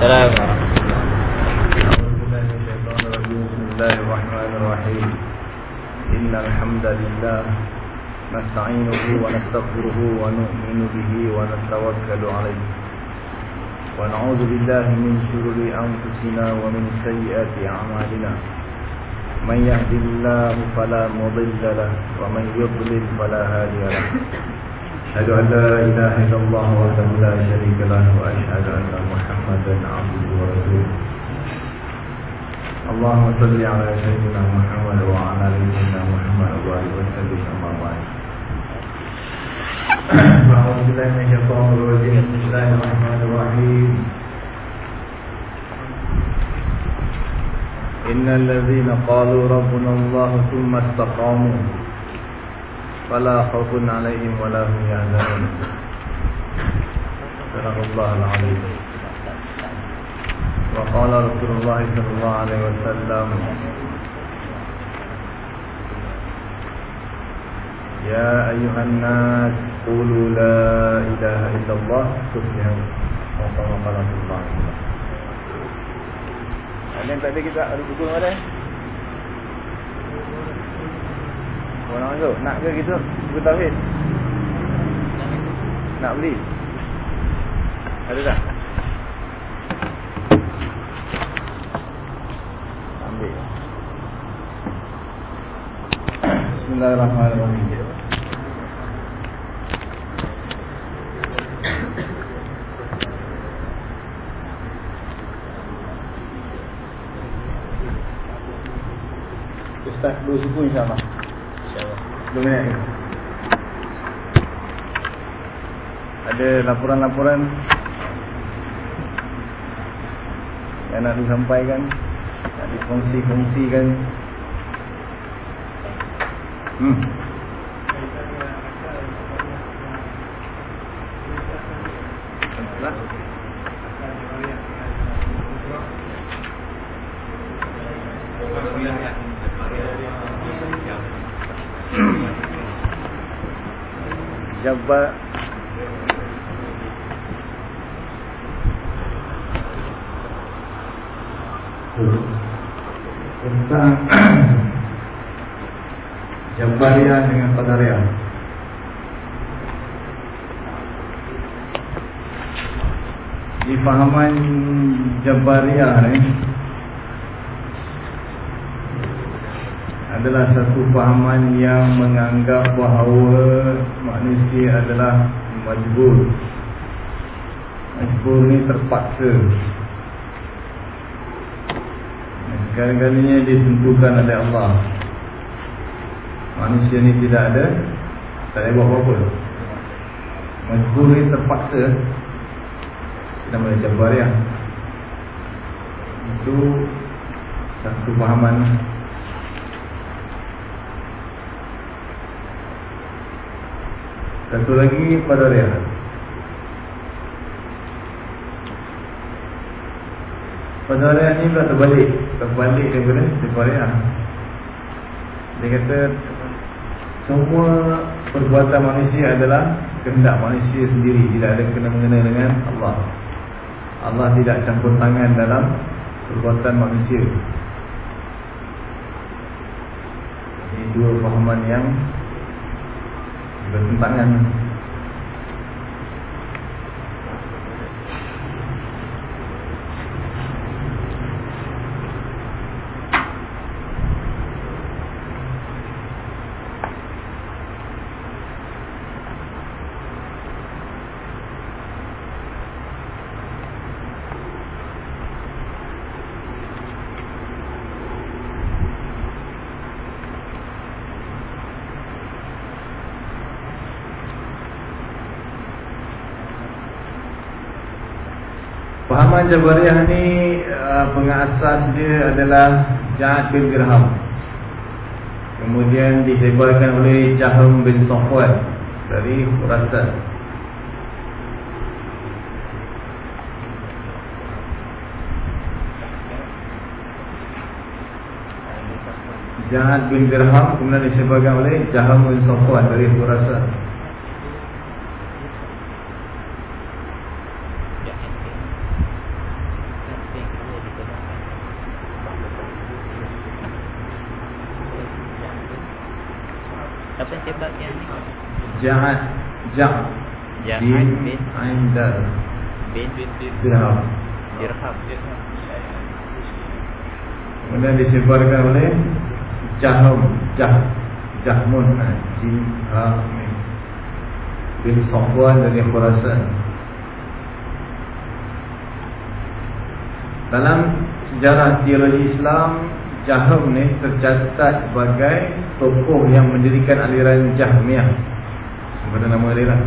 السلام. الحمد لله نستعينه ونستغفره ونؤمن به ونتوكل عليه. ونعوذ بالله من شرور أنفسنا ومن سيئات أعمالنا. من يهد الله فلا مضل له ومن يضلل فلا هادي له. أشهد أن لا إله إلا الله وحده لا شريك له وأشهد أن محمدا عبده ورسوله. اللهم صل على سيدنا محمد وعلى آل سيدنا محمد وآله وسلم أما بعد. أعوذ بالله من الشيطان الرجيم. بسم الله الرحمن الرحيم. إن الذين قالوا ربنا الله ثم استقاموا فلا خوف عليهم ولا هم يحزنون صدق الله العظيم وقال رسول الله صلى الله عليه وسلم يا أيها الناس قولوا لا إله إلا الله تفلحوا وكما قال رسول الله Ada yang tak ada kita ada buku mana? Orang tu nak ke gitu buku tauhid? Nak beli? Ada tak? Ambil. Bismillahirrahmanirrahim. Ustaz suku insyaAllah InsyaAllah. Ada laporan-laporan? Yang nak disampaikan? Nak dikongsi-kongsikan? Hmm Jabbar tentang Jabbariyah dengan Qadariyah Di fahaman Jabbariyah ni adalah satu fahaman yang menganggap bahawa manusia adalah majbur. Majbur ni terpaksa. Sekali-kalinya ditentukan oleh Allah. Manusia ni tidak ada Tak boleh buat apa-apa. Majbur ni terpaksa. Nama Jabariah Itu Satu fahaman Satu lagi pada dia Pada dia ni pula terbalik. Terbalik daripada Daripada Dia kata Semua perbuatan manusia adalah Kehendak manusia sendiri. Tidak ada kena-mengena dengan Allah. Allah tidak campur tangan dalam Perbuatan manusia. Ini dua fahaman yang bertentangan Fahaman Jabariyah ni uh, pengasas dia adalah Ja'ad bin Dirham. Kemudian disebarkan oleh Jahm bin Safwan dari Khurasan. Ja'ad bin Dirham kemudian disebarkan oleh Jahm bin Safwan dari Khurasan. cetak yang ni? Jahat Jah. Jahat Bin bin Aindal. Bin bin Dirham. Dirham. Kemudian disebarkan oleh Jahm Jah Jahmun Hamim Bin Safwan dari Khurasan. Dalam sejarah teologi Islam Jahm ni tercatat sebagai tokoh yang mendirikan aliran Jahmiyah Sebenarnya nama dia lah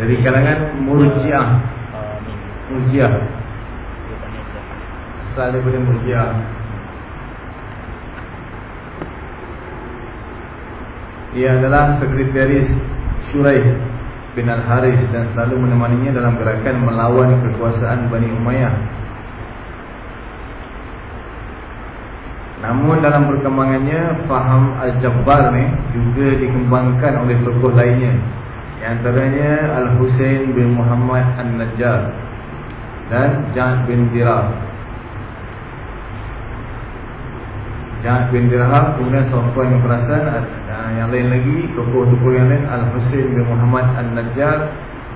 Dari kalangan Murjiah. Murjiah. Asal daripada Murjiah Ia adalah sekretaris Syuraih bin Al-Haris Dan selalu menemaninya dalam gerakan melawan kekuasaan Bani Umayyah Namun dalam perkembangannya Faham Al-Jabbar ni juga dikembangkan oleh tokoh lainnya. Di antaranya Al-Husain bin Muhammad An-Najjar Dan Ja'ad bin Dirar Ja'ad bin Dirham Kemudian Sofwan yang perasan Yang lain lagi Tokoh-tokoh yang lain Al-Husain bin Muhammad An-Najjar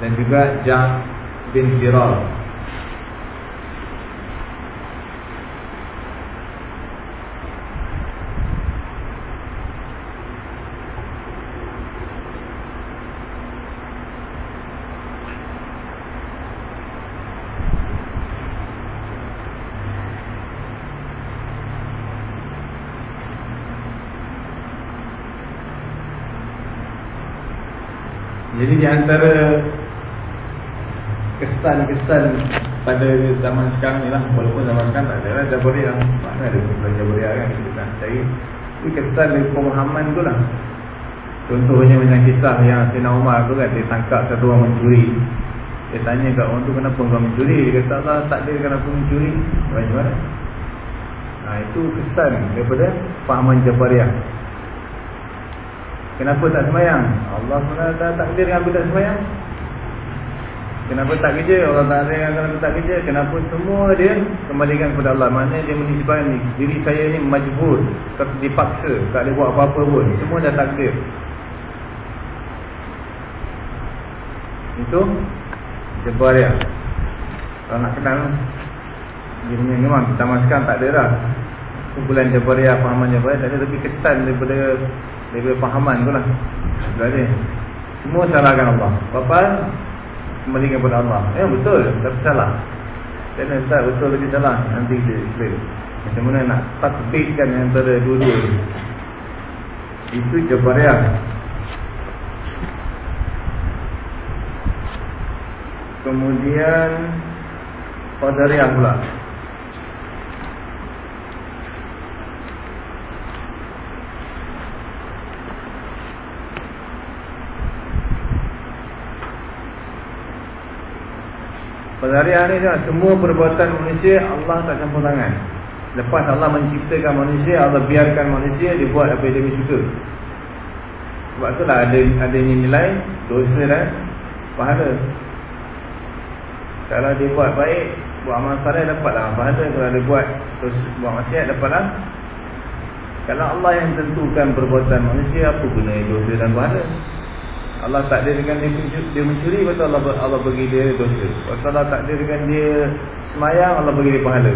Dan juga Ja'ad bin Dirar Jadi di antara kesan-kesan pada zaman sekarang ni lah. Walaupun zaman sekarang tak ada lah Jabariyah Mana ada bukan Jabariyah kan? Kita nak cari. Ini kesan dari pemahaman tu lah. Contohnya macam kisah yang Sina Umar tu kan Dia tangkap satu orang mencuri. Dia tanya kat orang tu kenapa kau mencuri? Dia kata Allah takdirkan aku mencuri. Macam mana? Ha, Itu kesan daripada Fahaman Jabariyah Kenapa tak semayang? Allah SWT takdirkan aku tak semayang? Kenapa tak kerja? Allah tak takdirkan aku tak kerja. Kenapa semua dia kembalikan kepada Allah? Maknanya dia menisbahkan ni. Diri saya ni majbur Dipaksa. Tak boleh buat apa-apa pun. Semua dah takdir. Itu Jebar ya Kalau nak kenal Dia punya memang Zaman sekarang tak ada lah. Kumpulan Jabariyah, pahaman Jabariyah Tak ada. Tapi kesan daripada Daripada pahaman tu lah. Ada Semua salahkan Allah. Bapa Kembalikan kepada Allah. Ya betul. Tapi salah. Dan tak betul lagi salah. Nanti kita explain. Macam mana nak takbikkan antara dua-dua Itu Jabariyah Kemudian Qadariyah pula Pada hari hari ni semua perbuatan manusia Allah tak campur tangan. Lepas Allah menciptakan manusia, Allah biarkan manusia dia buat apa yang dia suka. Sebab itulah ada adanya nilai dosa dan pahala. Kalau dia buat baik, buat amal soleh dapatlah pahala. Kalau dia buat dosa, buat maksiat dapatlah. Kalau Allah yang tentukan perbuatan manusia, apa guna dosa dan pahala? Allah takdirkan dia dia mencuri betul Allah Allah bagi dia dosa. Betul Allah takdirkan dia semayang Allah bagi dia pahala.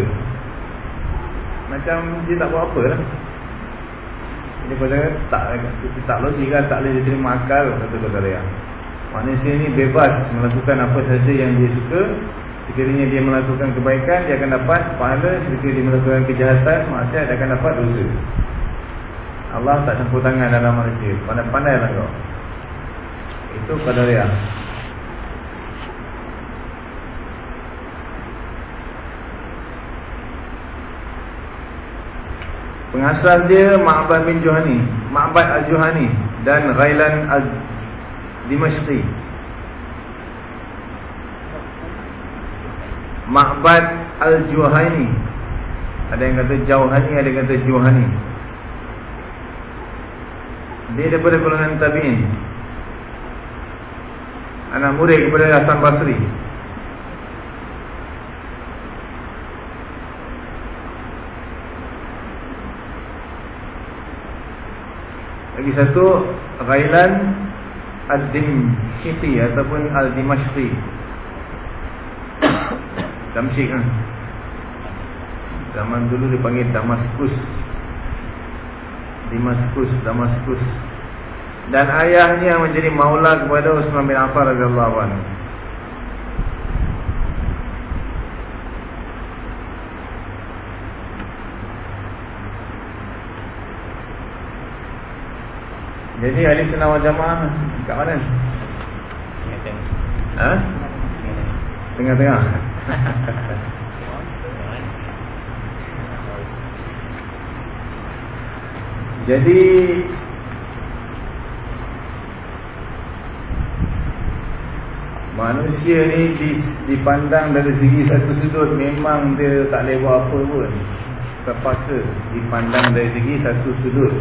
Macam dia tak buat apa lah. Dia pada tak tak logik kan tak boleh diterima akal kata kata dia. Manusia ni bebas melakukan apa saja yang dia suka. Sekiranya dia melakukan kebaikan dia akan dapat pahala, sekiranya dia melakukan kejahatan maksiat dia akan dapat dosa. Allah tak campur tangan dalam manusia. Pandai-pandailah kau. Itu Qadariyah Pengasas dia Ma'bad bin Juhani Ma'bad al-Juhani Dan Ghailan al-Dimashqi. Ma'bad al-Juhani. Ada yang kata Jauhani Ada yang kata Juhani. Dia daripada golongan tabi'in anak murid kepada Hasan Basri. Lagi satu Ghailan Ad-Dimshqi ataupun Al-Dimashqi. Damsyik kan? Zaman dulu dipanggil Damaskus. Damaskus Damaskus Dan ayahnya menjadi maula kepada Usman bin Affan radhiyallahu anhu Jadi ahli sunnah wal jamaah kat mana? Tengah-tengah. Ha? Tengah-tengah. Jadi manusia ni dipandang dari segi satu sudut memang dia tak buat apa pun. Terpaksa dipandang dari segi satu sudut.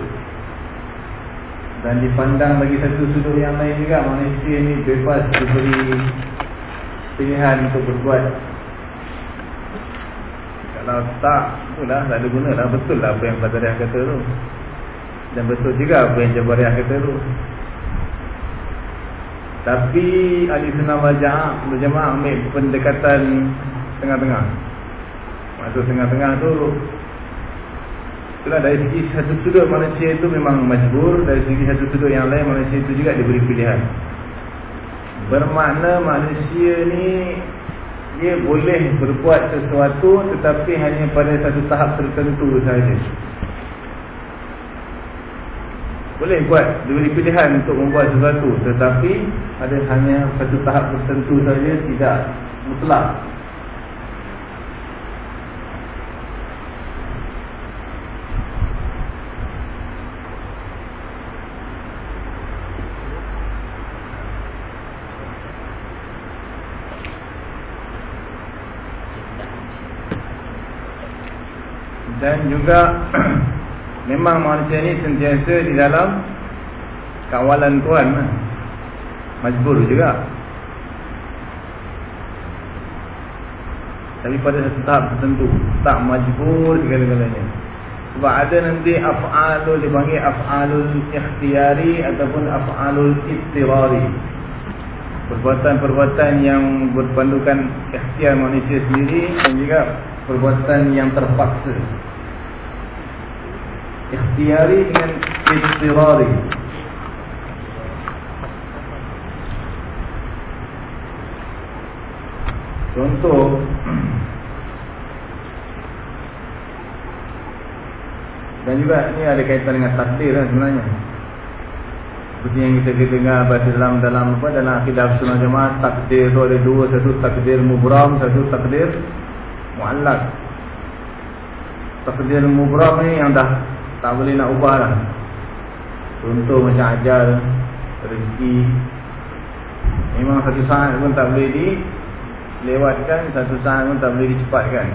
Dan dipandang bagi satu sudut yang lain juga manusia ni bebas diberi pilihan untuk berbuat. Kalau tak, itulah tak ada guna lah. Betul lah apa yang Fatariah kata tu. Dan betul juga apa yang Jabariah kata tu. Tapi ahli sunnah wajah berjamaah ambil pendekatan tengah-tengah. Maksud tengah-tengah tu Itulah dari segi satu sudut manusia itu memang majbur Dari segi satu sudut yang lain manusia itu juga diberi pilihan Bermakna manusia ni Dia boleh berbuat sesuatu Tetapi hanya pada satu tahap tertentu sahaja Boleh buat Diberi pilihan untuk membuat sesuatu. Tetapi ada hanya satu tahap tertentu sahaja Tidak mutlak. Dan juga memang manusia ni sentiasa di dalam kawalan Tuhan majbur juga. Tapi pada satu tahap tertentu tak majbur segala-galanya. Sebab ada nanti af'alul dipanggil af'alul ikhtiyari ataupun af'alul ittirari. Perbuatan-perbuatan yang berpandukan ikhtiar manusia sendiri dan juga perbuatan yang terpaksa ikhtiyari dengan istirari contoh. Dan juga ini ada kaitan dengan takdir lah sebenarnya. Seperti yang kita dengar bahasa dalam dalam apa dalam akidah sunnah jemaah takdir tu ada dua. Satu takdir mubram satu takdir muallak takdir mubram ni yang dah tak boleh nak ubah lah contoh macam ajal rezeki. Memang satu saat pun tak boleh dilewatkan satu saat pun tak boleh dicepatkan.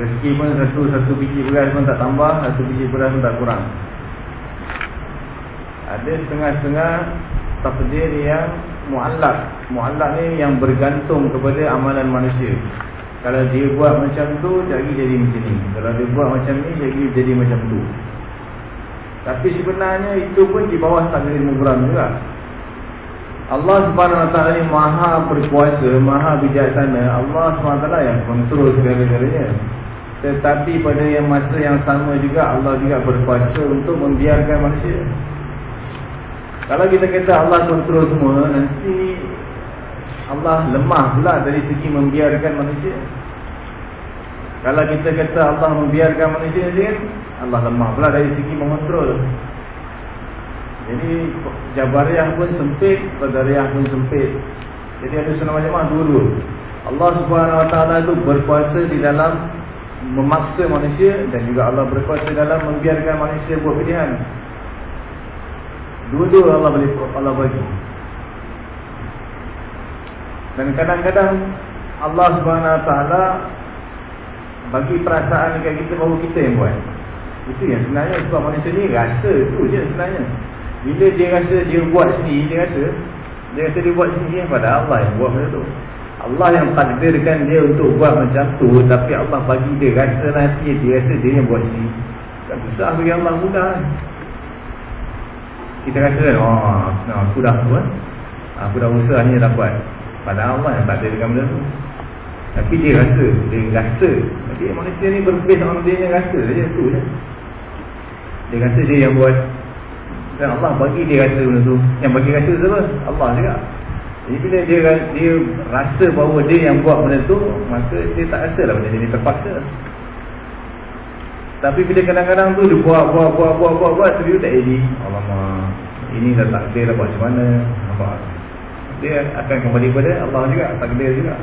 Rezeki pun satu satu biji beras pun tak tambah satu biji beras pun tak kurang. Ada setengah-setengah takdir yang muallak. Muallak ni yang bergantung kepada amalan manusia kalau dia buat macam tu, jadi jadi macam ni. Kalau dia buat macam ni, jadi jadi macam tu. Tapi sebenarnya itu pun di bawah takdir mubram juga. Allah Taala ni Maha berkuasa, Maha bijaksana. Allah Taala yang kontrol segala-galanya. Tetapi pada yang masa yang sama juga Allah juga berkuasa untuk membiarkan manusia. Kalau kita kata Allah kontrol semua, nanti Allah lemah pula dari segi membiarkan manusia. Kalau kita kata Allah membiarkan manusia sendiri, Allah lemah pula dari segi mengontrol. Jadi Jabariyah pun sempit, Qadariyah pun sempit. Jadi ada sunnah macam dua-dua. Allah Subhanahu Wa Taala itu berkuasa di dalam memaksa manusia dan juga Allah berkuasa dalam membiarkan manusia buat pilihan. Dua-dua Allah boleh Allah bagi. Dan kadang-kadang Allah Subhanahu Taala bagi perasaan dekat kita bahawa kita yang buat. Itu yang sebenarnya sebab manusia ni rasa tu je sebenarnya. Bila dia rasa dia buat sendiri, dia rasa dia rasa dia buat sendiri padahal Allah yang buat benda tu. Allah yang takdirkan dia untuk buat macam tu tapi Allah bagi dia rasa nanti dia rasa dia yang buat sendiri. Tak susah bagi Allah mudah. Kita rasa kan oh, Aku dah apa Aku dah usaha ni dapat Padahal Allah yang tak ada benda tu Tapi dia rasa Dia rasa Jadi manusia ni berbeza orang dia yang rasa Dia tu je Dia rasa dia yang buat Dan Allah bagi dia rasa benda tu Yang bagi rasa siapa? Allah juga Jadi bila dia dia rasa bahawa dia yang buat benda tu Maka dia tak rasa lah benda dia terpaksa tapi bila kadang-kadang tu dia buat, buat, buat, buat, buat, buat, tu dia tak jadi. Alamak, ini dah takdir dah buat macam mana. Nampak? Dia akan kembali kepada Allah juga, takdir juga.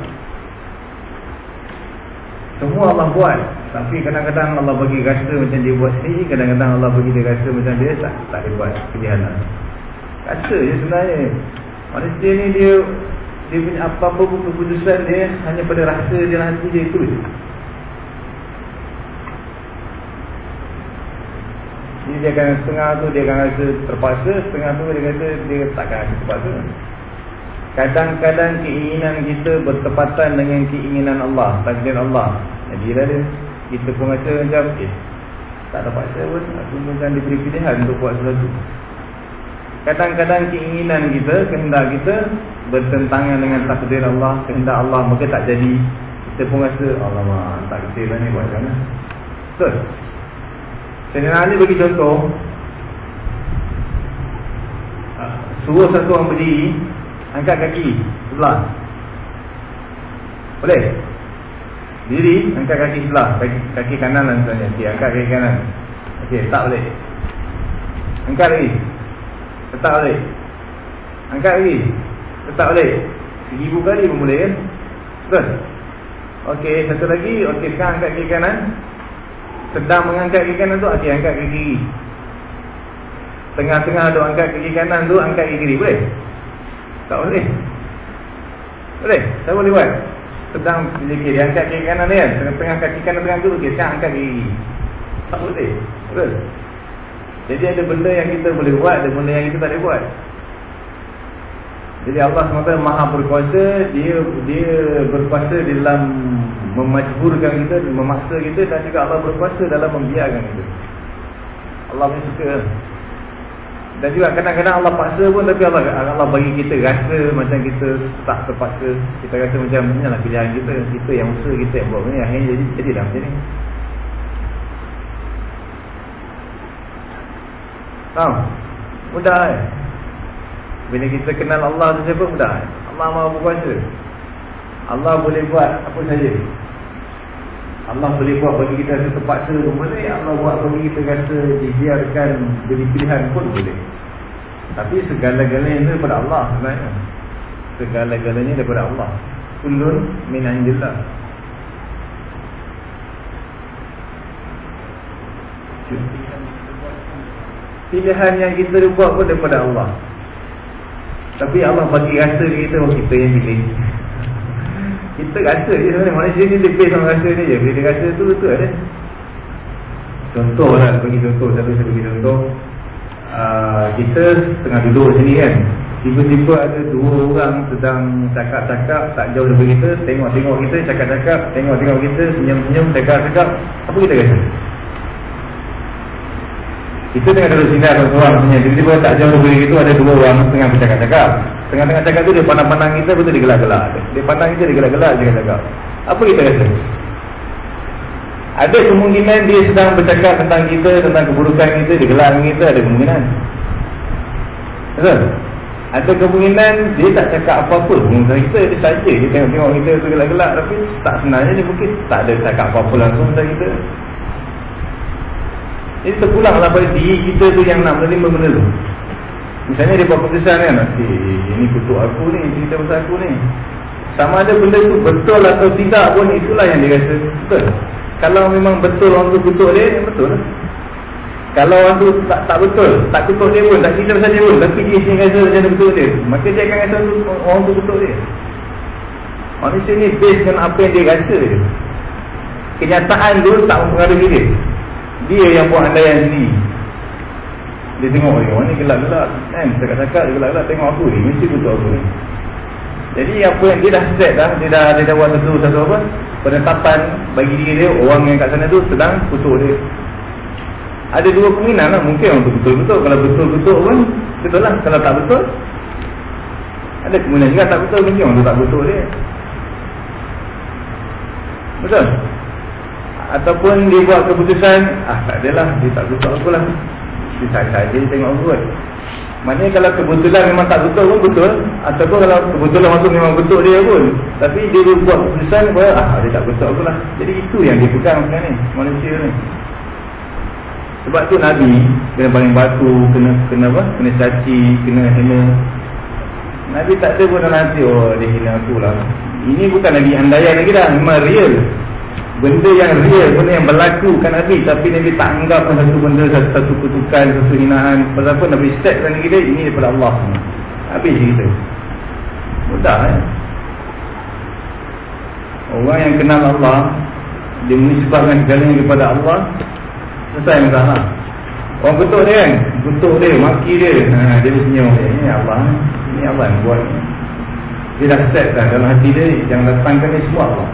Semua Allah buat. Tapi kadang-kadang Allah bagi rasa macam dia buat sendiri. Kadang-kadang Allah bagi dia rasa macam dia tak, tak dia buat pilihan lah. Rasa je sebenarnya. Manusia ni dia dia punya apa-apa keputusan dia hanya pada rasa dia hati dia itu je. Jadi dia akan setengah tu dia akan rasa terpaksa, setengah tu dia kata dia takkan rasa terpaksa. Kadang-kadang keinginan kita bertepatan dengan keinginan Allah, takdir Allah. Jadi lah dia, kita pun rasa macam, eh, tak dapat saya pun, aku bukan diberi pilihan untuk buat sesuatu. Kadang-kadang keinginan kita, kehendak kita bertentangan dengan takdir Allah, kehendak Allah, maka tak jadi. Kita pun rasa, Allah takdir lah ni buat macam mana. Betul? Sayyidina Ali bagi contoh Suruh satu orang berdiri Angkat kaki sebelah. Boleh? Diri, angkat kaki sebelah. Kaki, kaki kanan lah misalnya okay, Angkat kaki kanan. Okey, tak boleh Angkat lagi. Letak boleh Angkat lagi. Letak boleh Seribu kali pun boleh kan? Betul? Okey, satu lagi. Okey, sekarang angkat kaki kanan. Sedang mengangkat kaki kanan tu Okey angkat kaki kiri. Tengah-tengah tu angkat kaki kanan tu Angkat kaki kiri boleh? Tak boleh Boleh? Tak boleh buat? Sedang okay, dia angkat kaki kanan dia kan Tengah-tengah kaki kanan tengah tu Okey sekarang angkat kiri Tak boleh Betul? Jadi ada benda yang kita boleh buat Ada benda yang kita tak boleh buat jadi Allah SWT maha berkuasa Dia dia berkuasa dalam memajburkan kita, memaksa kita dan juga Allah berkuasa dalam membiarkan kita. Allah pun suka. Dan juga kadang-kadang Allah paksa pun tapi Allah Allah bagi kita rasa macam kita tak terpaksa. Kita rasa macam inilah pilihan kita, kita yang usaha kita yang buat ni akhirnya jadi jadilah macam ni. Tahu? Mudah eh? Bila kita kenal Allah tu siapa mudah eh? Allah maha berkuasa. Allah boleh buat apa saja. Allah boleh buat bagi kita terpaksa pun boleh Allah buat bagi kita rasa dibiarkan beri pilihan pun boleh. Tapi segala-galanya daripada Allah Segala-galanya daripada Allah. Kullun min indillah. Pilihan yang kita buat pun daripada Allah. Tapi Allah bagi rasa kita Oh kita yang pilih kita rasa je sebenarnya Malaysia ni base sama rasa ni je. Bila dia rasa tu betul ada. Contoh lah bagi contoh Satu saya bagi contoh. Uh, Kita tengah duduk sini kan. Tiba-tiba ada dua orang sedang cakap-cakap Tak jauh daripada kita Tengok-tengok kita cakap-cakap Tengok-tengok kita senyum-senyum cakap-cakap. Apa kita rasa? Kita tengah duduk sini ada orang Tiba-tiba tak jauh daripada kita Ada dua orang tengah bercakap-cakap Tengah-tengah cakap tu dia pandang-pandang kita betul dia gelak-gelak. Dia pandang kita dia gelak-gelak dia cakap. Apa kita rasa? Ada kemungkinan dia sedang bercakap tentang kita, tentang keburukan kita, dia gelak dengan kita, ada kemungkinan. Betul? Ada kemungkinan dia tak cakap apa-apa Mungkin kita dia saja dia tengok-tengok kita tu gelak-gelak Tapi tak sebenarnya dia mungkin tak ada cakap apa-apa langsung tentang kita Jadi terpulanglah pada diri kita tu yang nak menerima benda tu Misalnya dia buat keputusan kan okay, Ini kutuk aku ni Cerita pasal aku ni. Sama ada benda tu betul atau tidak pun Itulah yang dia rasa Betul. Kalau memang betul orang tu kutuk dia Betul lah. Kalau orang tu tak, tak betul Tak kutuk dia pun Tak cerita pasal dia pun Tapi dia rasa macam dia betul dia. Maka dia akan rasa orang tu kutuk dia. Manusia ni base dengan apa yang dia rasa dia. Kenyataan tu tak mempengaruhi dia. Dia yang buat andaian sendiri dia tengok orang ni gelak-gelak. Kan cakap-cakap dia gelak-gelak tengok aku ni? Mesti betul aku ni? Jadi apa yang dia dah set dah dia dah dia dah buat satu satu apa? Penetapan bagi diri dia orang yang kat sana tu sedang kutuk dia. Ada dua kemungkinan lah mungkin untuk betul-betul. Kalau betul-betul pun Betul lah. Kalau tak betul Ada kemudian juga tak betul Mungkin tu tak betul dia. Betul? Ataupun dia buat keputusan Ah tak adalah Dia tak betul aku Dia saja tengok aku buat Maknanya kalau kebetulan memang tak betul pun betul Ataupun kalau kebetulan waktu memang betul dia pun Tapi dia buat keputusan pun Ah dia tak betul aku lah Jadi itu yang dia pegang ni Manusia ni sebab tu Nabi kena paling batu, kena kena apa? Kena caci, kena hina. Nabi tak ada pun nanti oh dia hina aku lah. Ini bukan lagi andaian lagi dah, memang real. Benda yang real, benda yang berlaku kan Nabi tapi Nabi tak anggap pun satu benda satu, satu kutukan, satu hinaan. Pasal apa Nabi set dan kita ini daripada Allah. Habis cerita. Mudah eh. Orang yang kenal Allah dia menisbahkan segalanya kepada Allah Selesai masalah Orang betul dia kan Betul dia, maki dia ha, Dia senyum Ini Allah Ini Allah yang buat Dia dah set dah dalam hati dia Yang datangkan ni semua Allah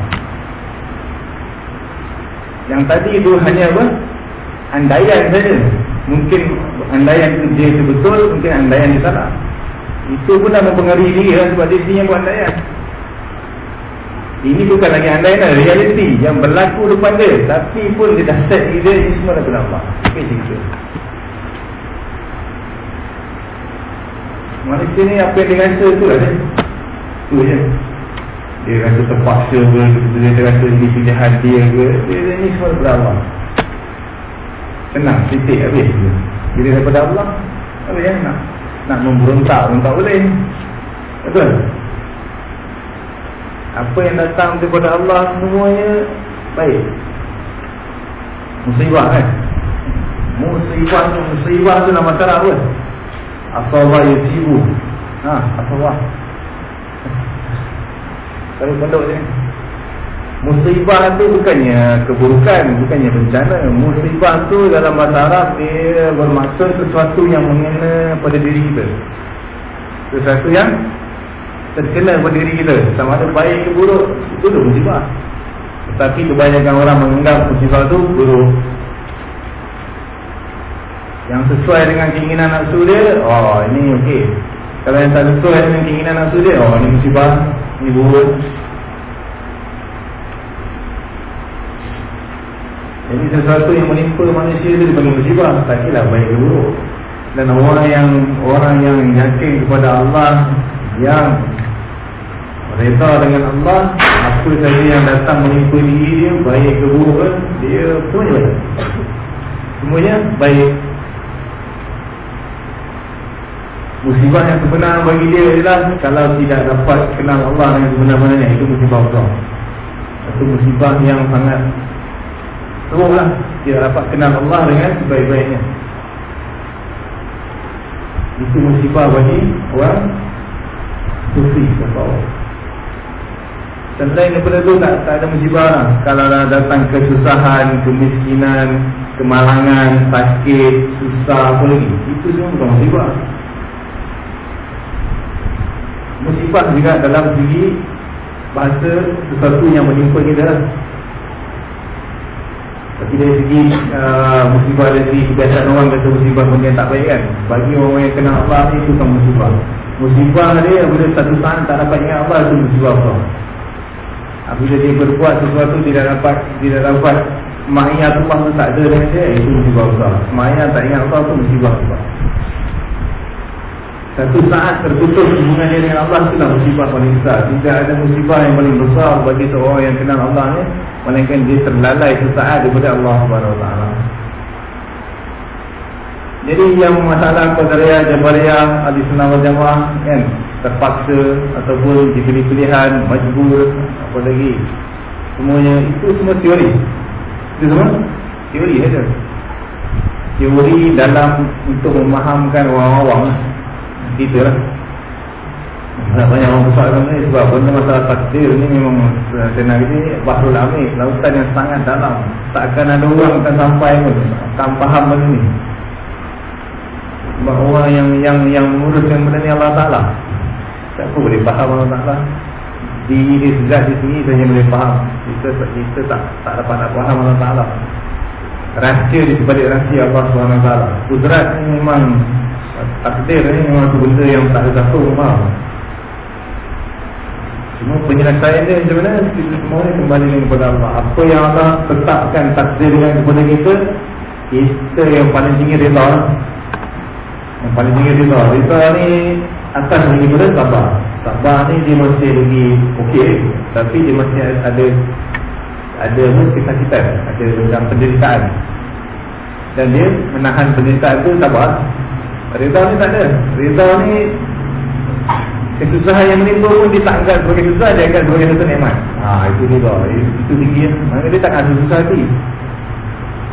Yang tadi itu hanya apa? Andaian saja. Mungkin andaian dia itu betul Mungkin andaian dia salah. Itu pun dah mempengaruhi dia lah, Sebab dia sini yang buat andaian. Ini bukan lagi andai lah Realiti yang berlaku depan dia. Tapi pun dia dah set dia Ini semua dah Apa yang cerita Manusia ni apa yang dia rasa tu lah Tu je Dia rasa terpaksa ke Dia, dia rasa ini pilihan dia ke dia, dia, Ini semua bernampak Senang, titik habis Bila daripada Allah Apa yang nak Nak memberontak pun tak boleh Betul apa yang datang daripada Allah semuanya baik. Musibah kan? Musibah tu musibah tu nama cara apa? Asawah yusibu. Ha, asawah. Kalau pondok ni. Musibah tu bukannya keburukan, bukannya bencana. Musibah tu dalam bahasa Arab dia bermaksud sesuatu yang mengena pada diri kita. Sesuatu yang terkena pada diri kita sama ada baik ke buruk itu tu musibah tetapi kebanyakan orang menganggap musibah tu buruk yang sesuai dengan keinginan nafsu dia oh ini okey kalau yang tak sesuai dengan keinginan nafsu dia oh ini musibah ini buruk jadi sesuatu yang menimpa manusia itu dipanggil musibah. Tak kira baik ke buruk. Dan orang yang orang yang yakin kepada Allah yang reda dengan Allah apa saja yang datang menimpa diri dia baik ke buruk dia semuanya baik. Semuanya baik musibah yang sebenar bagi dia adalah kalau tidak dapat kenal Allah dengan sebenar-benarnya itu musibah besar itu musibah yang sangat teruk lah dia dapat kenal Allah dengan baik-baiknya itu musibah bagi orang sufi bawah. Selain daripada itu tak, tak ada musibah lah. Kalau dah datang kesusahan, kemiskinan, kemalangan, sakit, susah apa lagi Itu semua bukan musibah Musibah juga dalam segi Bahasa sesuatu yang menimpa kita lah. Tapi dari segi uh, musibah dari segi kebiasaan orang kata musibah benda yang tak baik kan. Bagi orang yang kenal Allah ni itu bukan musibah. Musibah dia bila satu saat tak dapat ingat Allah itu musibah Allah. Apabila dia berbuat sesuatu tidak dapat tidak dapat Allah tu tak ada dengan dia Itu musibah besar Maya tak ingat Allah tu musibah besar Satu saat terputus hubungan dia dengan Allah Itulah musibah paling besar. Tidak ada musibah yang paling besar Bagi seorang yang kenal Allah ni Melainkan dia terlalai sesaat daripada Allah SWT Jadi yang masalah Qadariyah, Jabariyah, Adi Sunnah wal Jamaah kan terpaksa ataupun diberi pilihan majbur apa lagi. Semuanya itu semua teori. Itu semua teori saja. Teori dalam untuk memahamkan orang awam kita lah tak banyak orang dalam ni sebab benda masalah takdir ni memang senang ini bahrul amik lautan yang sangat dalam. Takkan ada orang akan sampai pun akan faham benda ni. Sebab orang yang yang yang menguruskan benda ni Allah Ta'ala. Siapa boleh faham Allah Ta'ala. Di ini segar di sini saja boleh faham. Kita kita tak tak dapat nak faham Allah Ta'ala. Rahsia di sebalik rahsia Allah SWT Kudrat ni memang Takdir ni memang tu benda yang tak ada gantung faham Cuma penyelesaian dia macam mana? Semua ni kembali kepada Allah. Apa yang Allah tetapkan takdir dengan kepada kita Kita yang paling tinggi reda Yang paling tinggi reda Reda ni atas lagi pada sabar Sabar ni dia masih lagi okey. Tapi dia masih ada Ada kesakitan Ada penderitaan. Dan dia menahan penderitaan tu sabar Reda ni tak ada. Reda ni Kesusahan yang menimpa pun dia tak anggap sebagai susah Dia anggap sebagai satu nikmat. Haa itu reda Itu tinggi Maksudnya dia tak ada susah hati.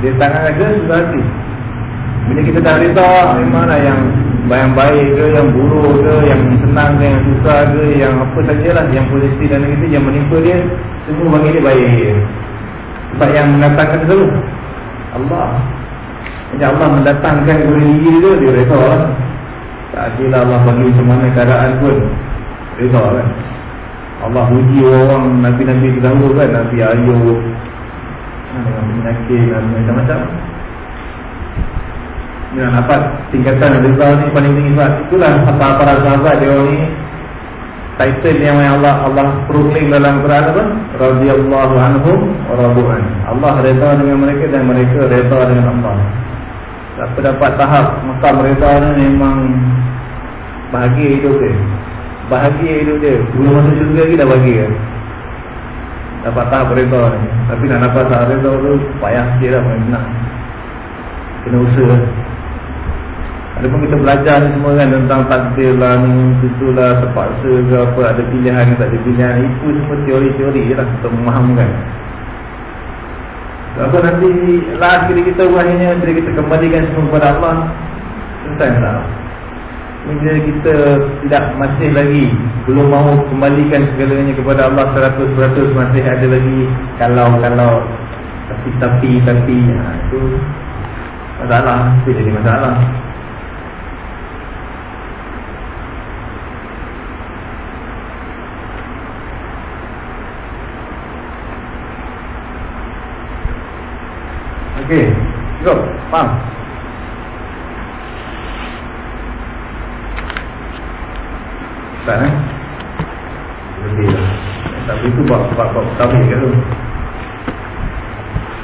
Dia tak ada susah hati. Bila kita dah reda Memanglah yang yang baik ke, yang buruk ke, yang senang ke, yang susah ke, yang apa sajalah Yang positif dan negatif, yang menimpa dia Semua bagi dia baik. Sebab yang mendatangkan itu Allah Jadi Allah mendatangkan kepada diri dia, dia reda. Lah Tak adil Allah bagi macam mana keadaan pun. Reda kan. Allah uji orang Nabi-Nabi terdahulu kan. Nabi Ayub. Dengan penyakit dan macam-macam. Dengan dapat tingkatan reza ni paling tinggi sebab itulah apa para sahabat dia orang ni. Title yang Allah Allah proclaim dalam Quran apa? Radhiyallahu anhum wa Allah redha dengan mereka dan mereka redha dengan Allah siapa dapat tahap makam redha ni memang bahagia hidup dia. Bahagia hidup dia. Sebelum masuk syurga lagi dah bahagia. Dapat tahap redha ni. Tapi nak dapat tahap redha tu payah sikit lah nak. Kena usaha. Adapun kita belajar ni semua kan tentang takdir lah ni, itulah terpaksa ke apa, ada pilihan ke tak ada pilihan. Itu semua teori-teori je lah untuk memahamkan. Apa nanti last kali kita akhirnya bila kita kembalikan semua kepada Allah, selesai tak? Bila kita tidak masih lagi belum mahu kembalikan segalanya kepada Allah 100% masih ada lagi kalau-kalau tapi-tapi tapi ha, itu masalah, itu jadi masalah. Okey, cukup, faham? Tak eh? Lah. Tapi itu sebab-sebab pertama ke tu.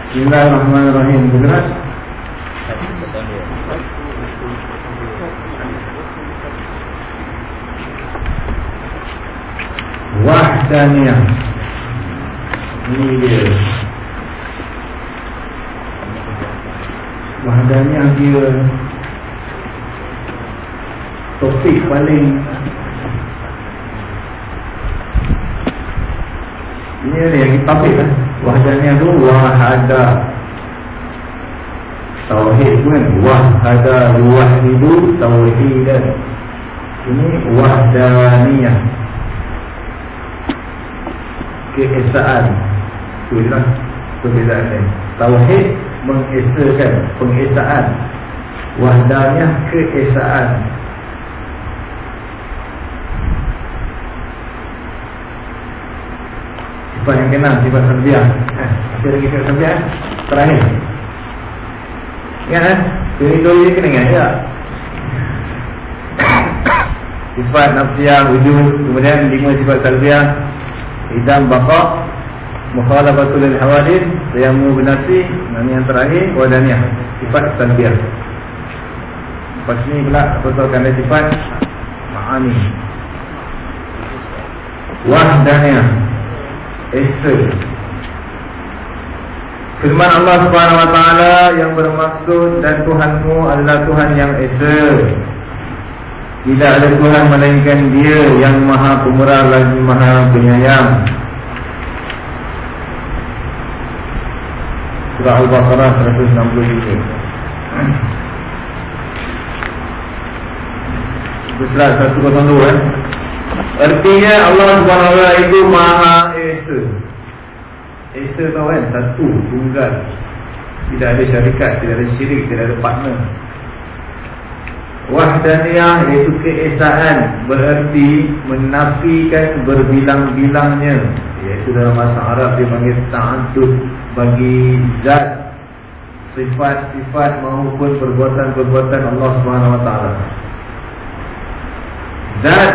Bismillahirrahmanirrahim. Benar? Wahdaniyah. Ini dia Wahdaniyah dia Topik paling Ini ada yang topik lah. Wahdaniyah tu Wahada Tauhid kan Wahada Wahidu Tauhidan. Ini Wahdaniyah. Keesaan. Itu je lah Perbezaan ni Tauhid mengesakan pengesaan. Wahdanya keesaan. Sifat yang kena sifat terbiak eh, ada lagi sifat terbiak eh? terakhir. Ingat eh? Teori-teori kena ingat ya? Sifat nafsiyah wujud kemudian lima sifat terbiak idam bakok mukhalafatul hawadith tayammum binasi dan yang terakhir wadaniyah sifat tanbiyah lepas ni pula betulkan dia sifat ma'ani. Wahdaniyah esa firman Allah subhanahu wa ta'ala yang bermaksud dan Tuhanmu adalah Tuhan yang esa tidak ada Tuhan melainkan dia yang maha pemurah lagi maha penyayang Surah Al-Baqarah 163 Besar 102 eh? Artinya Allah SWT itu Maha Esa. Esa tahu kan? Satu Tunggal. Tidak ada syarikat Tidak ada syirik Tidak ada partner. Wahdaniyah iaitu keesaan Berarti Menafikan berbilang-bilangnya. Iaitu dalam bahasa Arab Dia panggil bagi zat sifat-sifat maupun perbuatan-perbuatan Allah Subhanahu Wa Taala. Zat,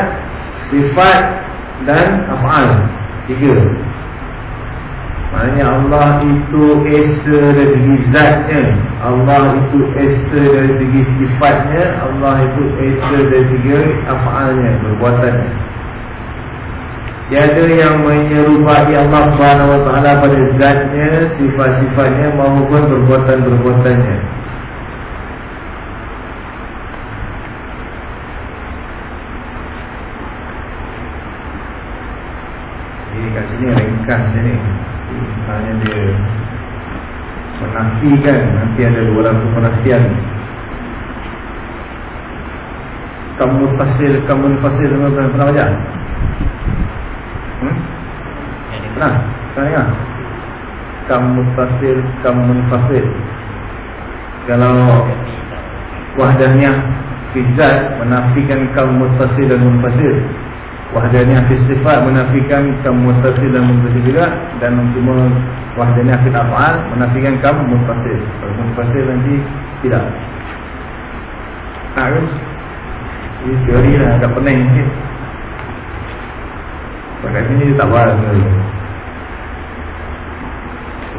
sifat dan af'al. Tiga. Maknanya Allah itu esa dari segi zatnya Allah itu esa dari segi sifatnya Allah itu esa dari segi af'alnya, perbuatannya Tiada yang menyerupai Allah SWT pada zatnya, sifat-sifatnya maupun perbuatan-perbuatannya. Jadi kat sini ringkas ni hanya dia menafikan nanti ada dua lagu penafian kamu pasir kamu pasir pernah pernah baca hmm? pernah pernah dengar kamu pasir kamu pasir kalau wahdahnya fizat menafikan kamu pasir dan munfasir Wahdaniah fi sifat menafikan kam muttasil dan munfasil juga dan cuma wahdaniah fi af'al menafikan kam munfasil. Kalau munfasil nanti tidak. Nah, kan? Ini teori lah agak pening sikit. Pakai sini dia tak bahas.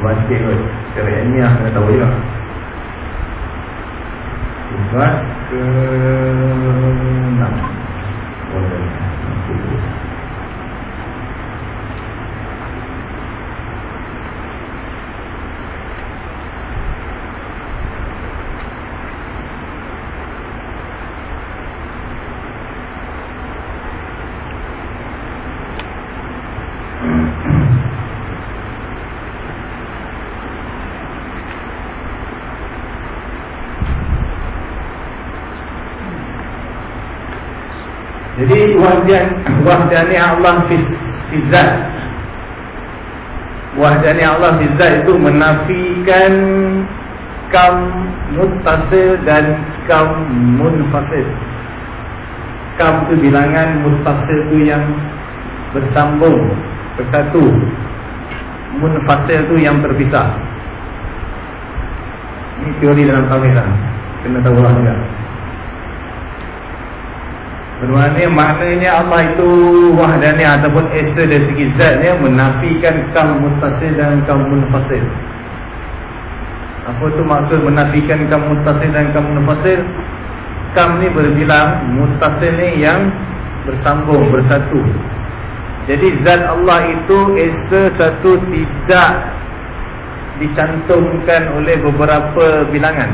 Bahas sikit kot. Ini yang kena tahu juga. Sifat ke 6. Wahdan wahdani Allah fi zat. Wahdani Allah fi zat itu menafikan kam muttasil dan kam munfasil. Kam itu bilangan muttasil itu yang bersambung bersatu. Munfasil itu yang terpisah. Ini teori dalam tauhid lah. Kena tahu lah juga. Bermakna maknanya Allah itu wahdani ataupun esa dari segi zatnya menafikan kam mutasil dan kam munfasil. Apa tu maksud menafikan kam mutasil dan kam munfasil? Kam ni berbilang mutasil ni yang bersambung bersatu. Jadi zat Allah itu esa satu tidak dicantumkan oleh beberapa bilangan.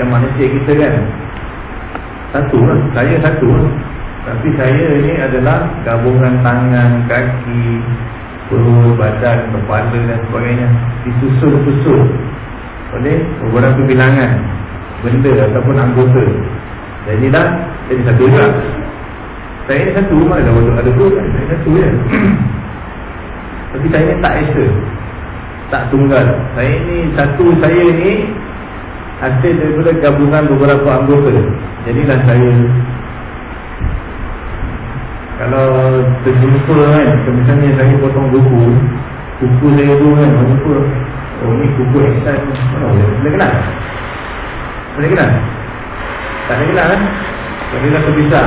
Macam manusia kita kan satu lah, saya satu lah. Tapi saya ni adalah gabungan tangan, kaki, perut, badan, kepala dan sebagainya. Disusul-susul oleh beberapa bilangan. Benda ataupun anggota. Jadilah jadi satu juga. Saya ni satu, mana ada dua kan? Saya satu je. Tapi saya ni tak esa. Tak tunggal. Saya ni satu saya ni Hasil daripada gabungan beberapa anggota Jadilah saya. Kalau terjumpa kan Misalnya saya potong buku Buku saya tu kan Jumpa Oh ni buku Ihsan Mana boleh kenal? Boleh kenal? Tak boleh kenal kan? Dah terpisah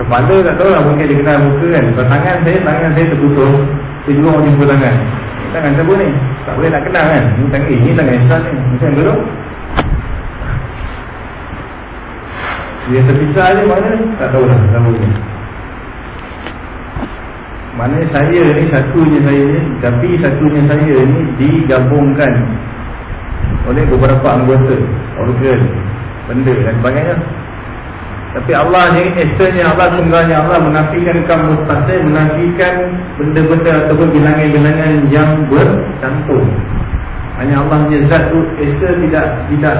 Kepala tak tahu lah Mungkin dia kenal muka kan. Kalau tangan saya Tangan saya terputus. Saya juga orang jumpa tangan. Tangan siapa ni? Tak boleh nak kenal kan? Ini tangan eh, ini tangan Ihsan ni. Macam tu Dia terpisah je mana Tak tahu lah Nama ni Mana saya ni Satunya saya ni Tapi satunya saya ni Digabungkan Oleh beberapa anggota Organ Benda dan sebagainya. Tapi Allah ni Esennya Allah Tunggalnya Allah Menafikan kamu mustahil Menafikan Benda-benda Ataupun bilangan-bilangan Yang bercantum Hanya Allah punya zat tu Esa tidak Tidak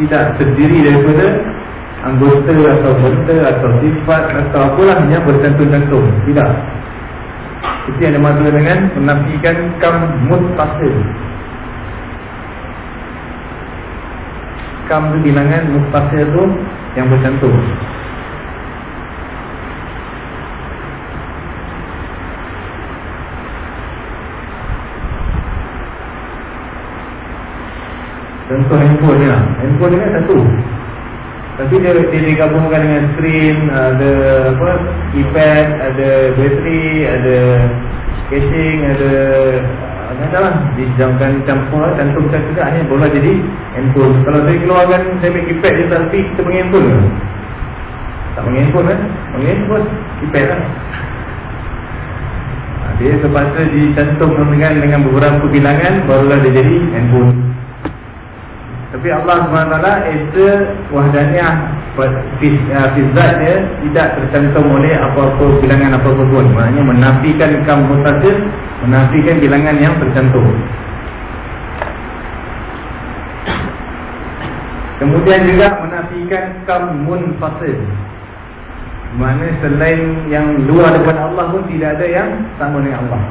Tidak terdiri daripada anggota atau benda atau sifat atau apalah yang bercantum-cantum. Tidak. Itu yang dimaksud dengan menafikan kam muttasil. Kam itu bilangan muttasil itu yang bercantum. Contoh handphone ni lah Handphone ni kan satu Tapi dia, dia digabungkan dengan screen Ada apa Keypad Ada bateri Ada casing Ada Ada lah. Dijamkan campur Cantum macam tu Hanya boleh jadi handphone. Kalau saya keluarkan Saya ambil keypad je Tapi kita panggil handphone ke? Tak panggil handphone kan Panggil handphone Keypad lah. Ha, Dia terpaksa dicantum dengan, dengan beberapa bilangan Barulah dia jadi handphone tapi Allah SWT Esa wahdaniah Fizzat dia Tidak tercantum oleh apa-apa bilangan apa-apa pun. Maksudnya menafikan kam mutasil Menafikan bilangan yang tercantum. Kemudian juga menafikan kam munfasil Mana selain yang luar daripada Allah pun tidak ada yang sama dengan Allah.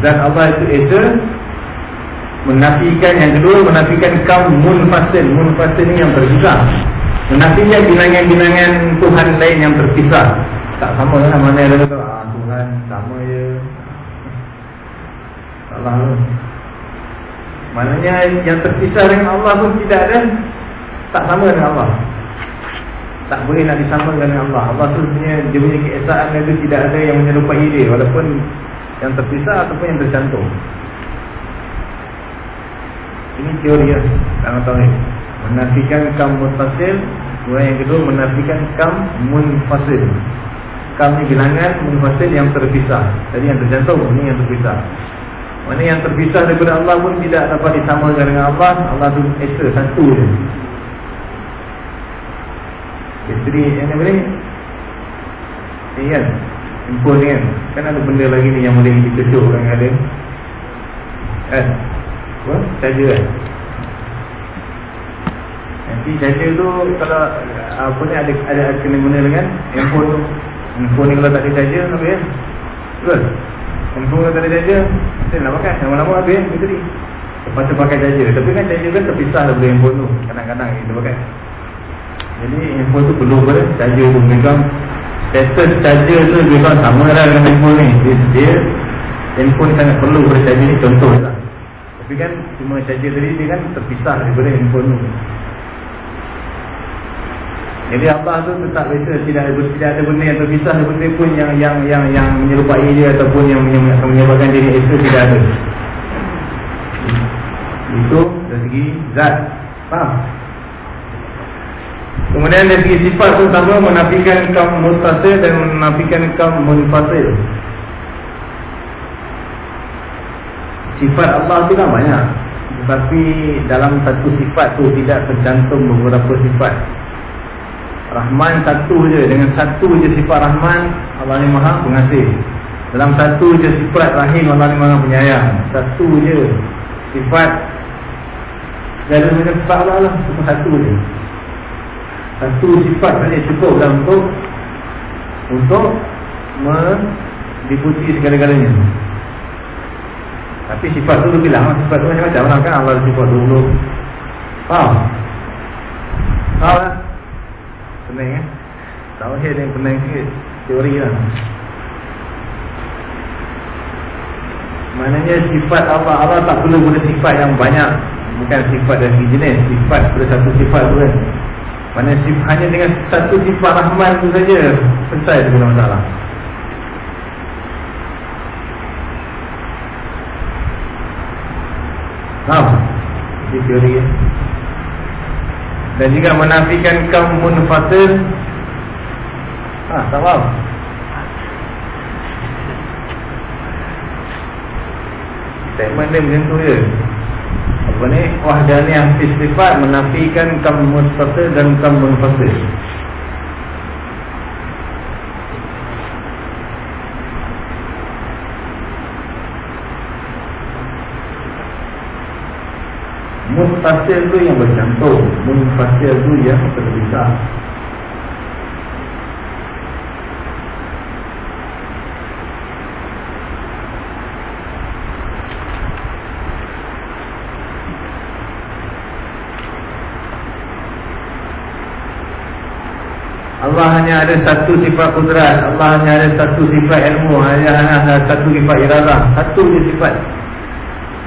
Zat Allah itu Esa Menafikan yang kedua Menafikan kaum munfasil. Munfasil ni yang terpisah Menafikan binangan-binangan Tuhan lain yang terpisah. Tak sama lah mana yang ada ah, Tuhan sama je. Salah tu Maknanya yang terpisah dengan Allah pun tidak ada. Tak sama dengan Allah. Tak boleh nak disamakan dengan Allah. Allah tu punya Dia punya keesaan itu tidak ada yang menyerupai dia. Walaupun yang terpisah ataupun yang tercantum ini teori ya dalam tauhid. Menafikan kam mutasil, kemudian yang kedua menafikan kam munfasil. Kam ni bilangan munfasil yang terpisah. Jadi yang tercantum ini yang terpisah. Mana yang terpisah daripada Allah pun tidak dapat disamakan dengan Allah. Allah tu esa satu je. Jadi yang ni boleh Ni kan Impul ni kan Kan ada benda lagi ni yang boleh dikecuk orang ada Eh apa? Saja kan Nanti saja tu Kalau Apa ni ada Ada kena guna dengan Handphone tu. Handphone ni kalau tak ada saja Apa ya? Betul? Handphone kalau tak ada saja Kita nak pakai. Lama-lama habis kan Bateri Lepas tu pakai saja Tapi kan saja kan terpisah Dari handphone tu. Kadang-kadang kita pakai. Jadi handphone tu perlu pada Saja tu. Megang Status saja tu Megang sama lah dengan handphone ni. Dia, dia Handphone sangat perlu pada saja ni. Contoh lah tapi kan cuma charger tadi dia kan terpisah daripada handphone tu. Jadi Allah tu tetap biasa tidak ada tidak ada benda yang terpisah daripada pun yang yang yang yang menyerupai dia ataupun yang menyebabkan diri itu tidak ada. Itu dari segi zat. Faham? Kemudian dari segi sifat tu sama menafikan kaum mutasil dan menafikan kaum munfasil. Sifat Allah tu kan banyak. Tetapi dalam satu sifat tu Tidak tercantum beberapa sifat. Rahman satu je. Dengan satu je sifat Rahman Allah ni maha pengasih. Dalam satu je sifat Rahim Allah ni maha penyayang. Satu je Sifat. Dari macam sifat Allah lah. Cuma satu je. Satu sifat saja cukup dalam untuk Untuk Meliputi segala-galanya tapi sifat tu bilang Sifat tu macam-macam lah kan Allah sifat dulu. Faham? Faham lah Pening eh? Tauhid yang pening sikit. Teori lah. Maknanya sifat Allah Allah tak perlu guna sifat yang banyak. Bukan sifat dari jenis Sifat pada satu sifat tu kan. Maknanya hanya dengan satu sifat Rahman tu saja Selesai tu masalah Faham? Ini teori ya. Dan juga menafikan kaum munfasil Ha, tak faham? Statement dia macam tu je Apa ni? Wahdaniah istifat menafikan kaum munfasil dan kaum munfasil Munfasil tu yang bercantum. Munfasil tu yang terpisah Allah hanya ada satu sifat kudrat. Allah hanya ada satu sifat ilmu. Hanya ada satu sifat iradah. Satu je sifat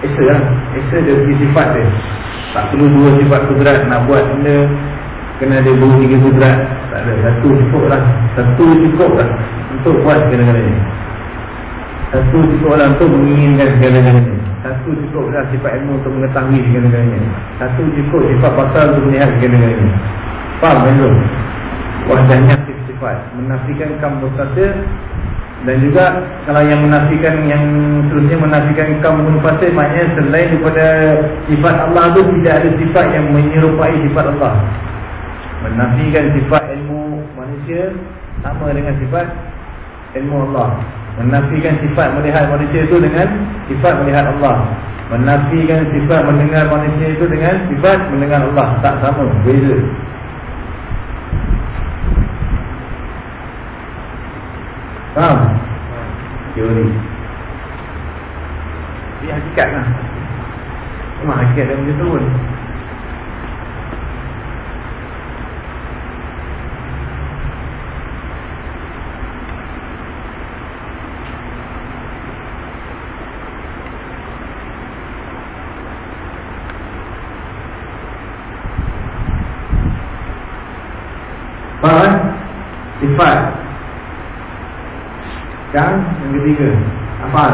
Esa lah. Esa dia sifat dia. Tak perlu dua sifat kudrat nak buat benda. Kena ada dua tiga kudrat. Tak ada, satu cukup lah. Satu cukup lah Untuk buat segala-galanya. Satu cukup lah untuk menginginkan segala-galanya. Satu cukup lah sifat ilmu untuk mengetahui segala-galanya. Satu cukup sifat pasal untuk melihat segala-galanya. Faham kan tu? Wahdahnya sifat. Menafikan kam berkasir dan juga kalau yang menafikan yang seterusnya menafikan kaum munfasil maknanya selain daripada sifat Allah tu tidak ada sifat yang menyerupai sifat Allah. Menafikan sifat ilmu manusia sama dengan sifat ilmu Allah. Menafikan sifat melihat manusia itu dengan sifat melihat Allah. Menafikan sifat mendengar manusia itu dengan sifat mendengar Allah. Tak sama, beza. Faham? Teori. Ini hakikat lah. Memang hakikat dia macam tu pun Faham kan? Sifat sekarang yang ketiga Hafal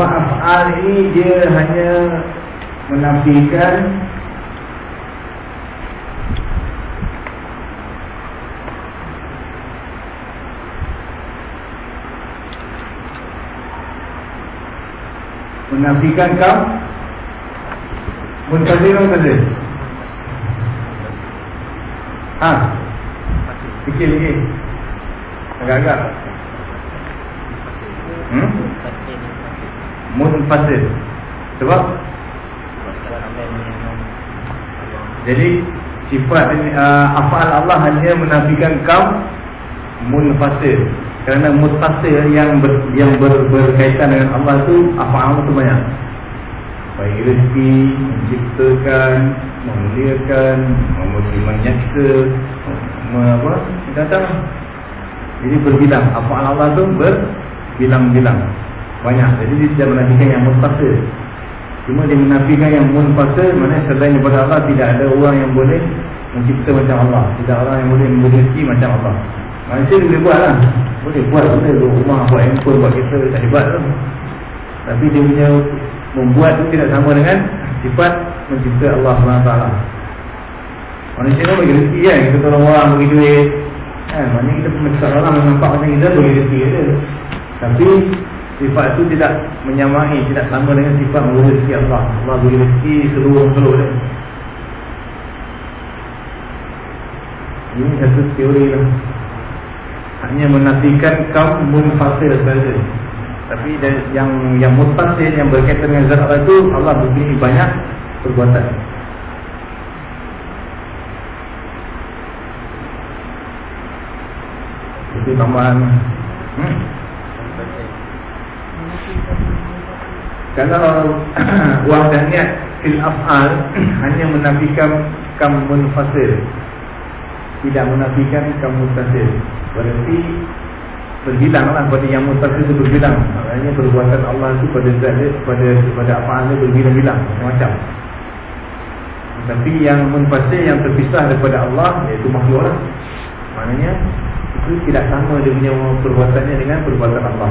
Cuma af'al ini dia hanya menafikan menafikan kau muntazir muntazir ha. Fikir fikir agak-agak. Hmm munfasil. Sebab jadi sifat uh, afal Allah hanya menafikan kaum munfasil. Kerana mutasil yang ber, yang ber, berkaitan dengan Allah tu afal tu banyak. Bagi rezeki menciptakan memuliakan memberi menyaksa apa datang jadi berbilang afal Allah tu berbilang-bilang banyak. Jadi dia tidak menafikan yang munfasil cuma dia menafikan yang munfasil mana selain daripada Allah tidak ada orang yang boleh mencipta macam Allah. Tidak orang yang boleh rezeki macam Allah. Manusia boleh buat lah boleh buat boleh buat rumah buat handphone buat kereta tak hebat tu. Tapi dia punya membuat tu tidak sama dengan sifat mencipta Allah SWT manusia ni bagi rezeki kan kita tolong orang bagi duit. Kan maknanya kita mencipta orang nampak macam kita bagi rezeki je tapi Sifat itu tidak menyamai Tidak sama dengan sifat memberi rezeki Allah. Allah beri rezeki seluruh-seluruh dia. Ini satu teori lah. Hanya menafikan kaum munfasil saja. Tapi yang yang mutasil Yang berkaitan dengan zat Allah itu Allah beri banyak perbuatan. Itu tambahan. Hmm kalau wahdahnya fil af'al hanya menafikan kam munfasil. Tidak menafikan kam mutasil berarti berbilanglah pada yang mutasil itu berbilang. Maknanya perbuatan Allah itu pada zat pada pada af'al itu berbilang-bilang macam-macam. Tapi yang munfasil yang terpisah daripada Allah iaitu makhluk lah. maknanya itu tidak sama dia punya perbuatannya dengan perbuatan Allah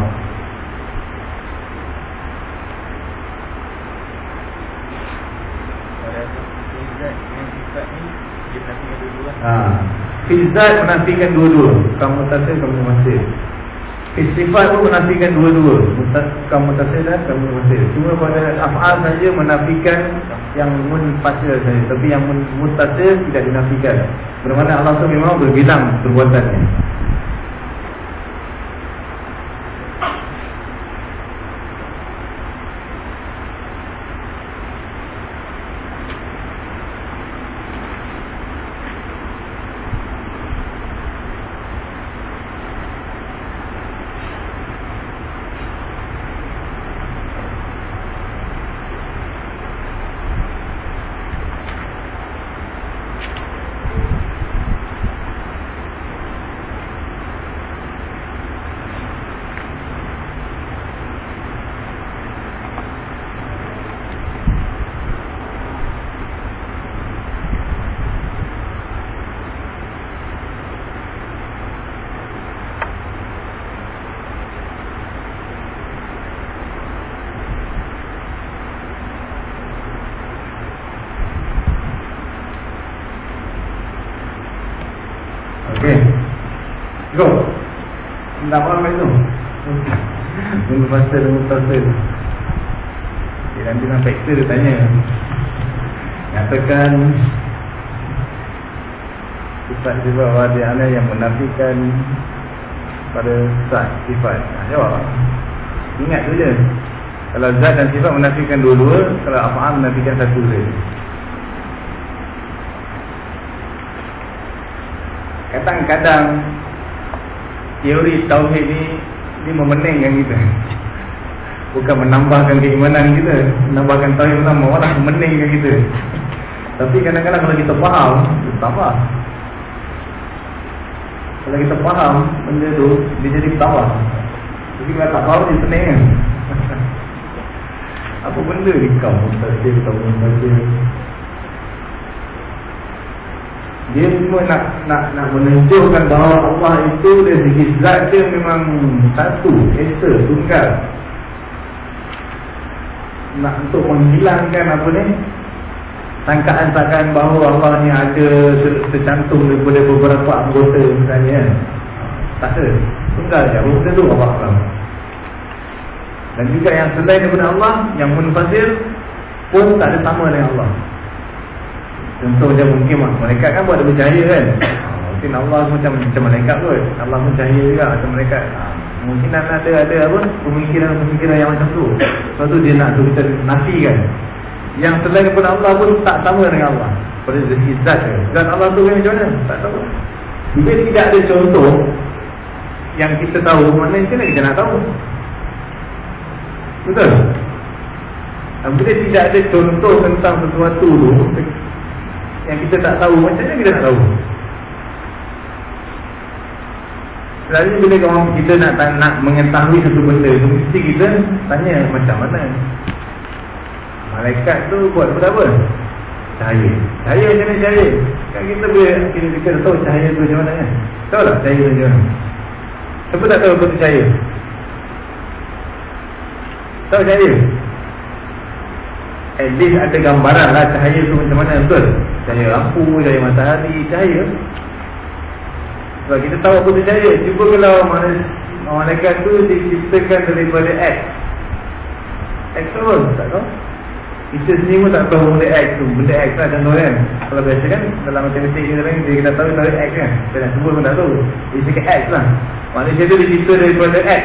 Fizat menafikan dua-dua. Kamu tasir, kamu masir Istifat pun menafikan dua-dua. Kamu tasir dan kamu masir Cuma pada af'al saja menafikan Yang munfasir saja. Tapi yang mutasir tidak dinafikan. Bermakna Allah tu memang berbilang perbuatannya Tak faham itu Munfasil Munfasil okay, Nanti nak peksa dia tanya Nyatakan Sifat-sifat wadi'ana yang menafikan Pada sifat. Sifat Jawab Ingat tu je. Kalau zat dan sifat menafikan dua-dua Kalau afa'am menafikan satu je. Kadang-kadang Teori Tauhid ni Dia memeningkan kita. Bukan menambahkan keimanan kita. Menambahkan Tauhid sama Malah memeningkan kita. Tapi kadang-kadang kalau kita faham Kita tambah Kalau kita faham Benda tu Dia jadi tambah Jadi kalau tak faham Dia kan Apa benda ni kau Mustahil kau Mustahil dia cuma nak nak nak menunjukkan bahawa Allah itu dari segi zat dia memang satu, esa, tunggal. Nak untuk menghilangkan apa ni? Sangkaan-sangkaan bahawa Allah ni ada tercantum daripada beberapa anggota misalnya. Tak ada. Tunggal je. Apa tu Allah Allah. Dan juga yang selain daripada Allah, yang munfasil pun tak ada sama dengan Allah. Contoh macam mungkin mereka kan buat bercahaya kan ah, Mungkin Allah macam macam malaikat kot Allah cahaya juga macam mereka ah, Mungkin ada ada apa Pemikiran-pemikiran yang macam tu Sebab tu dia nak tu kita nafi kan Yang selain daripada Allah pun tak sama dengan Allah. Pada segi zat Allah tu macam mana? Tak tahu. Bila tidak ada contoh Yang kita tahu Mana macam mana kita nak tahu? Betul? Bila tidak ada contoh tentang sesuatu tu yang kita tak tahu macam mana kita nak tahu? Selalu bila kita nak nak mengetahui satu benda mesti kita tanya macam mana malaikat tu buat apa apa? Cahaya. Cahaya macam mana cahaya. Kan kita boleh kita, kita tahu cahaya tu macam mana kan? Tahu tak cahaya tu macam mana? Siapa tak tahu apa tu cahaya? Tahu cahaya? At least ada gambaran lah cahaya tu macam mana betul? Cahaya lampu, cahaya matahari, cahaya. Sebab kita tahu apa tu cahaya cuba kalau malaikat tu diciptakan daripada X. X tu pun tak tahu kita sendiri pun tak tahu benda X tu. Benda X lah contoh kan. Kalau biasa kan dalam matematik kita ni dia kita tahu dari X kan. Kita nak sebut pun tak tahu. Dia cakap X lah. Manusia tu dicipta daripada X.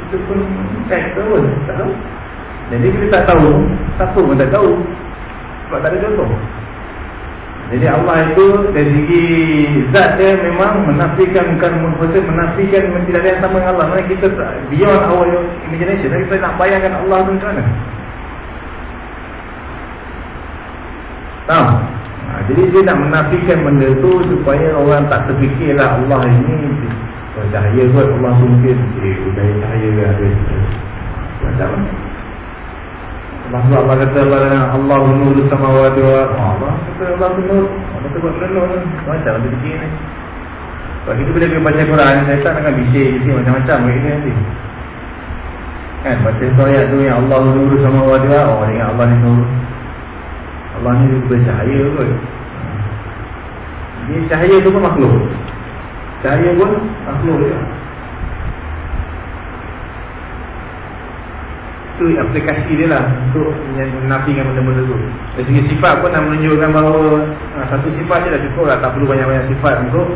Itu pun X tu pun tak tahu. Jadi kita tak tahu Siapa pun tak tahu. Sebab tak ada contoh. Jadi Allah itu Dari segi Zat dia memang Menafikan Bukan maksud menafikan Tidak ada yang sama dengan Allah. Maksudnya kita Beyond our imagination. Kita nak bayangkan Allah tu macam mana Tahu ha, Jadi dia nak menafikan benda tu Supaya orang tak terfikirlah Allah ini Cahaya kot Allah mungkin Eh, cahaya cahaya ada Macam mana Allah Allah kata Allah Allah nur samawati wa Allah kata Allah nur Allah kata buat nur macam mana fikir ni. Sebab kita bila kita baca Quran saya tak akan bisik-bisik macam-macam begini nanti. Kan baca ayat tu yang Allah nur samawati wa oh ingat Allah ni nur Allah ni bercahaya kot. Ini cahaya tu pun makhluk. Cahaya pun makhluk je itu aplikasi dia lah untuk menafikan benda-benda tu. Dari segi sifat pun nak menunjukkan bahawa ha, satu sifat je dah cukup lah. Tak perlu banyak-banyak sifat untuk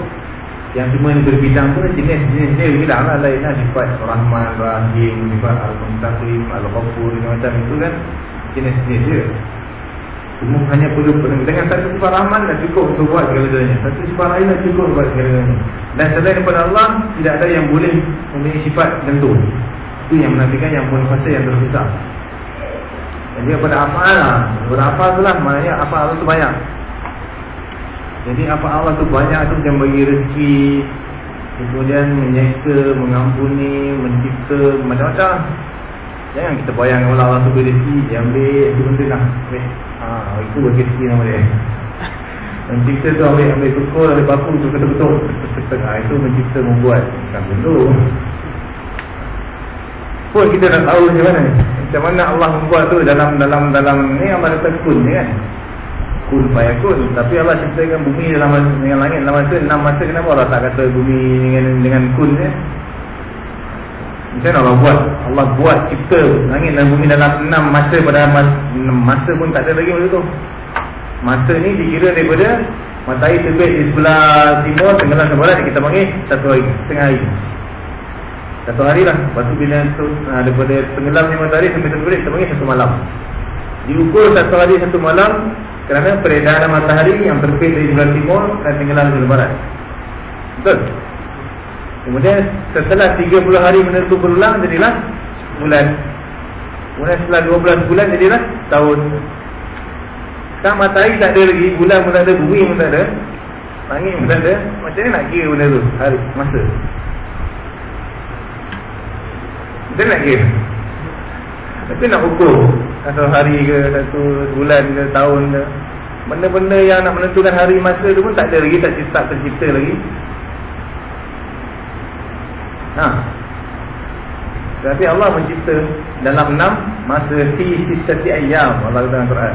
yang cuma ni berbidang tu jenis-jenis dia bilang lah. Lain lah sifat Rahman, Rahim, sifat Al-Muntaqim, Al-Qafur macam itu kan. Jenis-jenis dia semua hanya perlu. Dengan satu sifat Rahman dah cukup untuk buat segala-galanya satu sifat lain dah cukup untuk buat segala-galanya dan selain daripada Allah tidak ada yang boleh memiliki sifat tentu. Itu yang menafikan yang pun fasa yang terbesar Jadi pada afal lah afal tu lah Maknanya afal Allah tu banyak. Jadi afal Allah tu banyak tu Macam bagi rezeki Kemudian menyeksa Mengampuni Mencipta Macam-macam Jangan kita bayangkan Allah, Allah tu beri rezeki Dia ambil Itu benda lah. Ha, Itu rezeki nama dia. Mencipta tu ambil Ambil tukul Ambil baku tu betul-betul. Ha, Itu mencipta membuat. Bukan benda pun kita nak tahu macam mana. Macam mana Allah membuat tu dalam dalam dalam ni Allah kata kun ni kan? Kun fayakun Tapi Allah ciptakan bumi dalam dengan langit dalam masa enam masa kenapa Allah tak kata bumi dengan dengan kun ni? Macam mana Allah buat? Allah buat cipta langit dan bumi dalam enam masa pada masa pun tak ada lagi masa tu. Masa ni dikira daripada matahari terbit di sebelah timur, tenggelam ke barat kita panggil satu hari, setengah hari. Satu hari lah. Lepas tu bila tu, ha, daripada tenggelam ni matahari sampai terbit kita panggil satu malam. Diukur satu hari satu malam kerana peredaran matahari yang terbit dari sebelah timur dan tenggelam ke barat. Betul? Kemudian setelah 30 hari benda itu berulang jadilah bulan. Kemudian setelah 12 bulan jadilah tahun. Sekarang matahari tak ada lagi, bulan pun tak ada, bumi pun tak ada. Langit pun tak ada. Macam ni nak kira benda tu? Hari, masa. Macam nak kira? Tapi nak ukur Satu hari ke, satu bulan ke, tahun ke Benda-benda yang nak menentukan hari masa tu pun tak ada lagi Tak tak tercipta lagi Ha. Berarti Allah mencipta dalam enam masa fi sitati ayyam Allah dalam Quran.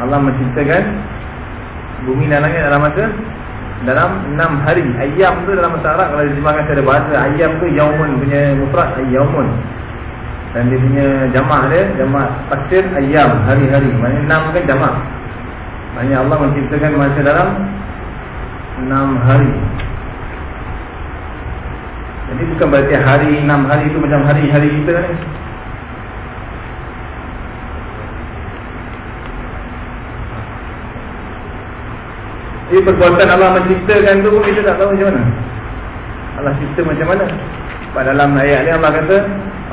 Allah menciptakan bumi dan langit dalam masa dalam enam hari. Ayyam tu dalam bahasa Arab kalau diterjemahkan secara bahasa ayyam tu yaumun punya mufrad ayyaumun. Dan dia punya jamak dia jamak taksir ayyam hari-hari. Maknanya enam kan jamak. Maknanya Allah menciptakan masa dalam enam hari. Jadi bukan berarti hari enam hari itu macam hari-hari kita ni. Jadi perbuatan Allah menciptakan tu pun kita tak tahu macam mana. Allah cipta macam mana. Pada dalam ayat ni Allah kata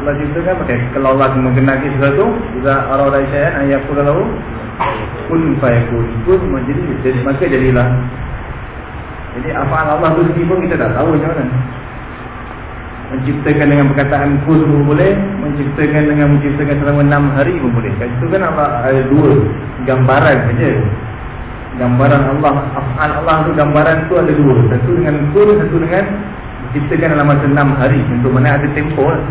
Allah ciptakan pakai kalau Allah mengenali sesuatu, jika arada syai'an ayat pula lalu kun fayakun kun menjadi jadi maka jadilah. Jadi apa Allah tu pun kita tak tahu macam mana. Menciptakan dengan perkataan kun pun boleh Menciptakan dengan menciptakan selama enam hari pun boleh. Kat situ kan ada dua Gambaran saja. Gambaran Allah Af'al Allah tu gambaran tu ada dua. Satu dengan kun Satu dengan Menciptakan dalam masa enam hari. Untuk mana ada tempoh lah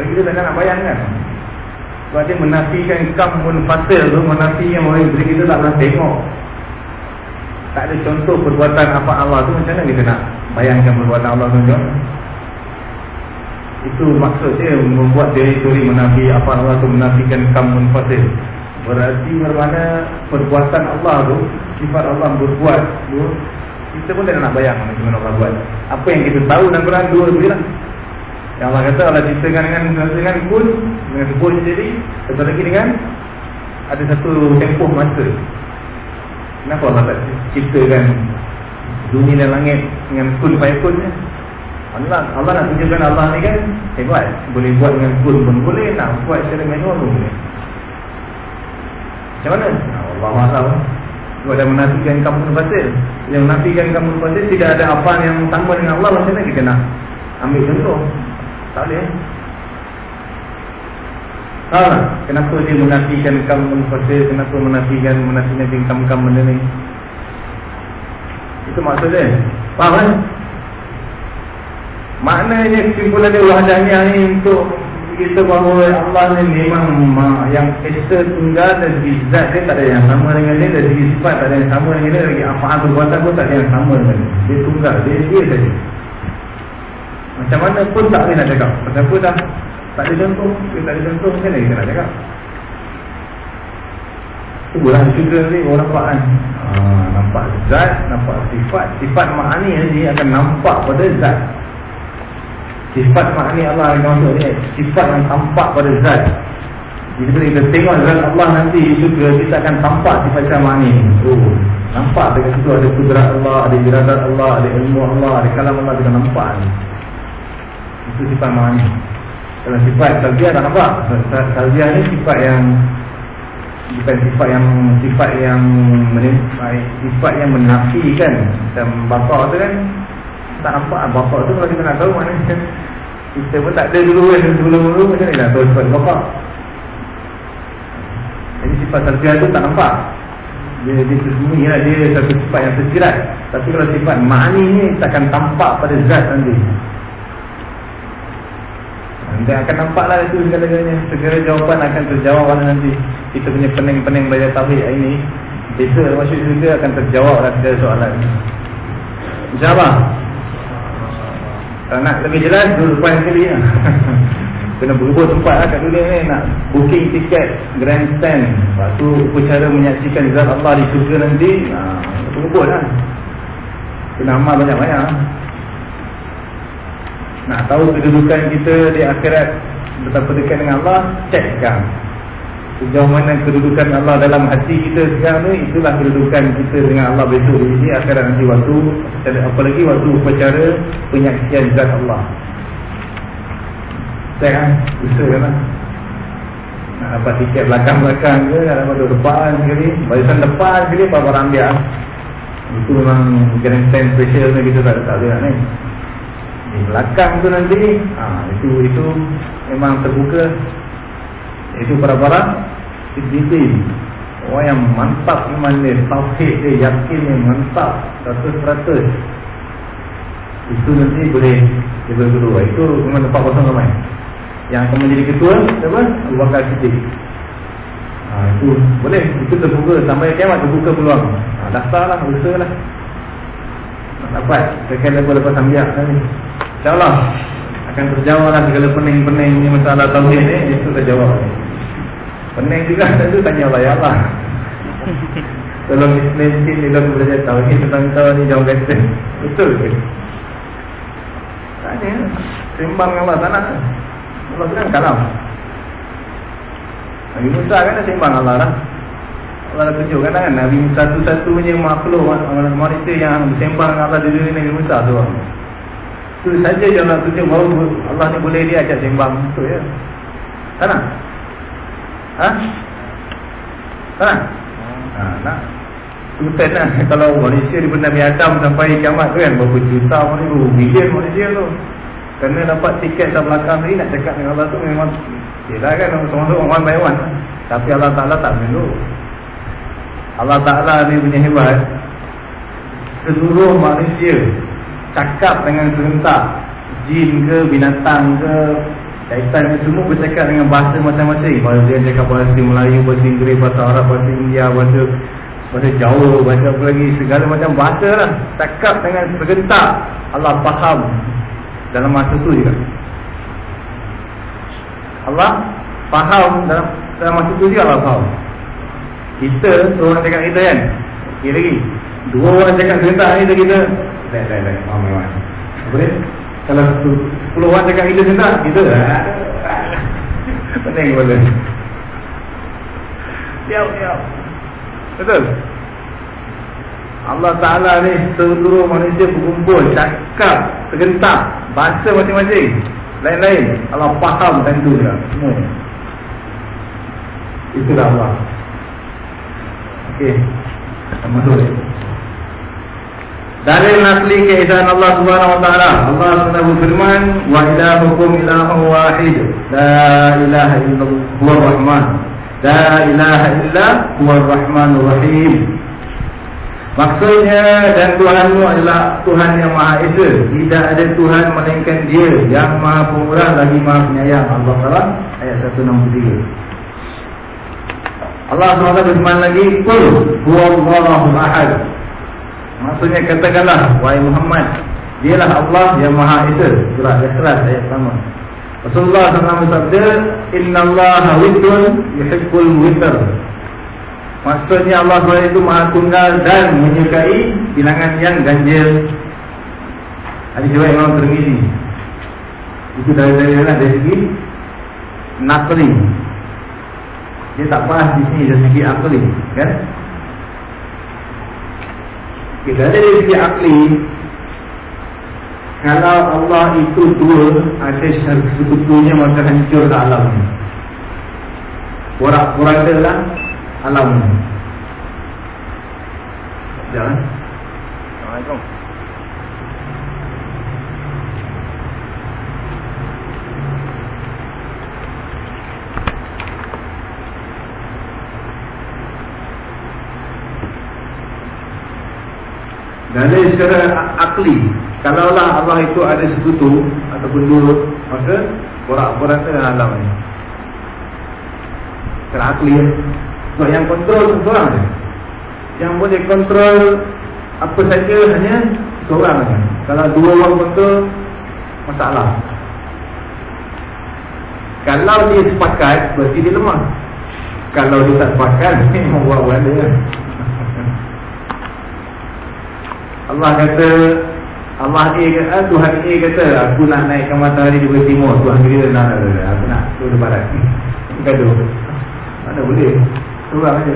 Jadi kita tak nak bayangkan. Sebab dia menafikan Kam munfasil tu Menafikan orang Jadi kita tak pernah tengok. Tak ada contoh perbuatan apa Allah tu Macam mana kita nak Bayangkan perbuatan Allah tunjuk Itu maksud dia Membuat teori-teori menafi Apa Allah tu menafikan kamun fasil Berarti bermakna Perbuatan Allah tu Sifat Allah berbuat tu, Kita pun tak nak bayang Macam mana Allah buat. Apa yang kita tahu dalam Quran Dua tu lah. Yang Allah kata Allah ciptakan dengan Dengan pun Dengan sebut jadi Satu lagi dengan Ada satu tempoh masa. Kenapa Allah tak ciptakan Bumi dan langit dengan kun fayakun ni. Allah Allah nak tunjukkan Allah ni kan hebat. Boleh buat dengan kun pun boleh, nak buat secara manual pun boleh. Macam mana? Allah Maha Kalau ada menafikan kamu pasir Yang menafikan kamu pasir Tidak ada apa yang sama dengan Allah Macam mana kita nak ambil contoh Tak boleh tak? Kenapa dia menafikan kamu pasir Kenapa menafikan Menafikan kamu-kamu benda ni itu maksudnya Faham kan? Maknanya kesimpulan dia wahadahnya ni untuk kita bahawa Allah ni memang yang Esa tunggal dari segi zat dia tak ada yang sama dengan dia Dari segi sifat tak ada yang sama dengan dia Dari apa perbuatan pun tak ada yang sama dengan dia. Dia tunggal, dia dia saja. Macam mana pun tak boleh nak cakap. Pasal apa dah tak ada contoh Dia tak ada contoh macam mana kita nak cakap? Itulah juga ni orang nampak kan Nampak zat, nampak sifat. Sifat makni ni akan nampak pada zat. Sifat makni Allah yang maksud ni Sifat yang tampak pada zat. Jadi bila kita tengok zat Allah nanti juga Kita akan tampak sifat-sifat makni oh, Nampak dekat situ ada kudrat Allah Ada iradat Allah, ada ilmu Allah Ada kalam Allah kita nampak ni. Itu sifat makni Kalau sifat salbiah tak nampak. Salbiah ni sifat yang bukan sifat yang sifat yang sifat yang menafikan macam bapa tu kan tak nampak. Bapa tu kalau kita nak tahu mana kita pun tak ada dulu kan sebelum dulu macam ni lah tahu sifat bapa jadi sifat tersirat tu tak nampak. Dia, dia tersembunyi lah. Dia satu sifat yang tersirat. Tapi kalau sifat ma'ani ni takkan tampak pada zat nanti dan akan nampaklah itu segala-galanya Segala jawapan akan terjawab pada nanti. Kita punya pening-pening belajar tauhid hari ini Besok masyarakat juga akan terjawab lah segala soalan InsyaAllah Kalau nak lebih jelas duduk depan sekali lah. Kena berebut tempat lah kat dunia ni. Nak booking tiket grandstand. Lepas tu upacara menyaksikan zat Allah di syurga nanti. Ha, Berebut lah. Kena amal banyak-banyak Nak tahu kedudukan kita di akhirat Betapa dekat dengan Allah Cek sekarang. Sejauh mana kedudukan Allah dalam hati kita sekarang ni Itulah kedudukan kita dengan Allah besok di akhirat nanti waktu Apalagi waktu upacara penyaksian zat Allah. Saya kan usaha lah nak dapat tiket belakang-belakang ke nak dapat depan sekali barisan depan sekali baru ambil lah. itu memang grand stand special ni kita tak ada tak ni di belakang tu nanti ha, itu itu memang terbuka. Itu para-para CDT orang yang mantap memang dia tauhid dia yakin dia mantap 100% itu nanti boleh boleh itu memang tempat kosong ramai. Yang akan menjadi ketua siapa? Abu Bakar Siddiq. Ha, itu boleh. Itu terbuka. Sampai kiamat terbuka peluang. Ha, daftarlah usaha lah nak dapat. Second level lepas sambiak ni. insyaAllah akan terjawab lah segala pening-pening ni masalah tauhid ni. Itu terjawab pening juga tu tanya Allah ya Allah tolong Islam ni tolong belajar tauhid tentang kau ni jauh kata. Betul ke? Tanya sembang Allah tak Allah bilang kalam. Nabi Musa kan dah sembang Allah lah Allah tunjukkan kan Nabi tu satu-satunya makhluk Manusia yang bersembang dengan Allah di dunia Nabi Musa tu Itu saja je Allah tunjuk bahawa Allah ni boleh dia ajak sembang Betul ya Tak nak? Ha? Tak nak? Ha, nak? Lah Kalau manusia daripada Nabi Adam sampai kiamat tu kan Berapa juta manusia Bilion manusia tu Kerana dapat tiket dalam belakang ni Nak cakap dengan Allah tu memang Yelah kan Semua-semua orang by one Tapi Allah Ta'ala tak menunggu Allah Ta'ala ni punya hebat Seluruh manusia Cakap dengan serentak Jin ke binatang ke Kaitan ni semua bercakap dengan bahasa masing-masing. Bahasa dia cakap bahasa Melayu, bahasa Inggeris, bahasa Arab, bahasa India, bahasa Bahasa Jawa, bahasa apa lagi Segala macam bahasa lah. Cakap dengan serentak. Allah faham dalam masa tu juga. Allah faham dalam, dalam masa tu juga Allah faham kita seorang cakap kita kan? Okay, lagi. Dua orang cakap serentak ni kita lain lain lain faham memang boleh kalau sepuluh orang cakap kita serentak kita pening boleh diam diam. Betul? Allah Ta'ala ni seluruh manusia berkumpul Cakap, segentak Bahasa masing-masing. Lain-lain. Allah faham tentu juga Semua. Itulah Allah Okey Masuk dari nasli keisahan Allah Subhanahu wa taala Allah Subhanahu berfirman wa ilahukum ilahun wahid la ilaha illallah huwa rahman la ilaha illa huwa rahmanur rahim Maksudnya dan Tuhanmu adalah Tuhan yang Maha Esa. Tidak ada Tuhan melainkan Dia yang Maha Pemurah lagi Maha Penyayang. Al-Baqarah ayat 163. Allah SWT berfirman lagi, "Qul huwallahu ahad." Maksudnya katakanlah wahai Muhammad, dialah Allah yang Maha Esa. Surah Al-Ikhlas ayat pertama. Rasulullah SAW bersabda, "Innallaha widdun yuhibbul witr." Maksudnya Allah SWT itu maha tunggal dan menyukai bilangan yang ganjil Hadis riwayat Imam Tirmizi. Itu dari dari mana dari segi nakli. Dia tak bahas di sini dari segi akli, kan? Kita ada dari segi akli. Kalau Allah itu dua, ada sebetulnya maka hancur alam. Porak-porak adalah alam Jangan Assalamualaikum Dari secara akli Kalaulah Allah itu ada sekutu Ataupun dua Maka Porak-porak dengan alam ini Secara akli sebab yang kontrol seorang saja. Yang boleh kontrol apa saja hanya seorang saja. Kalau dua orang kontrol masalah. Kalau dia sepakat, berarti dia lemah. Kalau dia tak sepakat, memang buat-buat dia. Allah kata, Allah A kata, Tuhan A kata, aku nak naikkan matahari di belah timur. Tuhan kata, nak, aku nak tu di barat. Gaduh. Mana boleh? Seorang aja.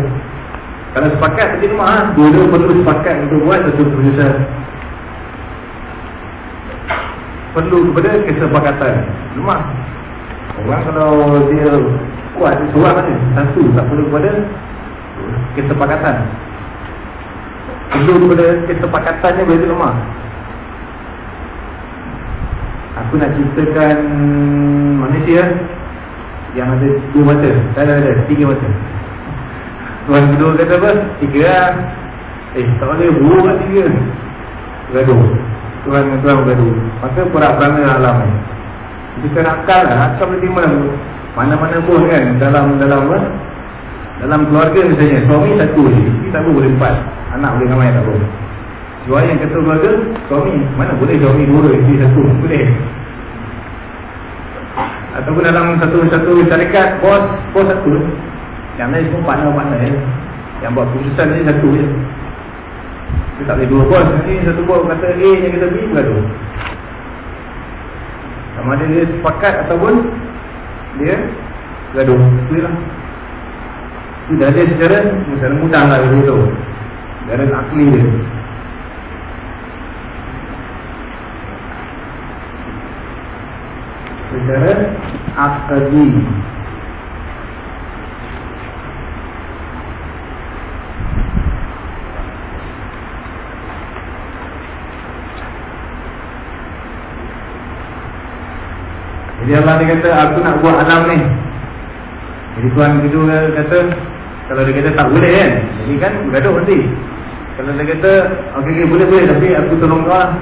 Kalau sepakat, berarti lemah. Ha? Dua-dua perlu sepakat untuk buat satu keputusan perlu kepada kesepakatan lemah orang kalau dia kuat seorang saja satu tak perlu kepada kesepakatan perlu kepada kesepakatannya berarti lemah. Aku nak ceritakan manusia yang ada dua mata. Tak ada, tiga mata. Tuan kedua kata apa? Tiga lah. Eh tak boleh. Buruk kan tiga. Gaduh Tuhan dengan Tuhan bergaduh. Maka perak-perangnya alam ni Kita nak akal lah. Akal boleh terima Mana-mana pun kan. Dalam dalam apa? Dalam keluarga misalnya. Suami satu je. Isteri tak boleh empat Anak boleh ramai tak boleh? Kecuali yang kata keluarga Suami. Mana boleh suami dua Isteri satu? Boleh. Ataupun dalam satu-satu syarikat Bos Bos satu. Yang lain semua partner-partner ya. Yang buat keputusan ni satu je dia tak boleh dua bos Ini satu bos kata A yang kata B bergaduh Sama ada dia sepakat ataupun Dia Gaduh. Itu lah Itu dah ada secara Misalnya mudah lah dia tu Dari akli dia Secara Akli Jadi Allah dia kata aku nak buat alam ni. Jadi Tuhan itu kata Kalau dia kata tak boleh kan? Jadi kan bergaduh nanti Kalau dia kata okey okay, boleh boleh Tapi aku tolong kau lah.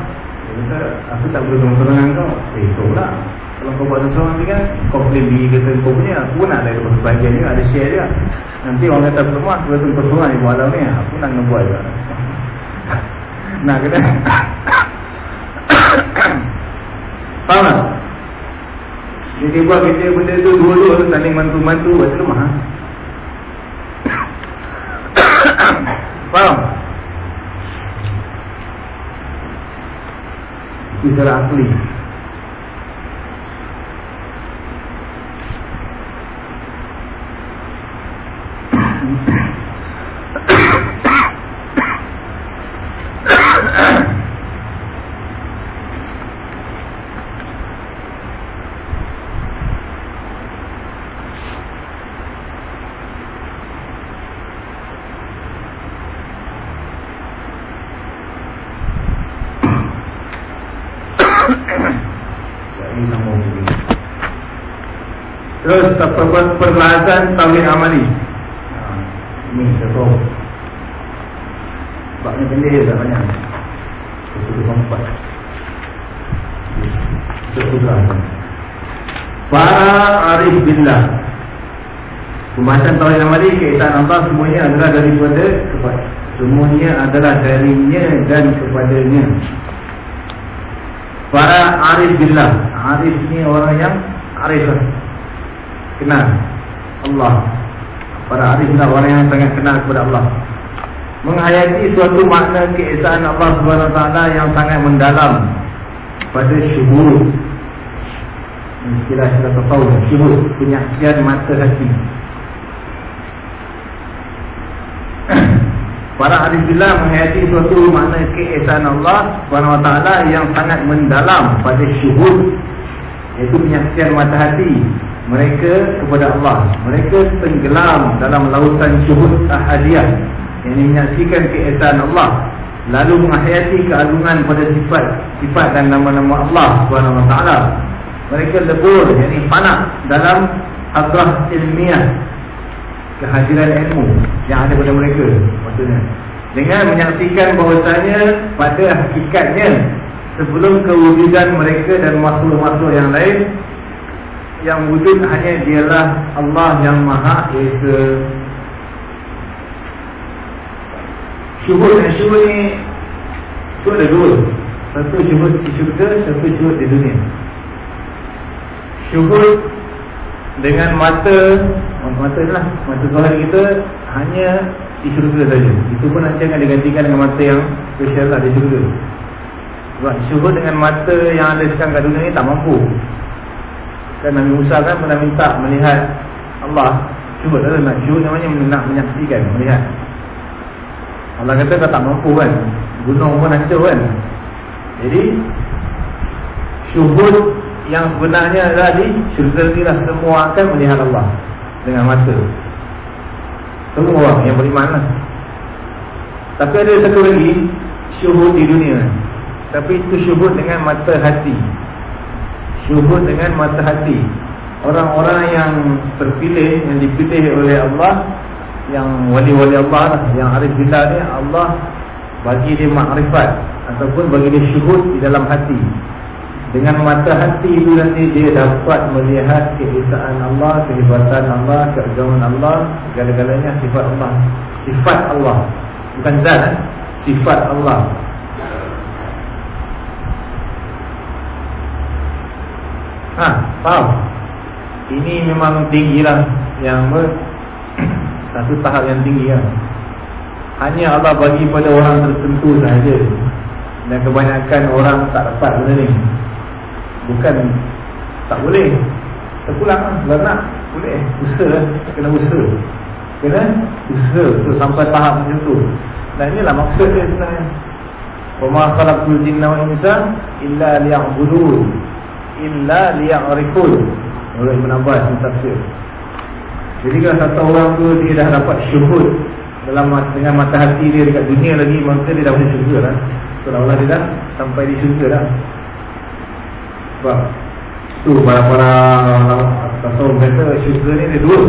Dia kata aku tak boleh tolong kau. Eh tu lah Kalau kau buat sesuatu nanti kan Kau boleh beli kata kau punya Aku nak ada bagian juga Ada share juga Nanti orang kata aku lemah Aku kata kau tolong ni buat alam ni Aku nak ngebuat juga. Nak kata Faham tak? Jadi buat kerja benda tu dua-dua saling mantu-mantu Lepas tu lemah Faham? Secara akli Terus perbahasan tauhid amali. Ha, ini satu. Sebabnya pendek tak banyak. Satu dua empat. Satu Para arif billah. Pembahasan tauhid amali keesaan Allah semuanya adalah daripada kepada semuanya adalah darinya dan kepadanya. Para arif billah. Arif ni orang yang arif lah kenal Allah. Para ariflah orang yang sangat kenal kepada Allah. Menghayati suatu makna keesaan Allah SWT yang sangat mendalam Pada syuhud Istilah-istilah tahu Syuhud penyaksian mata hati. Para arifillah menghayati suatu makna keesaan Allah SWT yang sangat mendalam pada syuhud Iaitu penyaksian mata hati mereka kepada Allah. Mereka tenggelam dalam lautan syuhud ahadiyah yang menyaksikan keesaan Allah lalu menghayati keagungan pada sifat sifat dan nama-nama Allah SWT mereka lebur yakni panak dalam hadrah ilmiah kehadiran ilmu yang ada pada mereka maksudnya. Dengan menyaksikan bahawasanya pada hakikatnya sebelum kewujudan mereka dan makhluk-makhluk yang lain yang wujud hanya dialah Allah yang Maha Esa. Syuhud dan syuhud ni tu ada dua. Satu syuhud di syurga Satu syuhud di dunia. Syuhud Dengan mata Mata lah. Mata Tuhan kita Hanya di syurga saja. Itu pun nanti akan digantikan dengan mata yang Spesial lah di syurga. Sebab syuhud dengan mata yang ada sekarang kat dunia ni Tak mampu Kan Nabi Musa kan pernah minta melihat Allah. Syuhud lah nak Syuhud namanya nak menyaksikan Melihat. Allah kata kau tak mampu kan? Gunung pun hancur kan? Jadi Syuhud yang sebenarnya adalah di syurga ni lah semua akan melihat Allah Dengan mata. Semua orang yang beriman lah. Tapi ada satu lagi Syuhud di dunia. Tapi itu syuhud dengan mata hati Syuhud dengan mata hati Orang-orang yang terpilih Yang dipilih oleh Allah Yang wali-wali Allah lah Yang arif billah ni Allah Bagi dia makrifat Ataupun bagi dia syuhud di dalam hati dengan mata hati itu nanti dia dapat melihat keesaan Allah, kehebatan Allah, keagamaan Allah, segala-galanya sifat Allah. Sifat Allah. Bukan zat, eh? sifat Allah. Ha, faham? Ini memang tinggi lah yang ber, satu tahap yang tinggi lah. Hanya Allah bagi pada orang tertentu sahaja. Dan kebanyakan orang tak dapat benda ni. Bukan tak boleh. Terpulang lah. Kalau nak, boleh. Usaha. Kena usaha. Kena usaha untuk sampai tahap macam tu. Dan inilah maksud dia sebenarnya. وَمَا خَلَقْتُ الْجِنَّ وَإِنْسَ إِلَّا لِيَعْبُدُونَ illa liya'rifun. Oleh menabas tafsir. Jadi kalau satu orang tu dia dah dapat syuhud dalam dengan mata hati dia dekat dunia lagi maka dia dah boleh syurga lah. Seolah-olah dia dah sampai di syurga dah. Sebab tu para-para tasawuf kata syurga ni ada dua.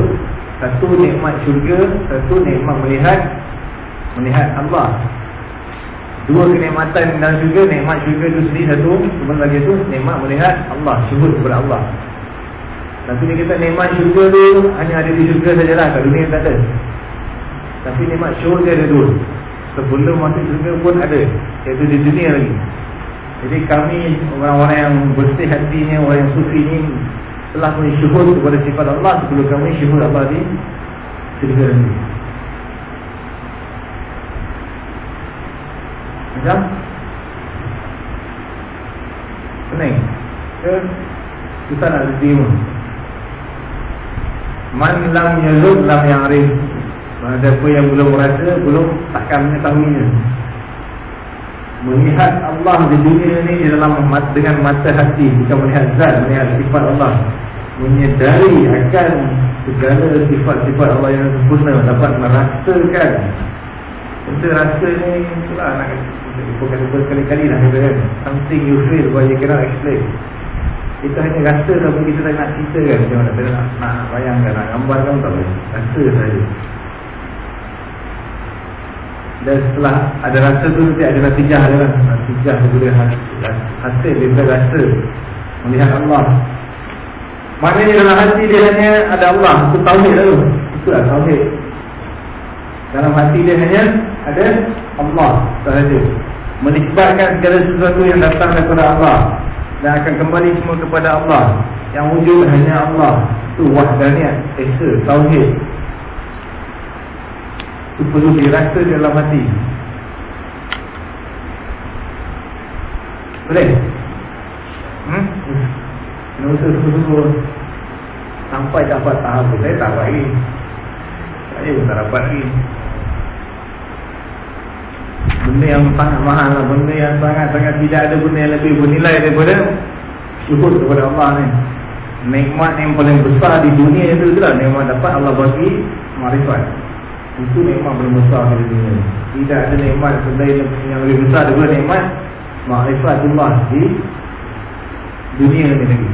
Satu nikmat syurga satu nikmat melihat melihat Allah. Dua kenikmatan dalam syurga, nikmat syurga itu sendiri satu, kemudian lagi itu nikmat melihat Allah, syuhud kepada Allah. Tapi ni kita nikmat syurga tu hanya ada di syurga sajalah, kat dunia tak ada. Tapi nikmat syurga ada dua. Sebelum masuk syurga pun ada, iaitu di dunia lagi. Jadi kami orang-orang yang bersih hatinya, orang yang sufi ni telah mensyuhud kepada sifat Allah sebelum kami syuhud Allah di syurga ini. Macam? Pening? Ke? Kita nak terima Man lam yalud lam yang arif Siapa yang belum merasa Belum takkan mengetahuinya Melihat Allah di dunia ni dalam dengan mata hati Bukan melihat zat, melihat sifat Allah Menyedari akan segala sifat-sifat Allah yang sempurna Dapat merasakan Kita rasa ni Itulah nak Bukan berkali-kali lah kata kan. Something you feel but you cannot explain. Kita hanya rasa tapi kita tak nak cerita kan Macam mana kita nak, nak bayangkan Nak gambarkan tak boleh. Rasa saja. Dan setelah ada rasa tu Nanti ada natijah lah Natijah tu boleh hasil, hasil Dia rasa. Melihat Allah. Maknanya dalam hati dia hanya ada Allah Itu tauhid lah tu. Itulah tauhid Dalam hati dia hanya ada Allah sahaja. Menikbatkan segala sesuatu yang datang daripada Allah. Dan akan kembali semua kepada Allah. Yang wujud hanya Allah. Itu wahdaniat, esa, tauhid. Itu perlu dirasa dalam hati. Boleh? Hmm? Kena usaha sungguh-sungguh Sampai dapat tahap Saya tak lagi Saya tak dapat lagi Benda yang sangat mahal lah Benda yang sangat-sangat tidak ada benda yang lebih bernilai daripada Syukur kepada Allah ni. Nikmat yang paling besar di dunia itu itulah Nikmat dapat Allah bagi marifat Itu nikmat paling besar di dunia. Tidak ada nikmat selain yang lebih besar daripada nikmat Ma'rifatullah di dunia ni lagi.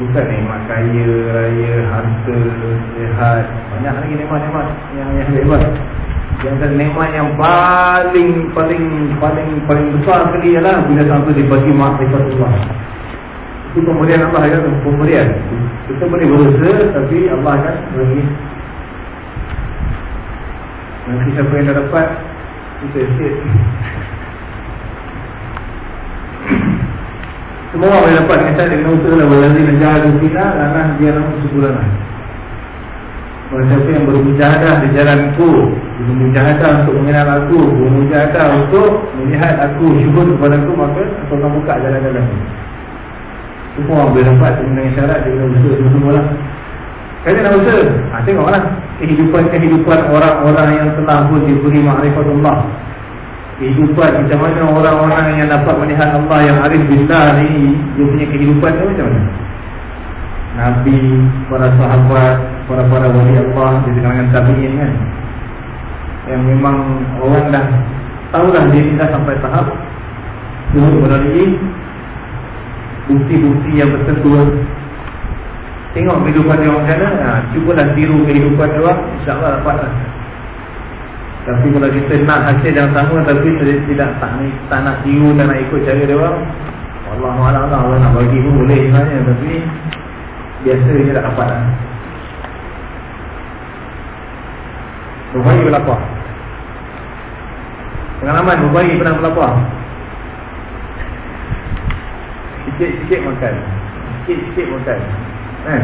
Bukan nikmat kaya, raya, harta, sehat. Banyak lagi nikmat-nikmat yang, yang hebat Yang nikmat yang paling paling paling paling besar sekali ialah Bila sampai dibagi ma'rifatullah Itu pemberian Allah ya, pemberian. Kita boleh berusaha tapi Allah akan bagi. Nanti siapa yang dah dapat Kita sikit. Semua boleh dapat cara dengan usaha lah Walazim menjahat kita Lanah dia nama sebulan Orang siapa yang bermujahadah di jalanku Bermujahadah untuk mengenal aku. Bermujahadah untuk melihat aku. Syukur kepada aku Maka aku akan buka jalan-jalan Semua orang boleh dapat dengan syarat Dengan usaha semua lah Kali nak usaha. Ha, Tengoklah Kehidupan-kehidupan orang-orang yang telah pun diberi ma'rifatullah kehidupan macam mana orang-orang yang dapat melihat Allah yang arif billah ni dia punya kehidupan tu macam mana Nabi, para sahabat, para-para wali Allah di kalangan tabi'in kan. Yang memang orang dah tahu dah dia dah sampai tahap turun melalui bukti-bukti yang bertentu tengok kehidupan dia orang sana ha, cubalah tiru kehidupan dia orang insyaAllah dapat lah tapi kalau kita nak hasil yang sama Tapi tidak tak, tak nak tiru dan nak ikut cara dia orang Allah Allah Allah nak bagi pun boleh sebenarnya. Tapi Biasa dia tak dapat lah. Berbaik berlapar. Pengalaman berbaik pernah berlapar? Sikit-sikit makan. Sikit-sikit makan. Eh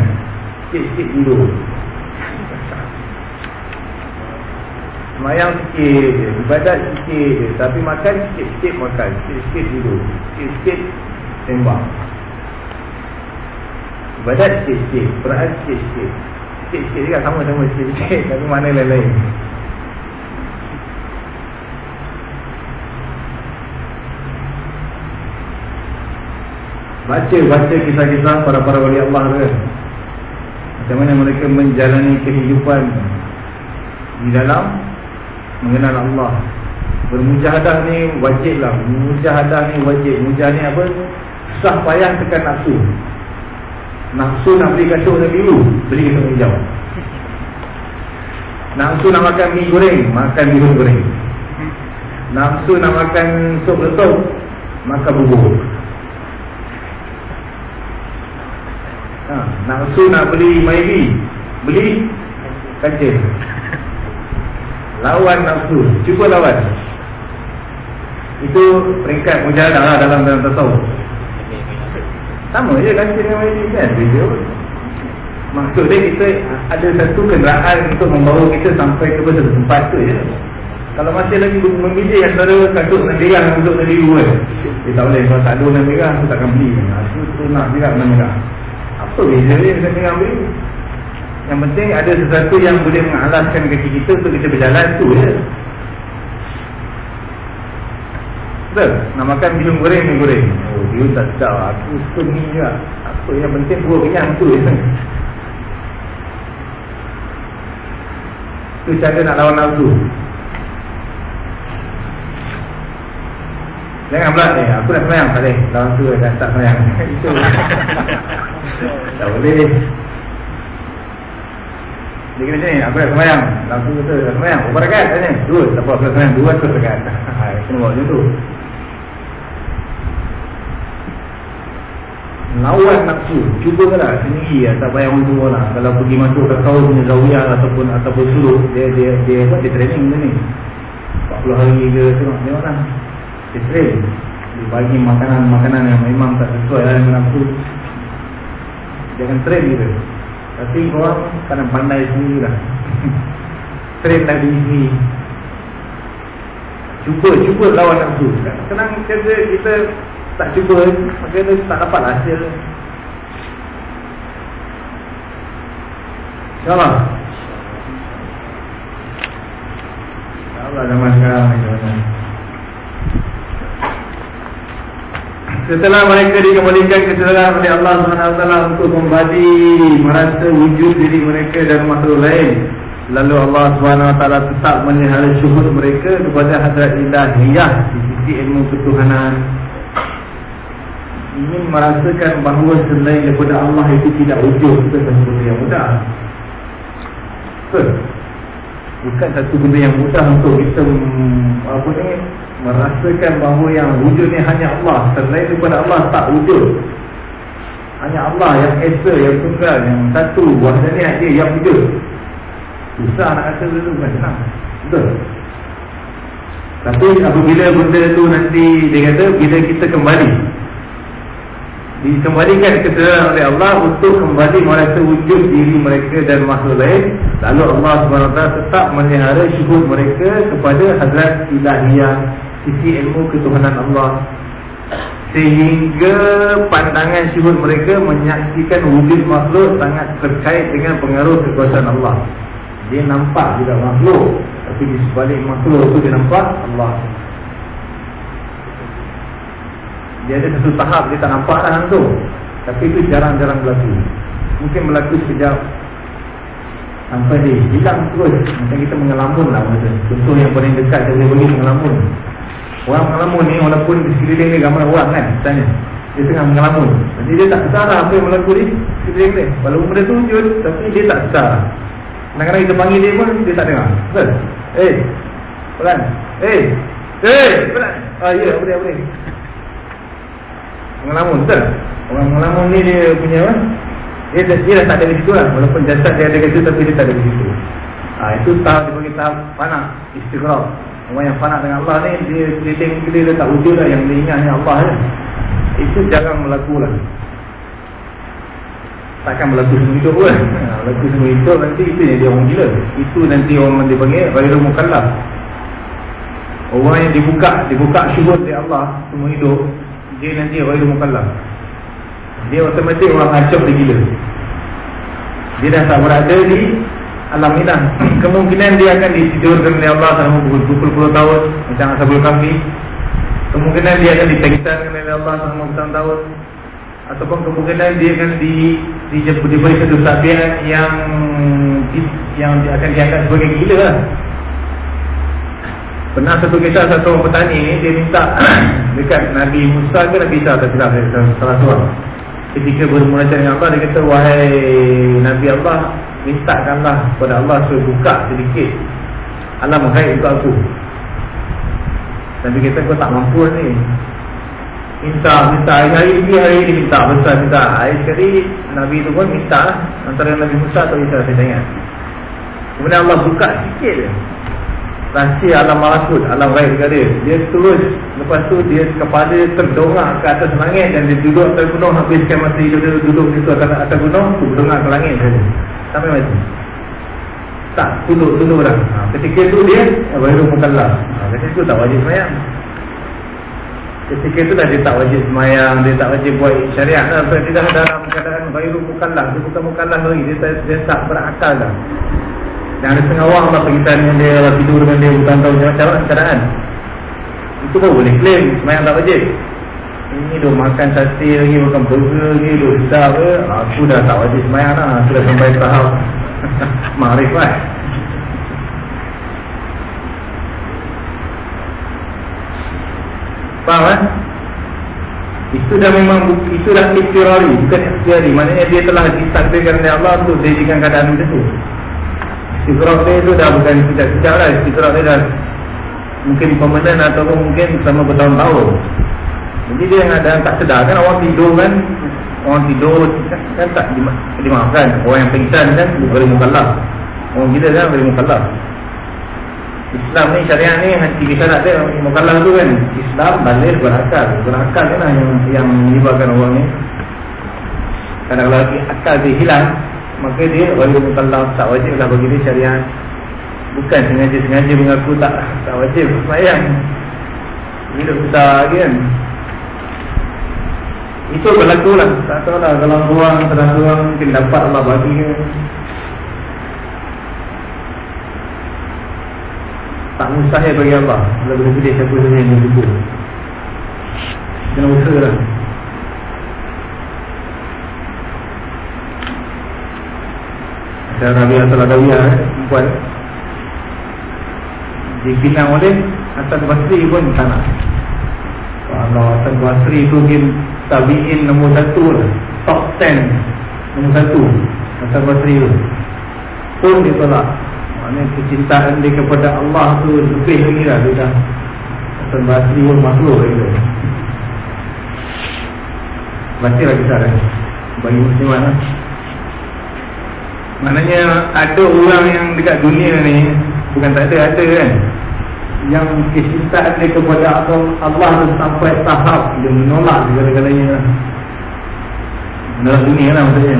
Sikit-sikit tidur Semayang sikit Ibadat sikit Tapi makan sikit-sikit makan. Sikit-sikit duduk Sikit-sikit tembak Ibadat sikit-sikit Quran sikit-sikit Sikit-sikit juga sama-sama sikit-sikit Tapi mana lain-lain? Baca-baca kisah-kisah para-para wali Allah ke Macam mana mereka menjalani kehidupan Di dalam mengenal Allah. Bermujahadah ni wajib lah Mujahadah ni wajib. Mujahadah ni apa? Susah payah tekan nafsu Nafsu nak beli kasut dan biru Beli kasut hijau Nafsu nak makan mie goreng Makan mie goreng. Nafsu nak makan sup letup Makan bubur. Ha, Nafsu nak beli maibi Beli kancing Lawan nafsu Cuba lawan. Itu peringkat mujahadah lah dalam dalam tasawuf Sama je kan dengan ini kan Beza Maksud dia kita ada satu kenderaan Untuk membawa kita sampai ke betul tempat tu je Kalau masih lagi memilih Antara kasut dan merah dan dan biru kan Dia tak boleh Kalau ada warna merah Aku takkan beli. Aku tu nak merah warna merah Apa beza dia dengan merah biru yang penting ada sesuatu yang boleh mengalaskan kaki kita untuk kita berjalan tu je. Betul? Nak makan bihun goreng, bihun goreng. Oh, bihun tak sedap. Aku suka ni juga. Apa yang penting perut kenyang tu je. Tu cara nak lawan nafsu. Jangan pula ni, aku nak semayang tak boleh. Lawan nafsu dah tak semayang. Itu. tak boleh. Dia kena macam ni, aku nak semayang Langsung kata, nak semayang, berapa rakat tanya Dua, tak apa, aku nak semayang, dua tu rakat Kena buat macam tu Lawan nafsu, cuba lah sendiri lah, tak payah orang tua lah. Kalau pergi masuk ke kau punya zawiyah ataupun ataupun suruh Dia dia dia apa, dia training macam ni. 40 hari ke, tengok, tengok lah Dia train. Dia bagi makanan-makanan yang memang tak sesuai lah dengan nafsu. Jangan train gitu tapi korang kadang pandai sendiri lah. Train diri sendiri. Cuba, cuba lawan nafsu. Senang kata kita tak cuba Maka kita tak dapat hasil InsyaAllah InsyaAllah zaman sekarang Setelah mereka dikembalikan ke sejarah oleh Allah SWT untuk membagi merasa wujud diri mereka dan makhluk lain. Lalu Allah SWT tetap melihara syuhud mereka kepada hadrat ilahiyah di sisi ilmu ketuhanan. Ingin merasakan bahawa selain daripada Allah itu tidak wujud. Itu satu benda yang mudah. Betul? Bukan satu benda yang mudah untuk kita apa ni merasakan bahawa yang wujud ni hanya Allah selain daripada Allah tak wujud hanya Allah yang esa yang tunggal yang satu wahdaniyah dia yang wujud susah nak kata dulu kan senang betul tapi apabila benda tu nanti dia kata bila kita kembali dikembalikan kesedaran oleh Allah untuk kembali merasa wujud diri mereka dan makhluk lain. Lalu Allah SWT tetap melihara syuhud mereka kepada hadrat ilahiyah sisi ilmu ketuhanan Allah. Sehingga pandangan syuhud mereka menyaksikan wujud makhluk sangat terkait dengan pengaruh kekuasaan Allah. Dia nampak juga makhluk tapi di sebalik makhluk tu dia nampak Allah dia ada satu tahap dia tak nampak lah langsung tapi itu jarang-jarang berlaku. Mungkin berlaku sekejap sampai dia hilang terus. Macam kita mengelamun lah kata. contoh yang paling dekat saya boleh mengelamun. Orang mengelamun ni walaupun di sekeliling dia gambar orang kan tanya dia tengah mengelamun. Jadi dia tak sedar lah apa yang berlaku di sekeliling dia. Walaupun benda tu wujud tapi dia tak sedar kadang-kadang kita panggil dia pun dia tak dengar. Betul? eh pelan. Eh eh pelan. Ah ya boleh boleh Mengelamun betul? Orang mengelamun ni dia punya apa? Dia, dia dah tak ada di situ lah. Walaupun jasad dia ada kat tapi dia tak ada di situ. Ha, Itu tahap dia bagi tahap panak Istiqraq Orang yang panak dengan Allah ni Dia keliling dia, dia tak wujud lah Yang dia ingat ni Allah je Itu jarang berlaku lah. Takkan berlaku semua hidup pun. Ha, Berlaku semua hidup nanti itu yang dia orang gila. Itu nanti orang dia panggil Ghairul Mukallaf. Orang yang dibuka Dibuka syuhud dari Allah Semua hidup dia nanti ghairu mukallaf. Dia otomatik orang acap dia gila. Dia dah tak berada di alam minah kemungkinan dia akan ditidurkan oleh Allah selama berpuluh-puluh tahun macam asabul kafi kemungkinan dia akan ditegisankan oleh Allah selama bertahun-tahun ataupun kemungkinan dia akan di di diberi kedusabian yang yang dia akan diangkat sebagai gila lah Pernah satu kisah satu orang petani ni Dia minta dekat Nabi Musa ke Nabi Isa Tak silap salah seorang. Ketika bermunajat dengan Allah Dia kata Wahai Nabi Allah Mintakanlah kepada Allah Supaya buka sedikit Alam ghaib untuk aku. Nabi kata kau tak mampu ni. Minta, minta. Hari-hari ini hari ini minta Besar minta. Hari sekali Nabi tu pun minta Antara Nabi Musa atau Isa Saya ingat Kemudian Allah buka sikit rahsia alam malakut, alam dekat dia. Dia terus, lepas tu dia kepala terdongak ke atas langit dan dia duduk atas gunung habiskan masa hidup dia duduk di atas, atas gunung, tu ke langit. Sampai mati. Tak, duduk-duduk dah. Ha, ketika itu dia, baru mukallaf. Ha, ketika itu tak wajib semayang. Ketika itu dah dia tak wajib semayang, dia tak wajib buat syariat. Lah. Dia dah dalam keadaan baru mukallaf. Dia bukan mukallaf lagi, dia, dia tak berakal dah. Dan ada setengah orang lah pergi tanya dia lah tidur dengan dia bukan tahu macam mana keadaan. Itu pun boleh claim semayang tak wajib. Ini dah makan sate lagi, makan burger lagi, dah besar ke. Aku dah tak wajib semayang lah. Aku dah sampai tahap marifat. Faham kan? Itu dah memang itu dah ikhtiari, bukan ikhtiari. Maknanya dia telah ditakdirkan oleh Allah untuk jadikan keadaan macam tu. Dia tu dah bukan sekejap-sekejap lah. Dia dah Mungkin pemenang ataupun mungkin sama bertahun-tahun. Jadi dia yang ada tak sedar kan Orang tidur kan. Orang tidur kan tak dimaafkan. Orang yang pengsan kan boleh mukallaf. Orang gila kan boleh mukallaf. Islam ni syariat ni kita nak dia mukallaf tu kan. Islam balik berakal. Berakal kan lah yang, yang menyebabkan orang ni. Kadang-kadang akal dia hilang maka dia wajib mukallaf tak wajib lah bagi dia syariat. Bukan sengaja-sengaja mengaku tak tak wajib. Semayang hidup sedar kan. Itu berlaku lah. Tak tahu lah kalau ruang sedang ruang mungkin dapat Allah bagi ke. Tak mustahil bagi Allah kalau boleh pilih siapa saja yang berhubung kena usaha lah dan Nabi Hasan Adawiyah eh, perempuan. Dipinang oleh Hasan Basri pun sana. Kalau Hasan Basri itu dia tabi'in nombor satu lah. Top ten nombor satu Hasan Basri itu pun dia tolak. Maknanya kecintaan dia kepada Allah tu lebih lagi lah. Dia dah Hasan Basri pun makhluk lagi Baca lah kita lah Bagi muslimat lah Maknanya ada orang yang dekat dunia ni Bukan tak ada, ada kan? Yang kecintaan dia kepada Allah Allah sampai tahap Dia menolak segala-galanya. Dalam dunia lah maksudnya.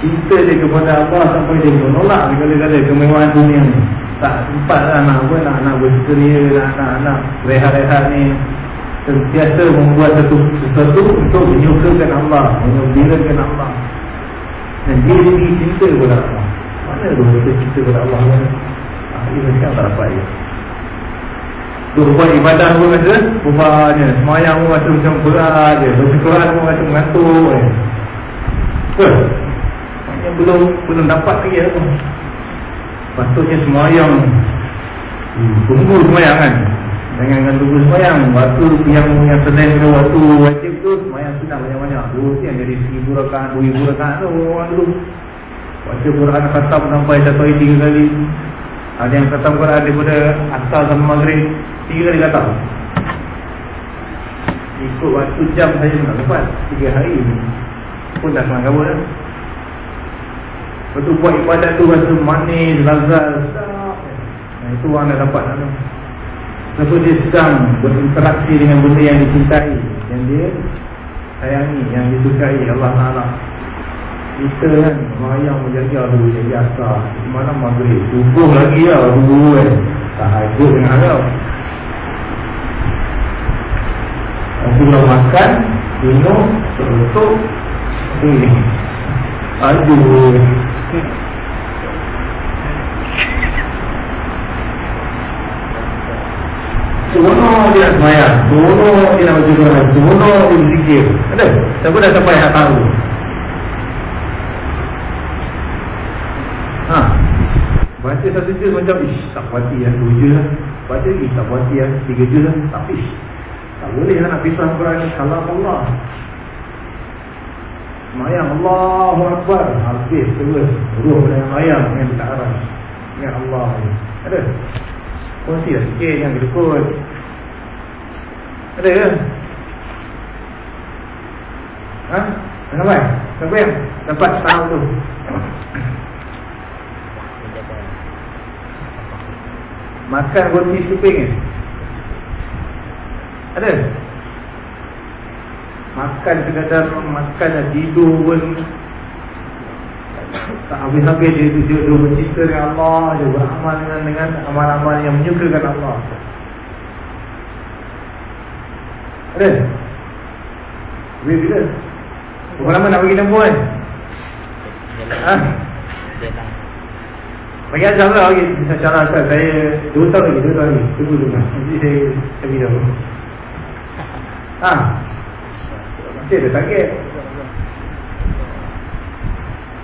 Cinta dia kepada Allah sampai dia menolak Kala-kala kemewahan dunia ni. Tak sempat lah nak apa Nak, nak berseria Nak, nak, nak rehat-rehat ni Sentiasa membuat satu sesuatu Untuk menyukakan Allah Menyukakan Allah. Dan dia jadi cinta kepada Allah. Mana tu kita cinta kepada Allah kan ah, Ini sekarang tak dapat Tu buat ibadah pun rasa Bubarnya. Semayang pun rasa macam berat je Quran pun rasa mengantuk. Betul? Maknanya belum belum dapat lagi apa Patutnya semayang. Hmm, Tunggu semayang kan Jangan dengan tunggu semayang Waktu yang yang senang tu Waktu wajib tu Semayang sunnah banyak-banyak. Dulu yang jadi seribu rekaan Dua ribu rekaan tu Orang dulu Baca Quran khatam sampai satu hari tiga kali. Ada yang khatam Quran daripada Asal sampai maghrib Tiga kali khatam. Ikut waktu jam saja tak dapat Tiga hari. Pun dah semangat kabut dah Lepas tu buat ibadat tu rasa manis, lazat. Itu orang dah dapat lah Lepas dia sedang berinteraksi dengan benda yang dicintai Yang dia sayangi, yang disukai Allah Ta'ala? Kita kan, mayang menjaga dulu jadi asal Malam maghrib, subuh lagi lah Dulu kan, tahajud dengan harap Lepas makan, minum, serutuk Aduh Seronok dia nak semayang. Seronok dia nak baca Quran Seronok dia berzikir. Ada? Siapa dah sampai hak tahu? Ha? Baca satu juz macam Ish, tak puati lah. Dua juz lah. Baca lagi, tak puati lah. Tiga juz lah. Tak ish Tak boleh lah nak pisah Quran. Ni Kalam Allah. Semayang. Allahu Akbar. Habis terus Ruh dan mayang Yang tak arah Ya Allah. Ada? Kongsi lah sikit yang kedekut Ada ke? Ha? Sampai? Sampai yang? Dapat tahu tu Makan roti sekeping ni Ada? Makan sekadar Makan dan tidur pun tak habis-habis dia, dia, dia, bercinta dengan Allah Dia beramal dengan, dengan amal-amal yang menyukakan Allah Ada? Habis bila? Berapa lama nak bagi nombor kan? Ha? Bagi ajar lah lagi Saya saya Dua tahun lagi Dua tahun lagi Tunggu dulu Nanti saya Saya bilang Ha? Masih ada target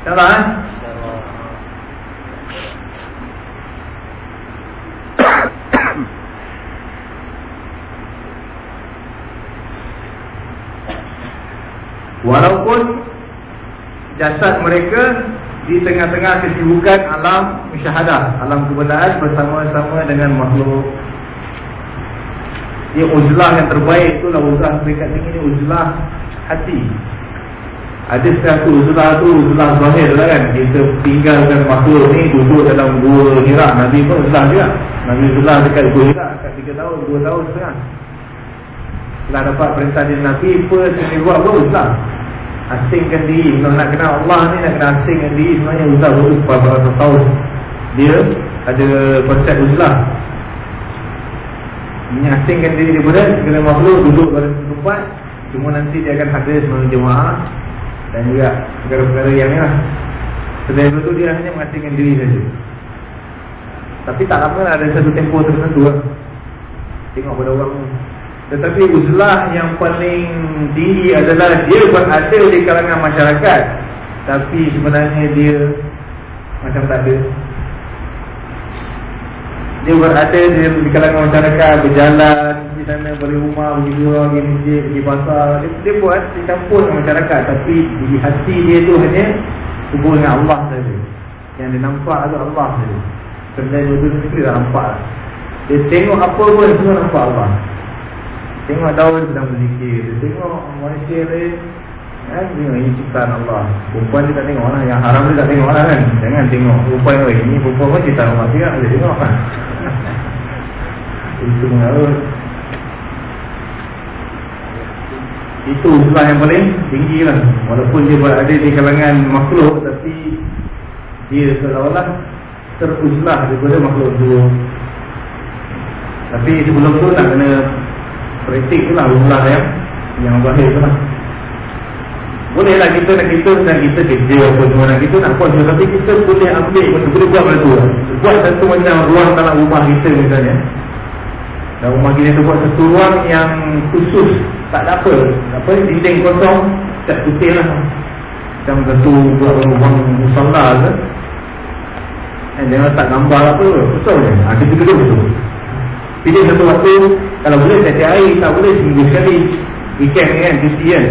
InsyaAllah ha? Walaupun jasad mereka di tengah-tengah kesibukan alam musyahadah, alam kebenaran bersama-sama dengan makhluk. Dia uzlah yang terbaik itu lah uzlah mereka ini uzlah hati. Ada satu uzlah tu uzlah zahir lah kan. Kita tinggalkan makhluk ni duduk dalam gua hira. Nabi pun uzlah juga. Nabi uzlah dekat gua hira dekat 3 tahun, 2 tahun setengah. Setelah dapat perintah dari Nabi, first yang dia buat pun uzlah asingkan diri kalau nak kenal Allah ni nak kena asingkan diri sebenarnya uzlah dulu beberapa ratus tahun dia ada konsep uzlah menyasingkan diri daripada segala makhluk duduk pada tempat cuma nanti dia akan hadir sebagai jemaah dan juga perkara-perkara yang ni lah. Selain itu dia hanya mengasingkan diri saja. Tapi tak lama ada satu tempoh tertentu lah. Tengok pada orang tetapi uzlah yang paling tinggi adalah dia berada di kalangan masyarakat. Tapi sebenarnya dia macam tak ada. Dia berada di, di kalangan masyarakat Berjalan di sana, beri rumah, pergi luar, pergi masjid, pergi pasar. Dia, dia buat dicampur dengan masyarakat. Tapi di hati dia tu hanya hubungan dengan Allah saja. Yang dia nampak itu Allah saja. Sebenarnya itu sendiri dah nampak. Dia tengok apa pun semua nampak Allah. Tengok daun sedang berzikir. Tengok manusia ni kan? Tengok ini ciptaan Allah. Perempuan dia tak tengok lah Yang haram dia tak tengok lah kan. Jangan tengok Perempuan ni Ini perempuan pun ciptaan Allah. Tidak boleh tengok. Kan Itu mengarut Itu uzlah yang paling tinggi lah. Walaupun dia berada di kalangan makhluk Tapi dia seolah-olah teruzlah daripada makhluk itu Tapi sebelum tu nak kena Praktik tu lah uzlah yang Yang bahaya tu lah. Bolehlah kita nak kita dan kita kerja apa semua nak kita nak buat Tapi kita boleh ambil, kita boleh buat benda tu lah. Buat satu macam ruang dalam rumah kita misalnya. Dan rumah kita tu buat satu ruang yang khusus Tak ada apa, apa dinding kosong Tak putih lah. Macam satu buat ruang musalla ke. Eh, jangan letak gambar apa. Betul je. Ha, Kita duduk betul. Pilih satu waktu. Kalau boleh setiap hari Tak boleh seminggu sekali. Weekend kan Cuti kan.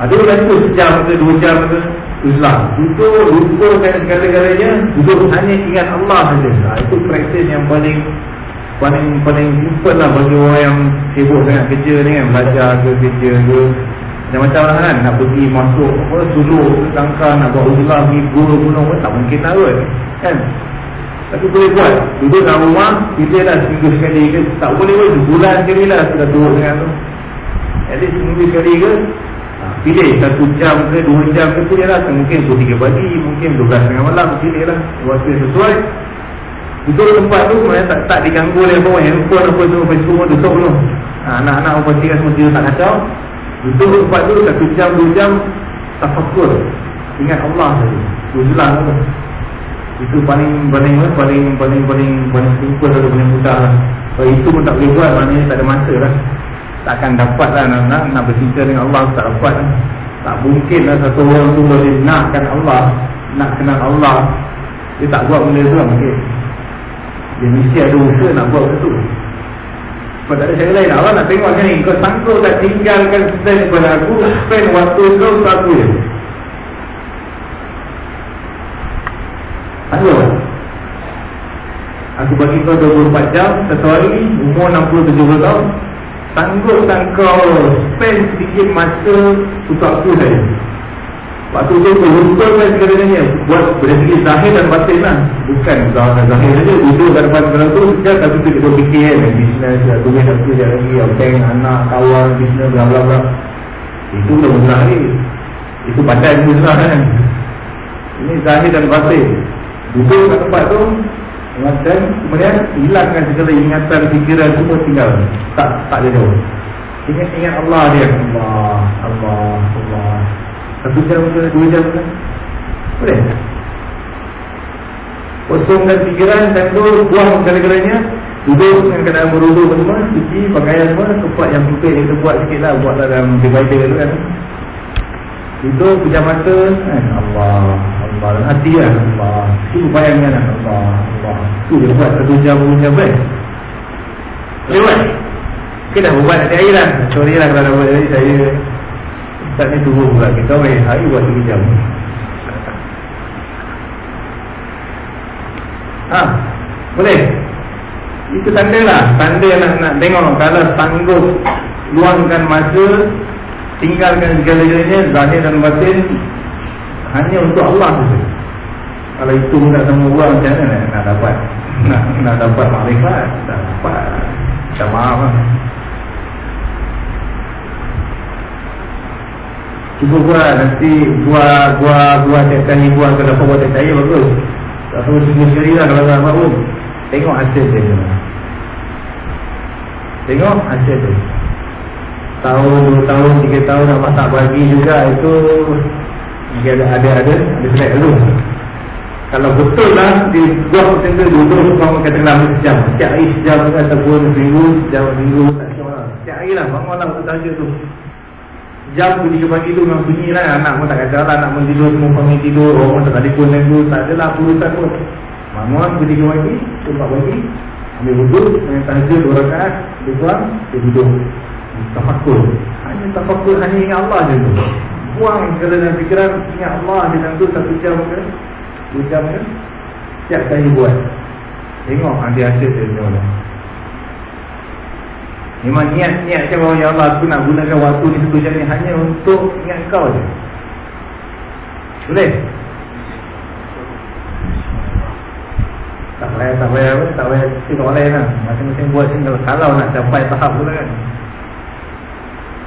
Ada orang tu sejam ke dua jam ke. Uzlah Duduk lupakan segala-galanya. Duduk hanya ingat Allah saja. Ha, Itu praktis yang paling Paling paling simple lah bagi orang yang Sibuk dengan kerja ni kan. Belajar ke kerja ke. Macam-macam lah kan. Nak pergi masuk apa Suluk Tangka nak buat uzlah Pergi guru gunung pun tak mungkin lah kot. Kan? Tapi boleh buat. Duduk dalam rumah Pilih lah seminggu sekali ke Tak boleh pun Sebulan sekali lah Sudah duduk dengan tu. At least seminggu sekali ke. Pilih satu jam ke dua jam ke pilih lah. Mungkin tu tiga pagi Mungkin dua belas tengah malam Pilih lah. Waktu sesuai Duduk tempat tu mana tak, tak diganggu oleh apa Handphone apa semua Facebook tutup dulu ha, Anak-anak apa tiga semua tidur tak kacau Duduk tempat tu satu jam dua jam Tafakur Ingat Allah saja Uzulah tu itu paling paling paling paling paling paling paling simple atau paling mudah lah. Kalau itu pun tak boleh buat maknanya tak ada masa lah. Takkan dapat lah nak, nak, nak bercinta dengan Allah tak dapat lah. Tak mungkin lah satu orang tu boleh nakkan Allah, nak kenal Allah. Dia tak buat benda tu lah mungkin. Dia mesti ada usaha nak buat tu. Sebab tak ada cara lain. Allah nak tengok macam ni Kau sanggup tak tinggalkan spend kepada aku Spend waktu kau untuk aku je Sanggup Aku bagi kau 24 jam Satu hari Umur 60-70 tahun. Sanggup tak kau Spend sedikit masa Untuk aku saja Waktu tu lupakan segala-galanya Buat segi zahir dan batin lah. Bukan zahir, zahir saja. Duduk kat depan kau tu Sekejap tapi tu kita fikir kan. Bisnes, duit aku sekejap lagi. Bank, anak, kawan, bisnes, bla bla bla. Itu dah benar ni Itu badan tu kan. Ini zahir dan batin. Duduk kat tempat tu Dan kemudian hilangkan segala ingatan fikiran semua tinggal. Tak tak jauh Ingat ingat Allah dia. Allah Allah Allah Satu jam ke dua jam ke Boleh? Kosongkan fikiran dan tu buang segala-galanya. Duduk dengan keadaan berudu semua Cuci pakaian semua Tempat yang putih kita buat sikit lah Buat dalam divider tu kan. Duduk pejam mata kan? Allah Allah dan hati kan Allah. Itu bayangkan kan Allah Allah. Itu dia buat satu jam dua jam baik Boleh buat? Kita buat nanti air lah. Sorry lah kalau dah buat tadi saya Ustaz ni tunggu pula. Kita boleh hari buat tiga jam. Ha Boleh? Itu tanda lah. Tanda nak, nak tengok. Kalau sanggup Luangkan masa tinggalkan segala-galanya zahir dan batin hanya untuk Allah. Kalau itu tak semua buat macam mana nak dapat? Nak, nak dapat makrifat tak dapat. Tak maaf lah. Cuba buat nanti buat buat buat tiap kali buat kalau dapat buat kali bagus. Tak perlu sekali lah kalau tak pun. Tengok hasil dia. Tengok hasil dia tahun, dua tahun, tiga tahun nak tak bagi juga itu dia ada ada ada ada selek dulu. Kalau betul lah di buat macam tu duduk semua kata lama sejam. Setiap hari sejam ataupun seminggu, sejam minggu tak semua. Setiap hari lah bangun lah untuk tajuk tu. Jam bunyi ke pagi tu memang bunyi lah. Anak pun tak kata lah Anak pun tidur Semua panggil tidur. Orang pun tak telefon lagi. Tak adalah urusan pun Bangun bunyi ke pagi Tempat pagi Ambil wuduk Dengan tahajud Dua rakaat. Dia buang Dia duduk tafakur hanya tafakur hanya ingat Allah je tu. Buang segala dalam fikiran ingat Allah dia dalam tu satu jam ke. Dua jam ke. Siap kali buat. Tengok ada hasil dia tengok memang niat-niat macam bahawa ya Allah aku nak gunakan waktu ni satu jam ni. Hanya untuk ingat kau je. Boleh? Tak payah, tak payah, tak payah, tak payah, tak payah, masing-masing buat single kalau nak capai tahap tu kan.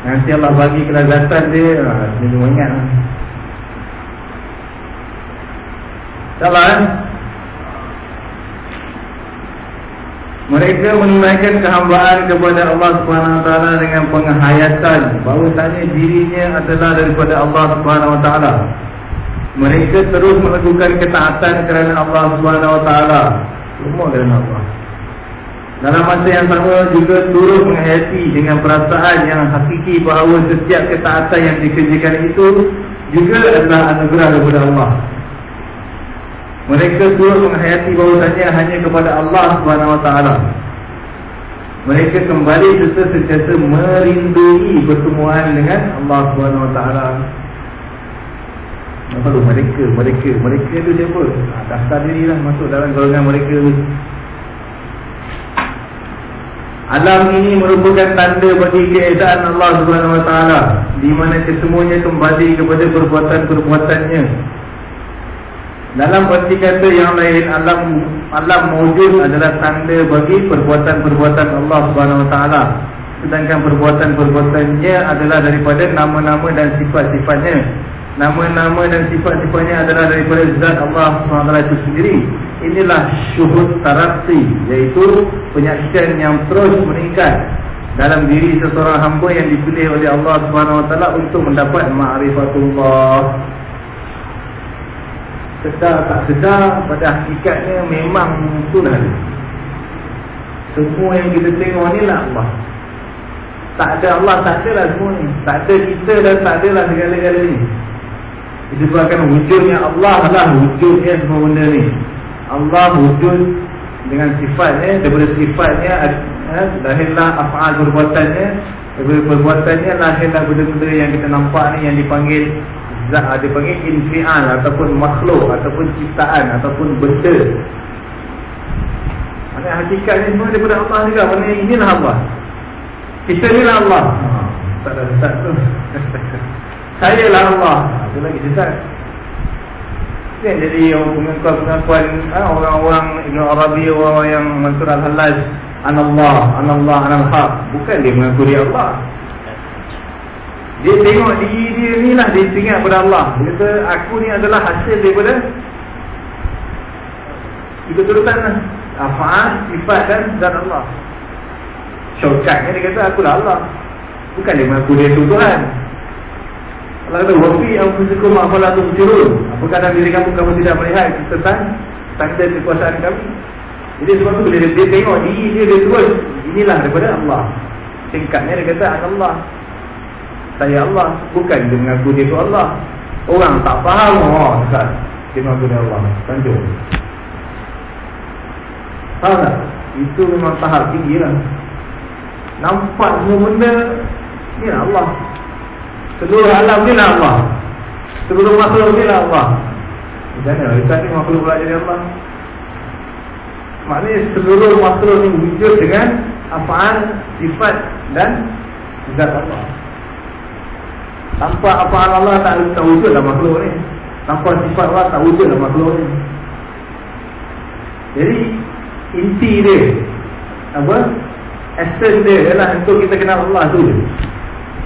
Nanti Allah bagi kelazatan dia. Ah, Dia cuma ingat lah. Salah kan Mereka menunaikan kehambaan kepada Allah SWT dengan penghayatan bahawasanya dirinya adalah daripada Allah SWT. Mereka terus melakukan ketaatan kerana Allah SWT. Semua kerana Allah. Dalam masa yang sama juga turut menghayati dengan perasaan yang hakiki bahawa setiap ketaatan yang dikerjakan itu juga adalah anugerah daripada Allah. Mereka turut menghayati bahawasanya hanya kepada Allah SWT Mereka kembali serta sentiasa merindui pertemuan dengan Allah SWT Apa tu mereka, mereka, mereka tu siapa? Ha, daftar diri lah masuk dalam golongan mereka Alam ini merupakan tanda bagi keadaan Allah SWT Di mana kesemuanya kembali kepada perbuatan-perbuatannya dalam berarti kata yang lain alam alam mewujud adalah tanda bagi perbuatan-perbuatan Allah Subhanahu Wa Taala. Sedangkan perbuatan-perbuatannya adalah daripada nama-nama dan sifat-sifatnya. Nama-nama dan sifat-sifatnya adalah daripada zat Allah Taala itu sendiri. Inilah syuhud taraksi iaitu penyaksian yang terus meningkat dalam diri seseorang hamba yang dipilih oleh Allah Taala untuk mendapat ma'rifatullah sedar tak sedar pada hakikatnya memang itulah dia. Semua yang kita tengok ni lah Allah. Tak ada Allah, tak ada lah semua ni. Tak ada kita dan tak ada lah segala-gala ni. Disebabkan wujudnya Allah lah wujudnya semua benda ni. Allah wujud dengan sifatnya, daripada sifatnya eh, lahirlah af'al perbuatannya, daripada perbuatannya lahirlah benda-benda yang kita nampak ni yang dipanggil zat ada panggil infial ataupun makhluk ataupun ciptaan ataupun benda. Mana hakikat ni semua daripada Allah juga. Mana inilah Allah. Kita ni lah Allah. Ha, tak ada sesat tu. Saya lah Allah. Itu lagi sesat. Kan jadi pengakuan-pengakuan ha, orang-orang Ibn Arabi orang yang Mansur Al-Halaj Anallah, Anallah, Analhaq Bukan dia mengaku dia Allah dia tengok diri dia ni lah Dia ingat kepada Allah. Dia kata aku ni adalah hasil daripada Itu turutan lah. Afa'an, sifat dan zat Allah. Syaukat dia kata aku lah Allah. Bukan dia mengaku dia tu Tuhan. Allah kata Wafi awfusikum apalah tu Apakah dalam diri kamu kamu tidak melihat Tentang tanda kekuasaan kami? Jadi sebab tu bila dia, dia tengok diri dia Dia terus Inilah daripada Allah. Singkatnya dia kata Allah saya Allah bukan dia mengaku dia tu Allah. Orang tak faham oh dekat dia mengaku dia Allah. Tanjung. Faham tak? Itu memang tahap tinggi lah. Nampak semua benda ni lah Allah. Seluruh alam ni lah Allah. Seluruh makhluk ni lah Allah. Macam mana? Dekat ni makhluk pula jadi Allah? Maknanya seluruh makhluk ni wujud dengan apaan sifat dan zat Allah Tanpa apa Allah tak, tak wujudlah makhluk ni. Tanpa sifat Allah tak wujudlah makhluk ni. Jadi Inti dia Apa? Essence dia adalah untuk kita kenal Allah tu.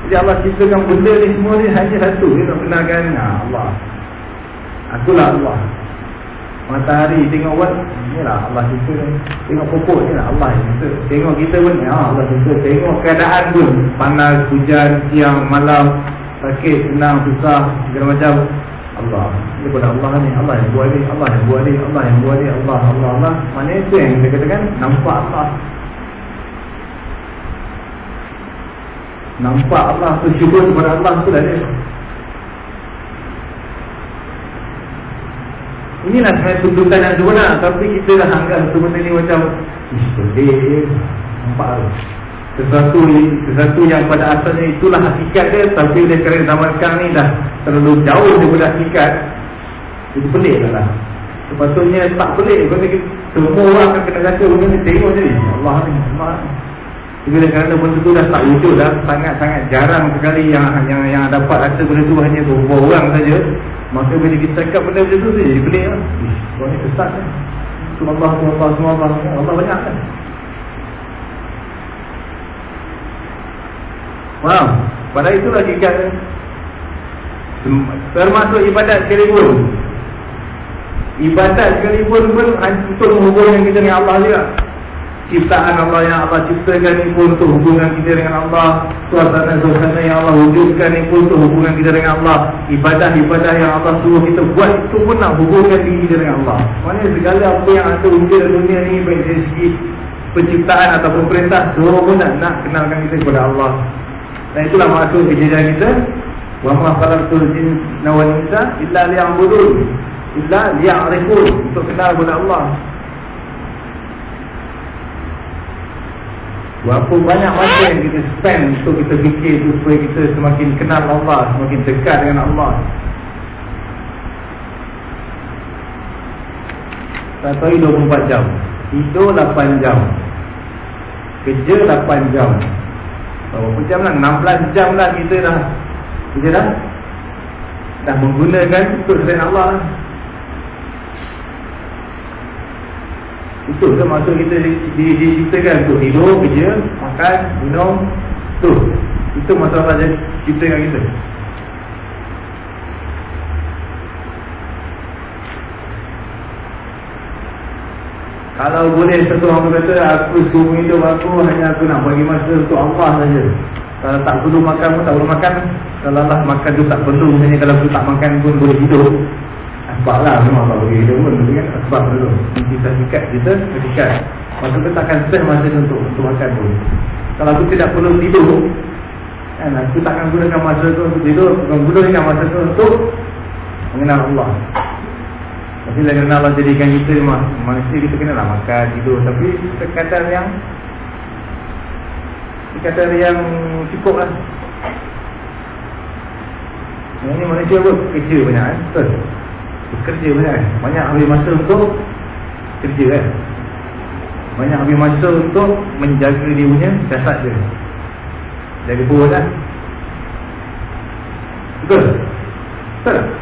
Jadi Allah ciptakan benda ni semua ni Hanya satu Dia nak benarkan nah, Allah. Akulah Allah. Matahari tengok buat Inilah Allah cipta Tengok pokok ni lah Allah cipta. Tengok kita pun ya Allah cipta. Tengok keadaan pun Panas, hujan, siang, malam sakit, senang, susah, segala macam. Allah, dia pada Allah ni. Allah yang buat ni, Allah yang buat ni Allah yang buat ni, Allah, Allah, Allah. Mana itu yang kita katakan, nampak Allah. Nampak Allah, bersyukur kepada Allah tu dah dia. Inilah sebenarnya tuntutan yang sebenar tapi kita dah anggap benda ni macam ish, pedih nampak lah sesuatu sesuatu yang pada asalnya itulah hakikat dia tapi dia kerana zaman sekarang ni dah terlalu jauh daripada hakikat. Itu pelik lah. Sepatutnya tak pelik. Kerana semua orang akan kena rasa benda ni tengok je Allah ni Allah ni. Kerana benda tu dah tak wujud dah sangat-sangat jarang sekali yang yang yang dapat rasa benda tu hanya beberapa orang saja. Maka bila kita cakap benda macam tu jadi pelik lah. Orang ni sesat kan? Allah, Allah, Allah, Allah, Allah banyak kan Faham? Pada itulah hakikat. Termasuk ibadat sekalipun. Ibadat sekalipun pun Untuk menghubungkan kita dengan Allah juga. Ciptaan Allah yang Allah ciptakan ini pun Untuk hubungan kita dengan Allah. Suasana-suasana yang Allah wujudkan ini pun Untuk hubungan kita dengan Allah. Ibadah-ibadah yang Allah suruh kita buat Itu pun nak hubungkan diri kita dengan Allah. Maksudnya segala apa yang ada wujud dalam dunia ini Baik dari segi penciptaan ataupun perintah Semua pun nak, nak kenalkan kita kepada Allah Dan itulah maksud kejadian kita Wa ma khalaqtul jinna wal insa illa liya'budun. Illa liya'rifun. Untuk kenal kepada Allah. Berapa banyak masa yang kita spend untuk kita fikir supaya kita semakin kenal Allah, semakin dekat dengan Allah. Satu hari 24 jam. Tidur 8 jam. Kerja 8 jam Berapa jam lah? 16 jam lah kita dah kita dah dah menggunakan untuk selain Allah. Itu tu maksud kita diciptakan untuk tidur, kerja, makan, minum. Tu. Itu masalah dia ciptakan kita. Kalau boleh satu orang kata aku semua hidup aku hanya aku nak bagi masa untuk Allah saja. Kalau tak perlu makan pun tak perlu makan Kalau lah makan tu tak perlu Misalnya kalau tu tak makan pun boleh hidup Sebab lah memang tak boleh hidup pun kan? Sebab dulu Kita sikat kita sikat Masa tu takkan spend masa tu untuk, untuk makan pun Kalau tu tidak perlu tidur kan? Aku takkan gunakan masa tu untuk tidur Bukan gunakan masa tu untuk Mengenal Allah Tapi lagi kenal Allah jadikan kita Manusia kita kena lah makan, tidur. Tapi sekadar yang kata yang cukup lah. Yang ni manusia pun kerja banyak kan betul? Bekerja banyak kan banyak habis masa untuk kerja kan banyak habis masa untuk menjaga dia punya jasad dia. Jaga perut kan betul? Betul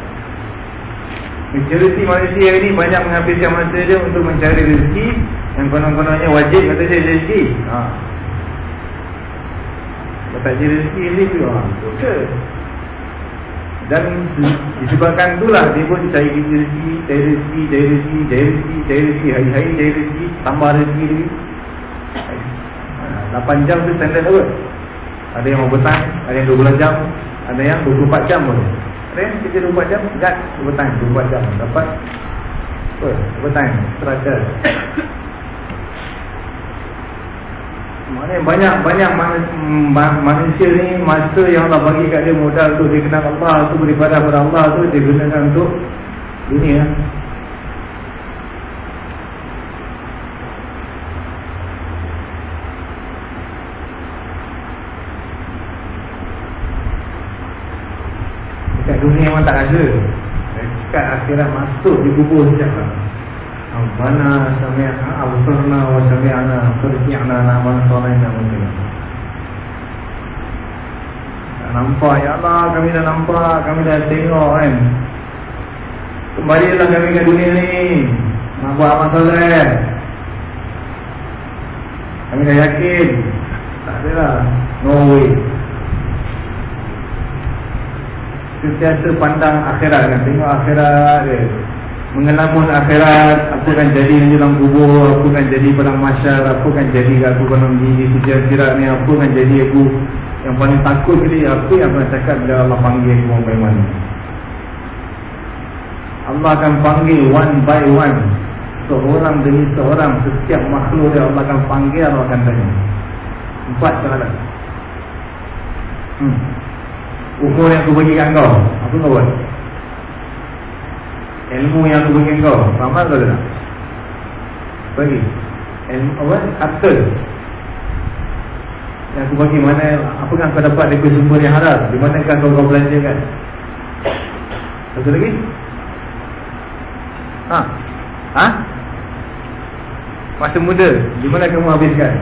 Majoriti manusia ini banyak menghabiskan masa dia untuk mencari rezeki. Yang konon-kononnya wajib kata dia rezeki. Ha. Tak jadi rezeki ini tu ha, Dan disebabkan itulah Dia pun cari rezeki Cari rezeki Cari rezeki Cari rezeki Cari rezeki. Hari-hari cari rezeki Tambah rezeki lagi 8 ha, jam tu standard apa? Ada yang overtime Ada yang 12 jam Ada yang 24 jam pun Yang kerja 24 jam Gad overtime 24 jam Dapat Apa Overtime Extra Maknanya banyak-banyak manusia ni masa yang Allah bagi kat dia modal untuk dia kenal Allah tu beribadah kepada Allah tu dia gunakan untuk dunia. Dekat dunia memang tak ada. Dekat akhirat masuk di kubur sekejap lah. Rabbana sami'na absarna wa sami'na farji'na na'mal salihna mungkin. Nampak ya Allah kami dah nampak kami dah tengok kan. Kembalilah kami ke dunia ni. Nak buat amal soleh. Kami dah yakin. Tak ada lah. No way. Sentiasa pandang akhirat. Kan. Tengok akhirat dia mengelamun akhirat apa akan jadi di dalam kubur apa akan jadi pada masyar apa akan jadi aku kalau di sisi akhirat ni apa akan jadi aku yang paling takut ni apa yang akan cakap bila Allah panggil aku sampai mana Allah akan panggil one by one. Seorang demi seorang setiap makhluk yang Allah akan panggil Allah akan tanya. Empat soalan hmm. Umur yang aku bagi kat kau. Apa kau buat? Ilmu yang aku bagi kau. Ramal kau tak? Bagi. Ilmu apa? Harta Yang aku bagi mana Apa yang kau dapat dari sumber yang halal Di mana kan kau, kau belanjakan Satu lagi? Ha? Ha? Masa muda Di mana kamu habiskan?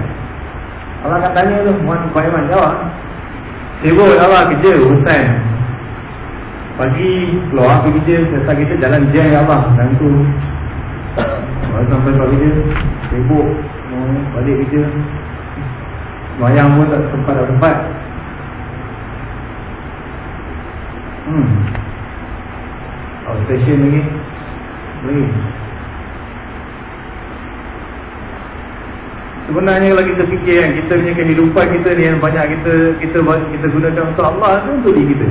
Allah akan tanya tu. Wan Baiman jawab Sibuk Allah kerja Hutan Pagi keluar pergi kerja Selesai kita jalan jam ya Allah Dan tu Baru sampai pagi kerja Sibuk Balik kerja Mayang pun tak sempat tak sempat Hmm. Oh, station lagi. Lagi. Sebenarnya kalau kita fikir kan kita punya kehidupan kita ni yang banyak kita kita kita gunakan untuk Allah tu untuk diri kita.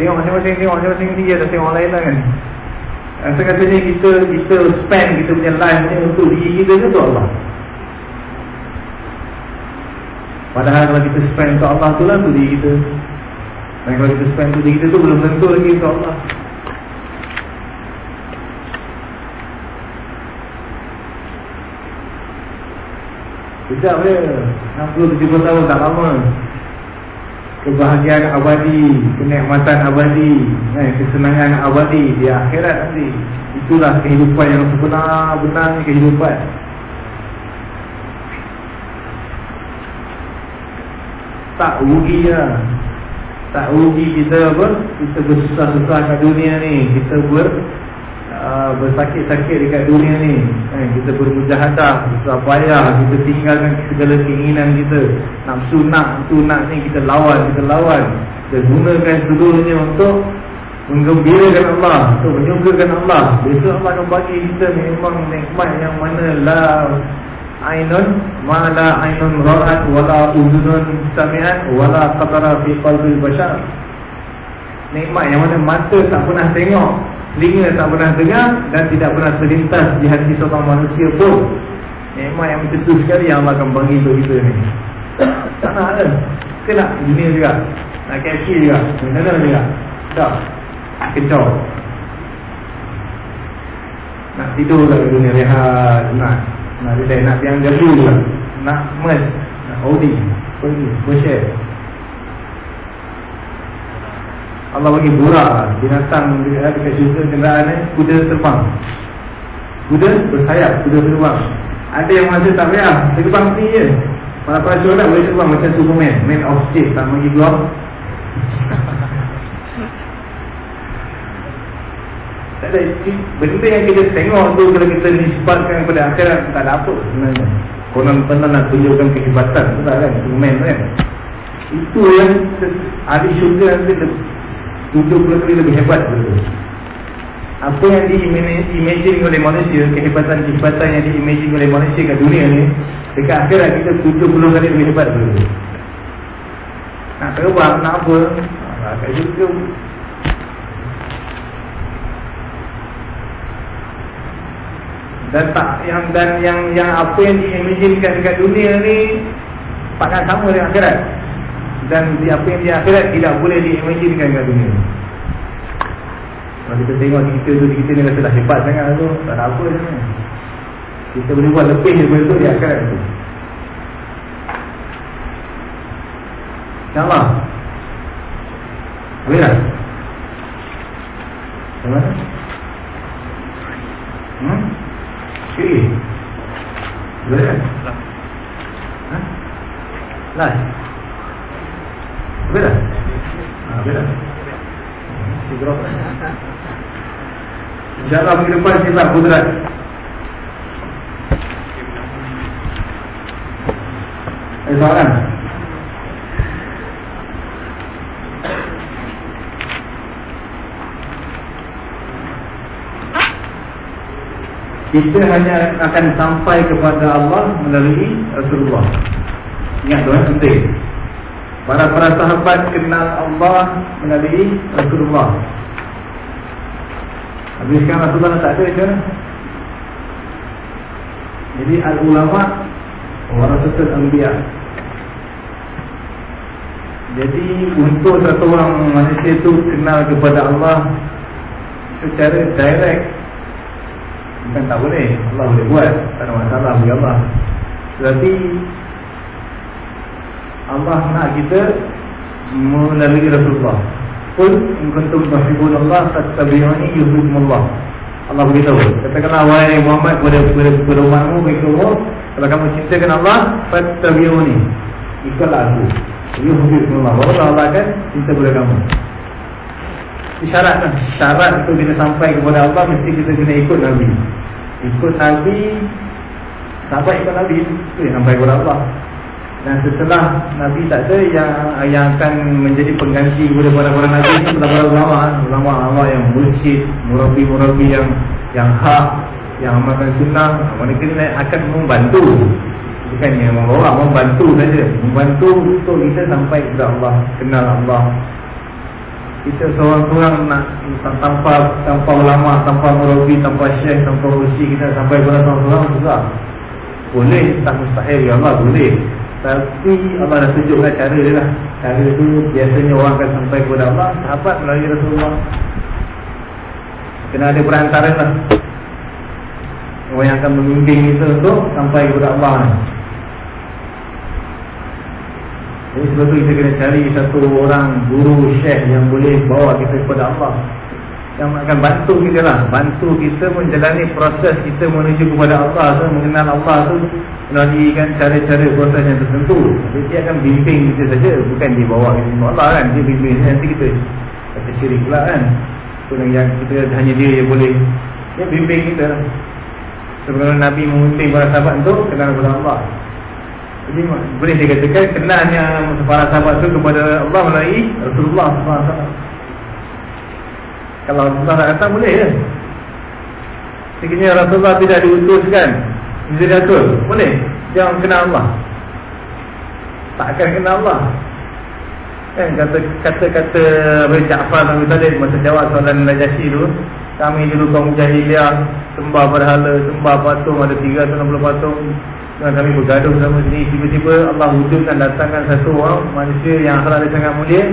Tengok masing-masing tengok masing-masing dia dah tengok lain lah kan. Rasa katanya kita kita spend kita punya life ni untuk diri kita ni untuk Allah. Padahal kalau kita spend untuk Allah tu lah untuk diri kita. Dan kalau kita spend untuk diri kita tu belum tentu lagi untuk Allah. Sekejap je 60-70 tahun tak lama. Kebahagiaan abadi Kenikmatan abadi eh, Kesenangan abadi Di akhirat nanti. Itulah kehidupan yang sebenar-benar kehidupan. Tak rugi lah Tak rugi kita apa? Kita bersusah-susah kat dunia ni. Kita ber uh, bersakit-sakit dekat dunia ni. Eh, Kita bermujahadah, bersusah payah Kita tinggalkan segala keinginan kita. Nafsu nak, tu nak ni kita lawan, kita lawan. Kita gunakan seluruhnya untuk Menggembirakan Allah, untuk menyukakan Allah. Besok Allah akan bagi kita memang nikmat yang mana La Ainun Ma la ainun ra'at Wala uzunun sami'at Wala qatara fi qalbil bashar. Nikmat yang mana mata tak pernah tengok Telinga tak pernah dengar Dan tidak pernah terlintas di hati seorang manusia pun. Nikmat yang tu sekali yang Allah akan bagi untuk kita ni. Tak nak ke? Ke nak dunia juga? Nak KFC juga? Mana juga? Tak? Kecoh Nak tidur kat dunia rehat. Nak. Nak relax. Nak tiang gaji juga Nak mes Nak Audi Pergi. Bershare Allah bagi burak binatang dekat, dekat syurga kenderaan ni kuda terbang. Kuda bersayap, kuda terbang. Ada yang masa tak payah, terbang ni je. Para para syurga boleh terbang macam Superman, man of steel tak bagi keluar. tak ada benda yang kita tengok tu kalau kita nisbatkan kepada akhirat tak ada apa sebenarnya. Konon pernah nak tunjukkan kehebatan tu tak kan, Superman kan. Itu yang ahli syurga nanti 70 kali lebih hebat betul. Apa yang diimagine oleh manusia Kehebatan-kehebatan yang diimagine oleh manusia kat dunia ni Dekat akhirat kita 70 kali lebih hebat betul. Nak terbang, nak apa Nak kat syurga Dan tak yang dan yang yang apa yang diimaginekan dekat dunia ni takkan sama dengan akhirat dan apa yang di akhirat tidak boleh diimaginkan kat dunia. Kalau kita tengok kita tu kita ni rasa dah hebat sangat tu, tak ada apa je. Kita boleh buat lebih daripada tu di akhirat tu. InsyaAllah Boleh tak? Macam mana? Hmm? Kiri? Boleh tak? Ha? Last? Ha, boleh tak? InsyaAllah minggu depan sifat kudrat Ada soalan? Kita hanya akan sampai kepada Allah melalui Rasulullah Ingat tu, eh? penting Para para sahabat kenal Allah melalui Rasulullah. Habis sekarang Rasulullah tak ada ke? Jadi al-ulama Warasatul Anbiya Jadi untuk satu orang manusia itu kenal kepada Allah Secara direct Bukan tak boleh. Allah boleh buat Tak ada masalah bagi Allah. Berarti Allah nak kita melalui Rasulullah. Qul in kuntum tuhibbun Allah fattabi'uni yuhibbukumullah. Allah beritahu katakanlah wahai Muhammad kepada kepada, kepada umatmu beritahu kalau kamu cintakan Allah fattabi'uni. Ikutlah aku. Yuhibbukumullah. Baru Allah akan cinta kepada kamu. Syarat kan syarat untuk kita sampai kepada Allah mesti kita kena ikut Nabi. Ikut Nabi sahabat ikut Nabi itu yang sampai kepada Allah Dan setelah Nabi tak ada yang yang akan menjadi pengganti kepada para-para Nabi para ulama. Ulama Allah yang mursyid, murabi-murabi yang yang hak, yang amalkan sunnah, mereka ni akan membantu. Bukan yang membawa, membantu saja. Membantu untuk kita sampai kepada Allah kenal Allah. Kita seorang-seorang nak tanpa tanpa ulama, tanpa murabi, tanpa syekh, tanpa mursyid kita sampai kepada seorang-seorang susah boleh, tak mustahil. Ya Allah boleh tapi Allah dah tunjukkan cara dia lah. Cara tu biasanya orang akan sampai kepada Allah Sahabat melalui Rasulullah. Kena ada perantara lah. Orang yang akan memimpin kita untuk sampai kepada Allah Jadi sebab tu kita kena cari satu orang guru syekh yang boleh bawa kita kepada Allah yang akan bantu kita lah. Bantu kita menjalani proses kita menuju kepada Allah tu mengenal Allah tu melalui kan cara-cara proses yang tertentu. Jadi dia akan bimbing kita saja bukan dia bawa kita kepada Allah kan. Dia bimbing nanti kita kata syirik pula kan. Pun yang kita hanya dia yang boleh. Dia bimbing kita. Lah sebagaimana Nabi memimpin para sahabat untuk kenal kepada Allah. Jadi boleh dikatakan kenalnya para sahabat tu kepada Allah melalui Rasulullah SAW kalau Rasulullah nak datang boleh ya. Sekiranya Rasulullah tidak diutuskan Rasul Boleh? Jangan kenal Allah. Tak akan kenal Allah. Kan kata-kata Abu Ja'far Nabi Talib Masa jawab soalan Najasyi tu Kami dulu kaum jahiliah Sembah berhala Sembah patung Ada 360 patung. Dan kami bergaduh sama sini Tiba-tiba Allah wujudkan datangkan satu orang Manusia yang akhlak dia sangat mulia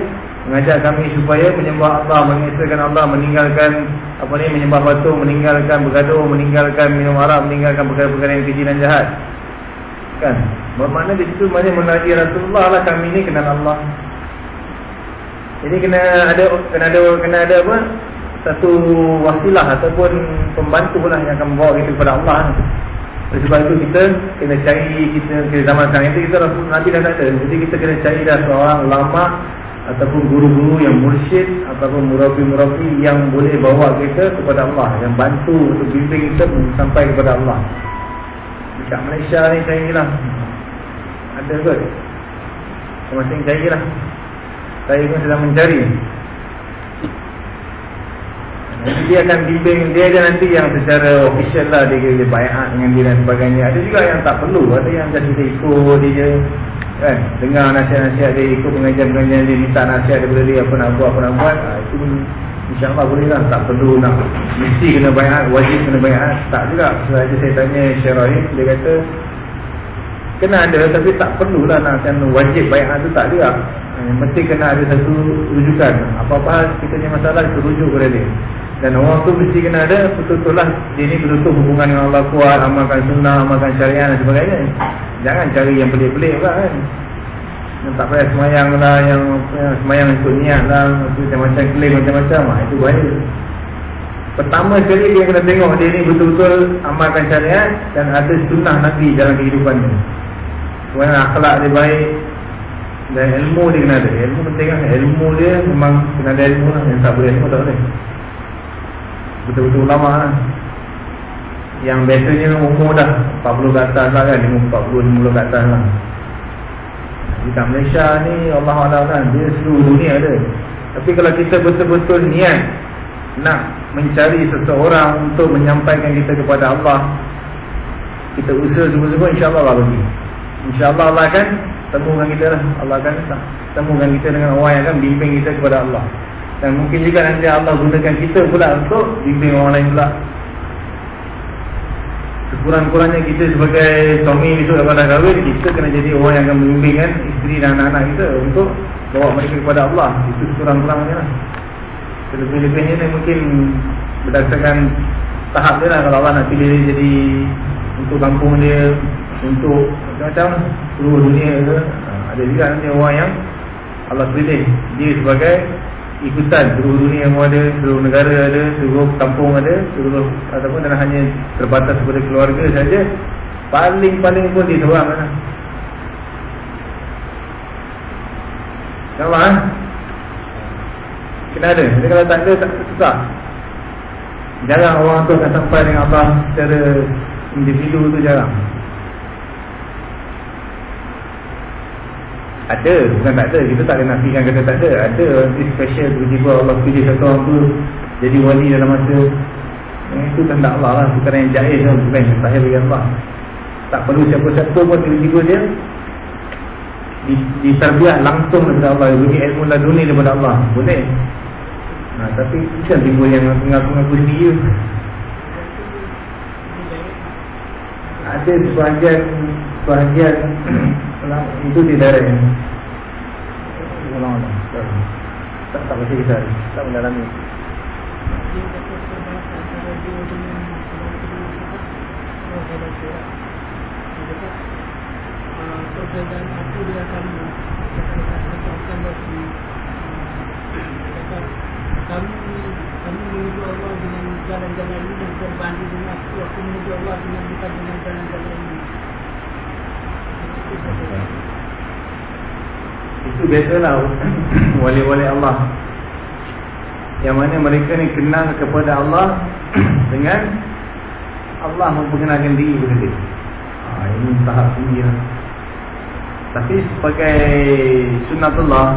mengajak kami supaya menyembah Allah, mengesahkan Allah, meninggalkan apa ni menyembah batu, meninggalkan bergaduh, meninggalkan minum arak, meninggalkan perkara-perkara yang keji dan jahat. Kan? Bermakna di situ mana menaji Rasulullah lah kami ni kenal Allah. Jadi kena ada kena ada kena ada apa? Satu wasilah ataupun pembantu lah yang akan membawa kita kepada Allah. Oleh sebab itu kita kena cari kita ke zaman sekarang itu kita Rasul Nabi dah tak ada. Jadi kita kena cari dah seorang ulama ataupun guru-guru yang mursyid ataupun murabi-murabi yang boleh bawa kita kepada Allah yang bantu untuk bimbing kita sampai kepada Allah. Dekat Malaysia ni carilah ada kot masing-masing carilah saya pun sedang mencari. Nanti dia akan bimbing dia ada nanti yang secara official lah dia kira bayat dengan dia dan sebagainya. Ada juga yang tak perlu ada yang jadi ikut dia kan dengar nasihat-nasihat dia ikut pengajian-pengajian dia minta nasihat daripada dia apa nak buat apa nak buat. Ha, itu insyaAllah boleh lah tak perlu nak. Mesti kena bayar wajib kena bayar. Tak juga sebab saya tanya Syarahim dia kata kena ada tapi tak perlulah nak macam wajib bayar tu tak juga. Yang penting kena ada satu rujukan. Apa-apa kita ni masalah kita rujuk kepada dia dan orang tu mesti kena ada betul-betul lah dia ni betul-betul hubungan dengan Allah kuat amalkan sunnah, amalkan syariah dan sebagainya. Jangan cari yang pelik-pelik pula kan? Yang tak payah semayang lah Yang ya, semayang untuk niat lah Macam-macam klaim macam-macam lah Itu bahaya. Pertama sekali dia kena tengok dia ni betul-betul Amalkan syariat Dan ada sunnah Nabi dalam kehidupan ni Kemudian akhlak dia baik Dan ilmu dia kena ada. Ilmu penting kan? Ilmu dia memang kena ada ilmu lah. Yang tak boleh ilmu tak boleh Betul-betul ulama lah yang biasanya umur dah 40 ke atas lah kan? 40, 50 ke atas lah. Di Malaysia ni Allah Allah kan? Dia seluruh dunia ada. Tapi kalau kita betul-betul niat Nak mencari seseorang Untuk menyampaikan kita kepada Allah Kita usaha semua-semua InsyaAllah Allah bagi. InsyaAllah Allah akan Temukan kita lah. Allah akan temukan kita dengan orang yang akan bimbing kita kepada Allah Dan mungkin juga nanti Allah gunakan kita pula Untuk bimbing orang lain pula. Sekurang-kurangnya kita sebagai suami dapat dah kahwin Kita kena jadi orang yang akan membimbingkan isteri dan anak-anak kita Untuk bawa mereka kepada Allah. Itu sekurang-kurangnya. Lah Lebih-lebihnya ni mungkin berdasarkan tahap dia lah. Kalau Allah nak pilih dia jadi untuk kampung dia Untuk macam-macam seluruh dunia ke Ada juga nanti orang yang Allah pilih. Dia sebagai ikutan seluruh dunia yang ada, seluruh negara ada, seluruh kampung ada, seluruh ataupun dan hanya terbatas kepada keluarga saja. Paling-paling pun di seorang kan. Nampak kan? Kena ada. Jadi kalau tak ada, tak susah. Jarang orang tu akan sampai dengan Allah secara individu tu jarang. Ada, bukan tak ada. Kita tak kena nafikan kata tak ada. Ada nanti special tiba-tiba Allah pilih satu orang tu jadi wali dalam masa eh, itu tanda Allah lah. Bukan yang jahil tu, bukan yang sahih bagi Allah. Tak perlu siapa-siapa pun tiba-tiba dia diterbiah langsung daripada Allah. Beri ilmu laduni daripada Allah. Boleh. Nah, tapi bukan tiba yang mengaku-ngaku sendiri. Ada sebahagian sebahagian itu tidak ada yang tak tak mesti kisah tak mendalami kamu Kata kata bagi Kata Kamu Kamu menuju Allah dengan jalan-jalan ini Dan berbanding dengan aku. Aku menuju Allah dengan bukan dengan jalan-jalan ini Itu biasalah Wali-wali Allah. Yang mana mereka ni kenal kepada Allah Dengan Allah memperkenalkan diri kepada dia. Ha, Ini tahap tinggi lah. Tapi sebagai sunatullah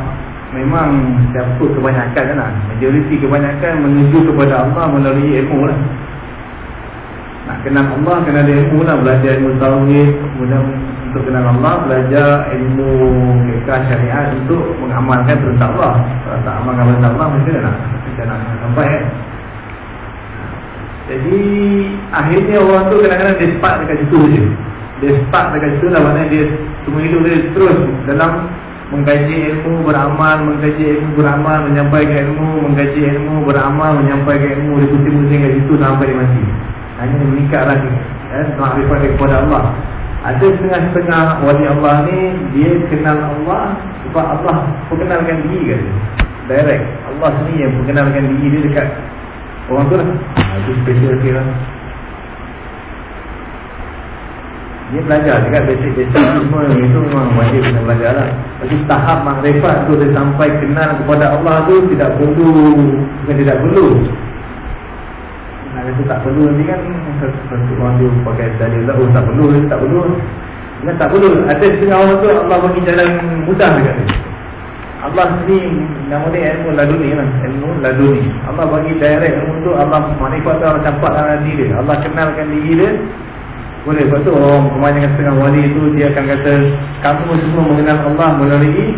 Memang siapa kebanyakan lah Majoriti kebanyakan menuju kepada Allah melalui ilmu lah. Nak kenal Allah, kenal ilmu lah Belajar ilmu tawhid Kemudian untuk kenal Allah Belajar ilmu mereka syariat Untuk mengamalkan perintah Allah Kalau tak amalkan perintah Allah Mesti nak, mesti nak sampai kan Jadi Akhirnya orang tu kadang-kadang dia sepak dekat situ je Dia sepak dekat situ lah Maknanya dia semua hidup dia terus dalam mengkaji ilmu, beramal, mengkaji ilmu, beramal, menyampaikan ilmu, mengkaji ilmu, beramal, menyampaikan ilmu, dia pusing-pusing kat situ sampai dia mati. Hanya meningkat lagi. Ya, makrifat kepada Allah. Ada setengah-setengah wali Allah ni, dia kenal Allah sebab Allah perkenalkan diri kan. Direct. Allah sendiri yang perkenalkan diri dia dekat orang tu lah. Itu special sikit lah. Dia belajar dekat basic-basic semua Itu memang wajib kena belajar lah Tapi tahap makrifat tu dia sampai kenal kepada Allah tu Tidak perlu Bukan tidak perlu Nah, itu tak perlu nanti kan Satu orang tu pakai dalil lah Oh tak perlu, tak perlu. Dia tak perlu. Ada setengah orang tu Allah bagi jalan mudah dekat dia. Allah ni nama dia ilmu laduni lah Ilmu laduni. Allah bagi direct ilmu tu Allah makrifat tu Allah campak dalam diri dia. Allah kenalkan diri dia. Boleh, sebab tu orang kebanyakan setengah wali itu Dia akan kata Kamu semua mengenal Allah melalui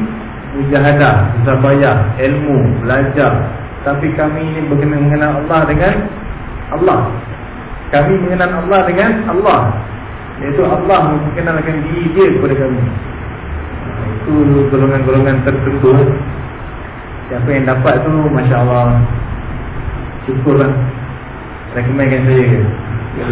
Mujahadah, Zabayah, ilmu, belajar. Tapi kami ini berkenal mengenal Allah dengan Allah. Kami mengenal Allah dengan Allah. Iaitu Allah memperkenalkan diri dia kepada kami. Itu golongan-golongan tertentu. Siapa yang dapat tu Masya Allah Syukurlah Rekomenkan saya. ke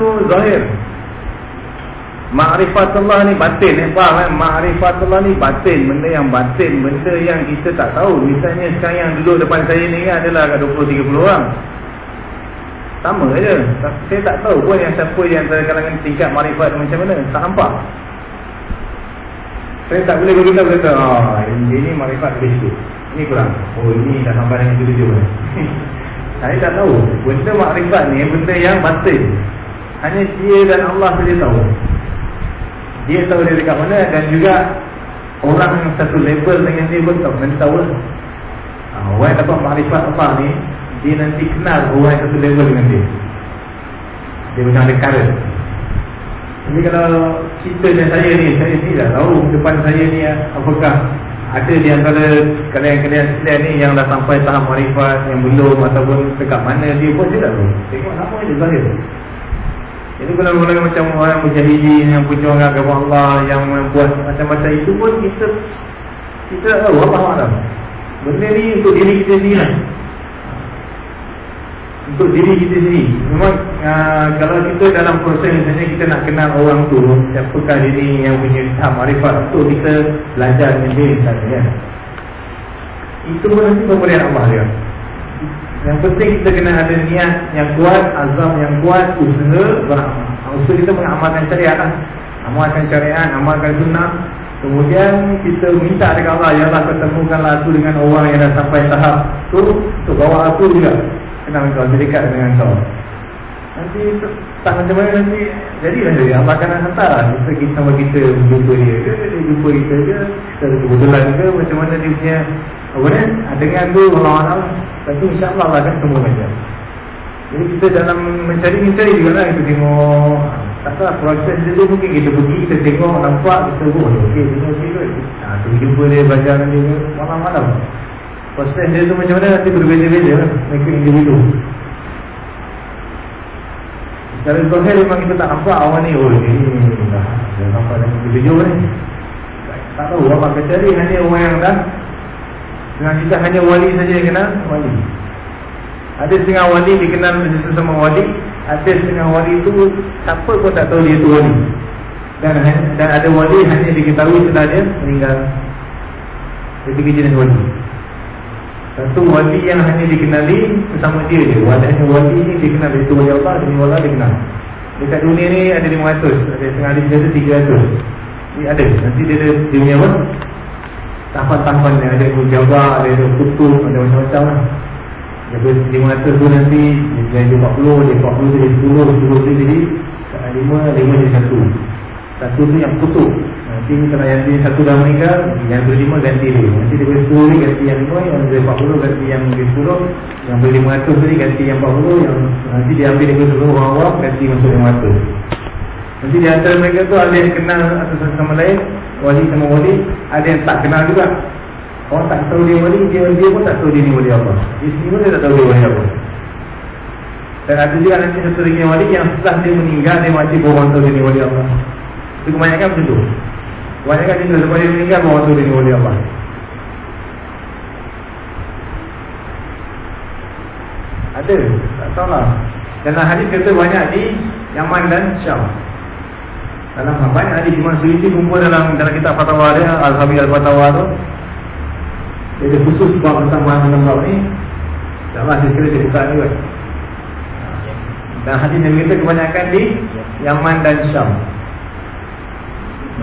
itu zahir. Ma'rifatullah ni batin eh? Faham eh? Ma'rifatullah ni batin Benda yang batin Benda yang kita tak tahu. Misalnya sekarang yang duduk depan saya ni kan Adalah kat 20-30 orang. Sama je Saya tak tahu pun yang siapa yang kalangan tingkat ma'rifat macam mana. Tak nampak. Saya tak boleh berkata berkata oh, ini, ma'rifat lebih sikit. Ini kurang. Oh ini dah sampai dengan tujuh Saya tak tahu. Benda ma'rifat ni Benda yang batin hanya dia dan Allah saja tahu. Dia tahu dia dekat mana Dan juga Orang yang satu level dengan dia pun tahu Nanti tahu. Lah ha, Orang dapat makrifat Allah ni Dia nanti kenal orang yang satu level dengan dia. Dia macam ada current Jadi kalau cerita dengan saya ni Saya sendiri dah tahu depan saya ni Apakah ada di antara kalian-kalian sekalian ni Yang dah sampai tahap makrifat Yang belum ataupun dekat mana dia pun saya dah tahu. Tengok nama je saya jadi kalau orang macam orang mujahidin yang berjuang agama Allah yang membuat macam-macam itu pun kita kita tak tahu Allah Alam. Benda ni untuk diri kita sendiri lah. Untuk diri kita sendiri. Memang uh, kalau kita dalam proses misalnya kita nak kenal orang tu siapakah dia ni yang punya tahap marifat tu kita belajar dia misalnya. Itu pun nanti pemberian Allah dia. Yang penting kita kena ada niat yang kuat, azam yang kuat, usaha beramal. Usaha kita mengamalkan syariat lah. Amalkan syariat, amalkan sunnah. Kemudian kita minta dekat Allah Ya Allah ketemukanlah aku dengan orang yang dah sampai tahap tu Untuk bawa aku juga. Kenal kau, dekat dengan kau? Nanti tak macam mana nanti Jadilah dia, Allah akan hantar Kita kita sama kita jumpa dia ke Dia jumpa kita ke Kita kebetulan ke Macam mana dia punya Apa ni, dengan tu Allah Allah Tentu insyaAllah Allah akan ketemu macam Jadi kita dalam mencari-mencari juga lah Kita tengok Taklah proses dia tu mungkin kita pergi Kita tengok, nampak, kita buat Okey, tengok okey kot. Ha, Kita jumpa dia, baca dengan dia Malam-malam. Proses dia tu macam mana nanti berbeza-beza Mereka individu. Secara zahir memang kita tak nampak awal ni Oh ni dah nampak dalam video ni. Tak tahu apa akan cari hanya orang yang dah Dengan kita hanya wali saja yang kenal Wali. Ada setengah wali dikenal sesama wali Ada setengah wali tu Siapa pun tak tahu dia tu wali. Dan, dan ada wali hanya diketahui setelah dia meninggal. Ketika jenis wali. Satu wali yang hanya dikenali bersama dia je. Wadahnya wali ni dikenal Itu wali Allah, ini wali dikenal Dekat dunia ni ada 500 Ada setengah dia tu 300 Ini ada, nanti dia ada Dia punya apa? Tahapan-tahapan yang ada Jawa, ada ada kutub, ada macam-macam lah. Jadi 500 tu nanti Dia jadi 40, dia 40 jadi 10 10 dia jadi 5, 5 jadi 1 Satu tu yang kutub. Nanti kalau yang dia satu dah meninggal Yang berlima ganti dia. Nanti dia boleh sepuluh ni ganti yang lima Yang boleh empat puluh ganti yang boleh sepuluh Yang boleh lima ratus ni ganti yang empat puluh yang, Nanti dia ambil dia seluruh orang awam Ganti masuk lima ratus. Nanti di antara mereka tu ada yang kenal Atau sama lain Wali sama wali Ada yang tak kenal juga. Orang tak tahu dia wali Dia, dia pun tak tahu dia ni wali apa. Sini pun dia tak tahu dia wali apa. Dan ada juga nanti satu lagi wali Yang setelah dia meninggal Dia mati orang tahu dia ni wali apa. Itu kebanyakan macam tu. Kebanyakan kita lepas dia meninggal Bahawa tu dia oleh Allah Ada? Tak tahulah. Dalam hadis kata banyak di Yaman dan Syam Dalam banyak hadis Imam Suyuti kumpul dalam Dalam kitab Fatwa dia Al-Habib Al-Fatwa tu. Dia khusus Bahawa tentang bahan bab ni InsyaAllah dia kira dia buka ni kan Dan hadis yang kita kebanyakan di Yaman dan Syam.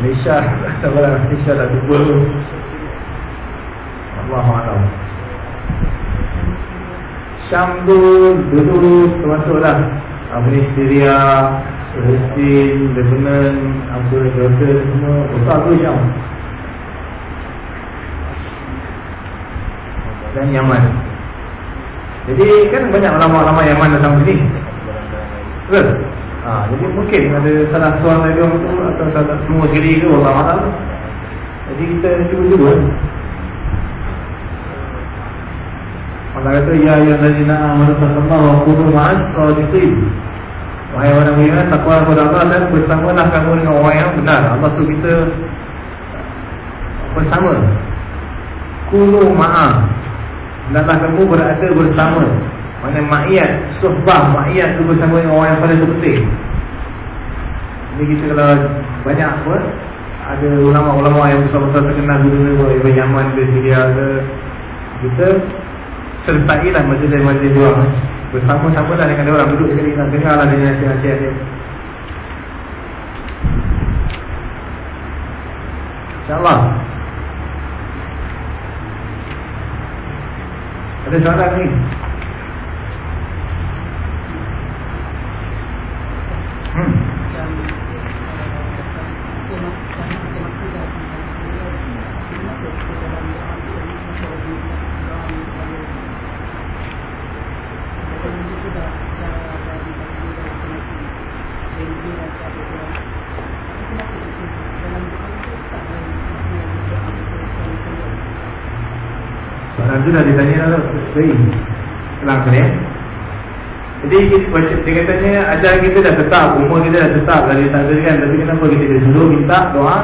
Malaysia tak boleh Malaysia dah lupa Allahuakbar Syam tu dulu termasuklah Syria Palestin, Lebanon apa Jordan semua besar tu Syam dan Yaman jadi kan banyak ulama-ulama Yaman datang sini betul? Ha, jadi mungkin ada salah seorang lagi orang tu atau salah semua sekali ke Allah. Jadi kita cuba-cuba. Allah kata ya ya allazina amanu taqullaha wa kunu ma'as shadiqin. Wahai orang beriman takwa kepada Allah dan bersamalah kamu dengan orang yang benar. Allah tu kita bersama. Kunu ma'a. Hendaklah kamu berada bersama mana makyat, suhbah makyat tu bersama dengan orang yang paling penting Ini kita kalau banyak apa Ada ulama-ulama yang besar-besar terkenal dulu Ibn Yaman ke Syria Kita sertailah majlis-majlis dia orang Bersama-sama lah dengan dia orang Duduk sekali nak dengar lah dengan nasihat-nasihat dia. InsyaAllah. Ada soalan ni? Soalan tu dah ditanya lah Baik. Selang tadi eh. Jadi dia katanya Ajaran kita dah tetap Umur kita dah tetap Kalau dia tak ada kan Tapi kenapa kita disuruh minta doa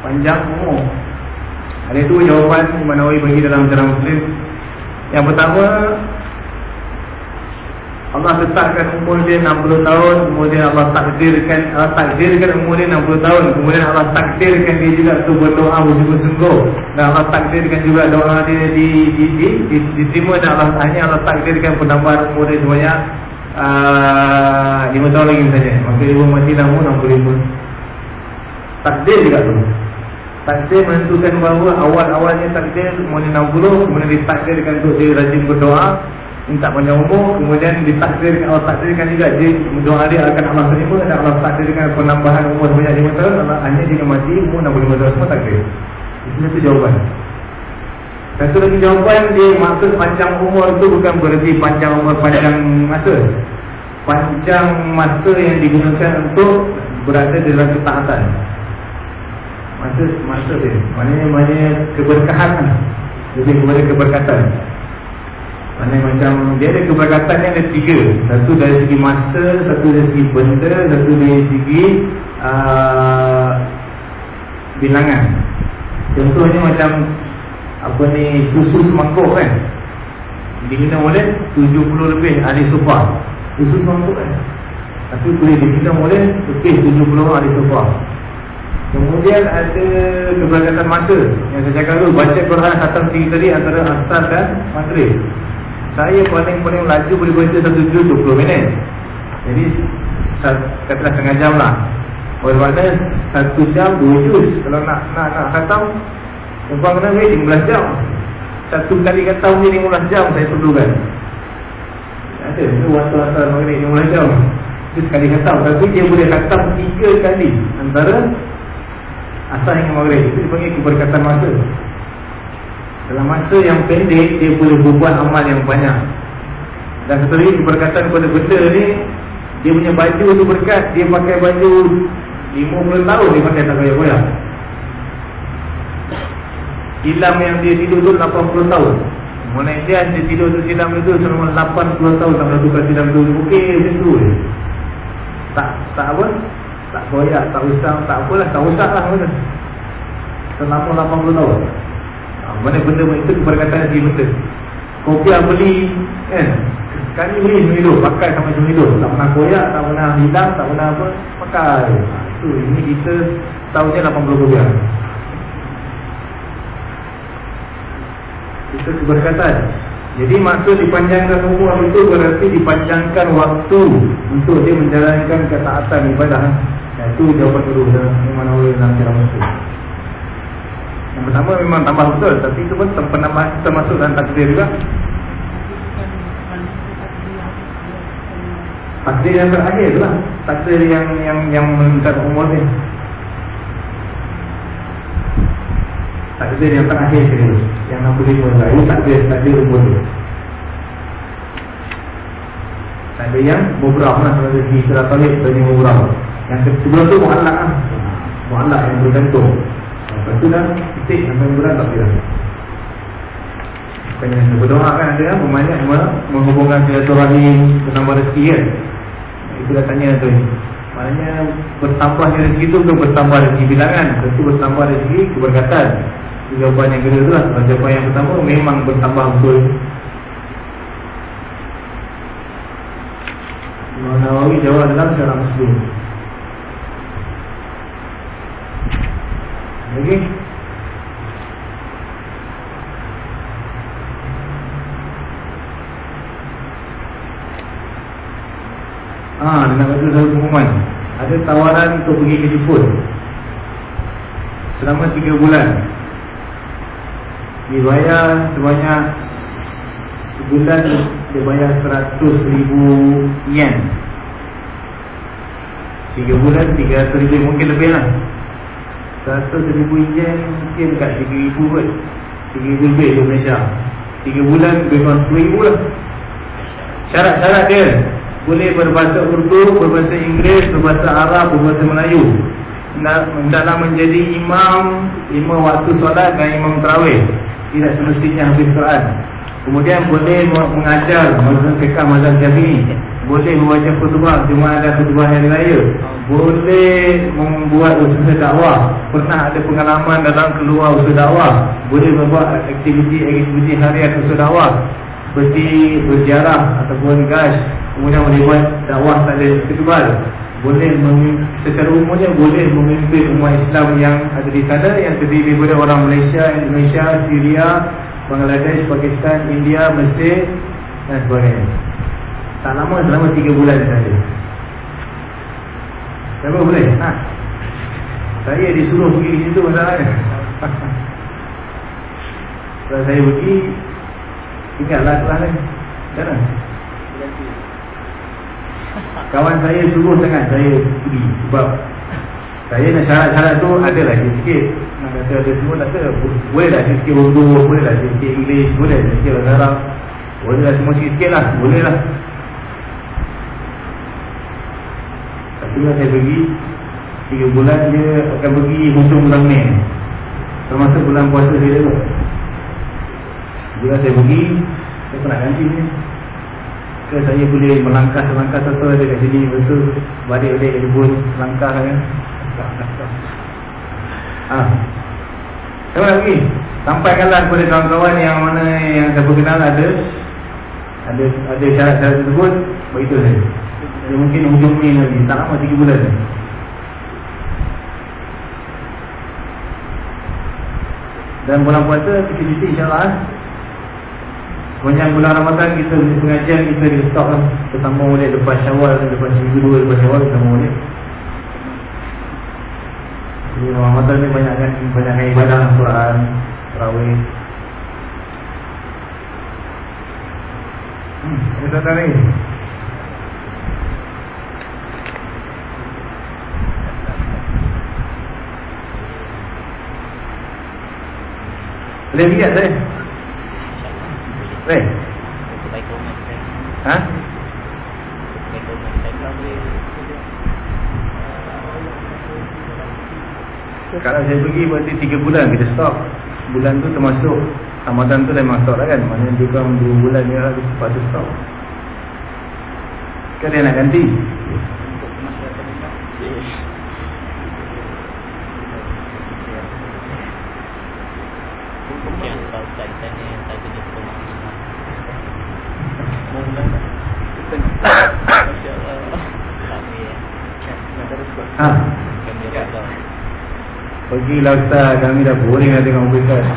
Panjang umur? Ada itu jawapan Imam Nawawi bagi dalam cara Muslim. Yang pertama Allah tetapkan umur dia 60 tahun Kemudian Allah takdirkan Allah takdirkan umur dia 60 tahun Kemudian Allah takdirkan dia juga Untuk berdoa bersungguh-sungguh. Dan Allah takdirkan juga doa dia di, di, di, di, Diterima dan Allah hanya Allah takdirkan penambahan umur dia sebanyak uh, 5 tahun lagi misalnya Maka dia mati umur 65 Takdir juga tu. Takdir menentukan bahawa awal-awalnya takdir Umurnya 60 Kemudian ditakdirkan untuk dia rajin berdoa Minta panjang umur Kemudian ditakdirkan Allah takdirkan juga dia, Doa dia akan Allah terima Dan Allah takdirkan penambahan umur sebanyak 5 tahun Allah hanya dia mati umur 65 tahun Semua takdir. Itu jawapan. Satu lagi jawapan dia maksud panjang umur itu bukan berarti panjang umur panjang masa. Panjang masa yang digunakan untuk berada dalam ketaatan. Masa masa dia Maknanya maknanya keberkahan. Lebih kepada keberkatan Maknanya macam dia ada keberkatan yang ada tiga. Satu dari segi masa, satu dari segi benda, satu dari segi uh, bilangan. Contohnya macam apa ni susu semangkuk kan? Diminum oleh 70 lebih ahli sufa susu semangkuk kan? Tapi boleh diminum oleh lebih 70 ahli sufa kemudian ada keberkatan masa. Yang saya cakap dulu baca Quran khatam tinggi tadi antara asar dan maghrib saya paling-paling laju boleh baca satu juz 20 minit. Jadi katalah setengah jam lah. Bermakna satu jam dua juz. Kalau nak nak nak khatam Tumpang kena ambil 15 jam. Satu kali kata ni 15 jam saya perlukan. Ada itu waktu asal maghrib 15 jam. Itu sekali kata Tapi dia boleh kata tiga kali. Antara Asal hingga maghrib. Itu dipanggil keberkatan masa Dalam masa yang pendek Dia boleh berbuat amal yang banyak. Dan satu lagi keberkatan kepada benda ni Dia punya baju tu berkat Dia pakai baju 50 tahun dia pakai tak koyak-koyak Silam yang dia tidur tu 80 tahun. Mana dia dia tidur tu silam itu selama 80 tahun tak pernah tukar silam tu. Okey macam tu je. Tak tak apa. Tak koyak, tak usah, tak apalah, tak usah lah Selama 80 tahun Mana benda itu keberkatan dia betul Kopiah beli kan? Sekali beli semua hidup, pakai sama semua hidup. Tak pernah koyak, tak pernah hilang, tak pernah apa Pakai. Ha, Itu ini kita tahunnya 80 kopiah Itu keberkatan Jadi maksud dipanjangkan umur itu Berarti dipanjangkan waktu Untuk dia menjalankan ketaatan ibadah. Itu jawapan dulu Memang oleh dalam kira itu Yang pertama memang tambah betul Tapi itu pun termasuk dalam takdir juga. Takdir yang terakhir lah. Takdir yang yang yang meningkat umur ni. Takdir yang terakhir sekali Yang nak boleh mulai Ini takdir, takdir umur ni. Takdir yang mubrah lah. Kalau di surat talik Tadi mubrah. Yang sebelum tu mu'allak lah. Mu'allak yang bergantung. Lepas tu dah Titik sampai mubrah tak kira Bukannya hanya berdoa kan ada kan Berbanyak menghubungkan silaturahim Menambah rezeki kan. Itu dah tanya tu. Maknanya bertambahnya rezeki itu untuk bertambah rezeki bilangan Tentu bertambah rezeki keberkatan. Jawapan yang kedua itulah Jawapan yang pertama memang bertambah betul. Imam Nawawi jawab dalam cara muslim Ah, dengan kata satu pengumuman Ada tawaran untuk pergi ke Jepun. Selama 3 bulan. Dibayar sebanyak sebulan dia bayar 100 ribu yen. 3 bulan 300 ribu mungkin lebih lah. 100 ribu yen mungkin dekat 3 ribu kot. 3 ribu lebih di Malaysia. 3 bulan memang 10 ribu lah. Syarat-syarat dia boleh berbahasa Urdu, berbahasa Inggeris, berbahasa Arab, berbahasa Melayu. Dalam menjadi imam imam waktu solat dan imam terawih. Tidak semestinya habis Quran. Kemudian boleh mengajar mazhab fiqh mazhab Syafi'i. Boleh membaca khutbah cuma ada khutbah hari raya boleh membuat usaha dakwah. Pernah ada pengalaman dalam keluar usaha dakwah. Boleh membuat aktiviti-aktiviti harian usaha dakwah. Seperti berziarah ataupun gas kemudian boleh buat dakwah tak ada ketubal boleh secara umumnya boleh memimpin umat Islam yang ada di sana yang terdiri daripada orang Malaysia, Indonesia, Syria, Bangladesh, Pakistan, India, Mesir dan sebagainya. Tak lama selama 3 bulan saja. Siapa boleh? Ha. Saya disuruh pergi ke situ masalahnya Kalau saya pergi Ingatlah kelas ni mana? Kawan saya suruh sangat saya pergi. Sebab Saya nak syarat-syarat tu ada lah sikit. Nak kata ada semua tak ada. Boleh lah sikit urdu Boleh lah sikit English Boleh lah sikit bahasa Arab. Boleh lah semua sikit-sikit lah Boleh lah. Tapi lah saya pergi Tiga bulan dia akan pergi hujung bulan Mei. Termasuk bulan puasa dia tu Bila saya pergi Saya pernah ganti ni ke saya boleh melangkah-langkah satu ada kat sini. Betul balik-balik dia pun langkah kan. Ah. Terima lagi Sampaikanlah kepada kawan-kawan yang mana yang saya kenal ada. Ada ada syarat-syarat tersebut. Begitu saja. Dia mungkin hujung ni lagi Tak lama 3 bulan. Dan bulan puasa kita insyaAllah Sepanjang bulan Ramadan kita pengajian kita di stop lah. Kita sambung balik lepas syawal Lepas minggu dua lepas syawal sambung balik. Jadi Ramadan ni banyak kan Banyak kan ibadah Al-Quran Terawih. Hmm, ini satu lagi? Boleh lihat saya? Boleh? Ha? Kalau saya pergi berarti 3 bulan kita stop. Bulan tu termasuk. Ramadan tu memang stop lah kan. Maksudnya dia kan 2 bulan dia harus terpaksa stop. Kan dia nak ganti Ha? Pergilah Ustaz, kami dah boring lah tengok Ustaz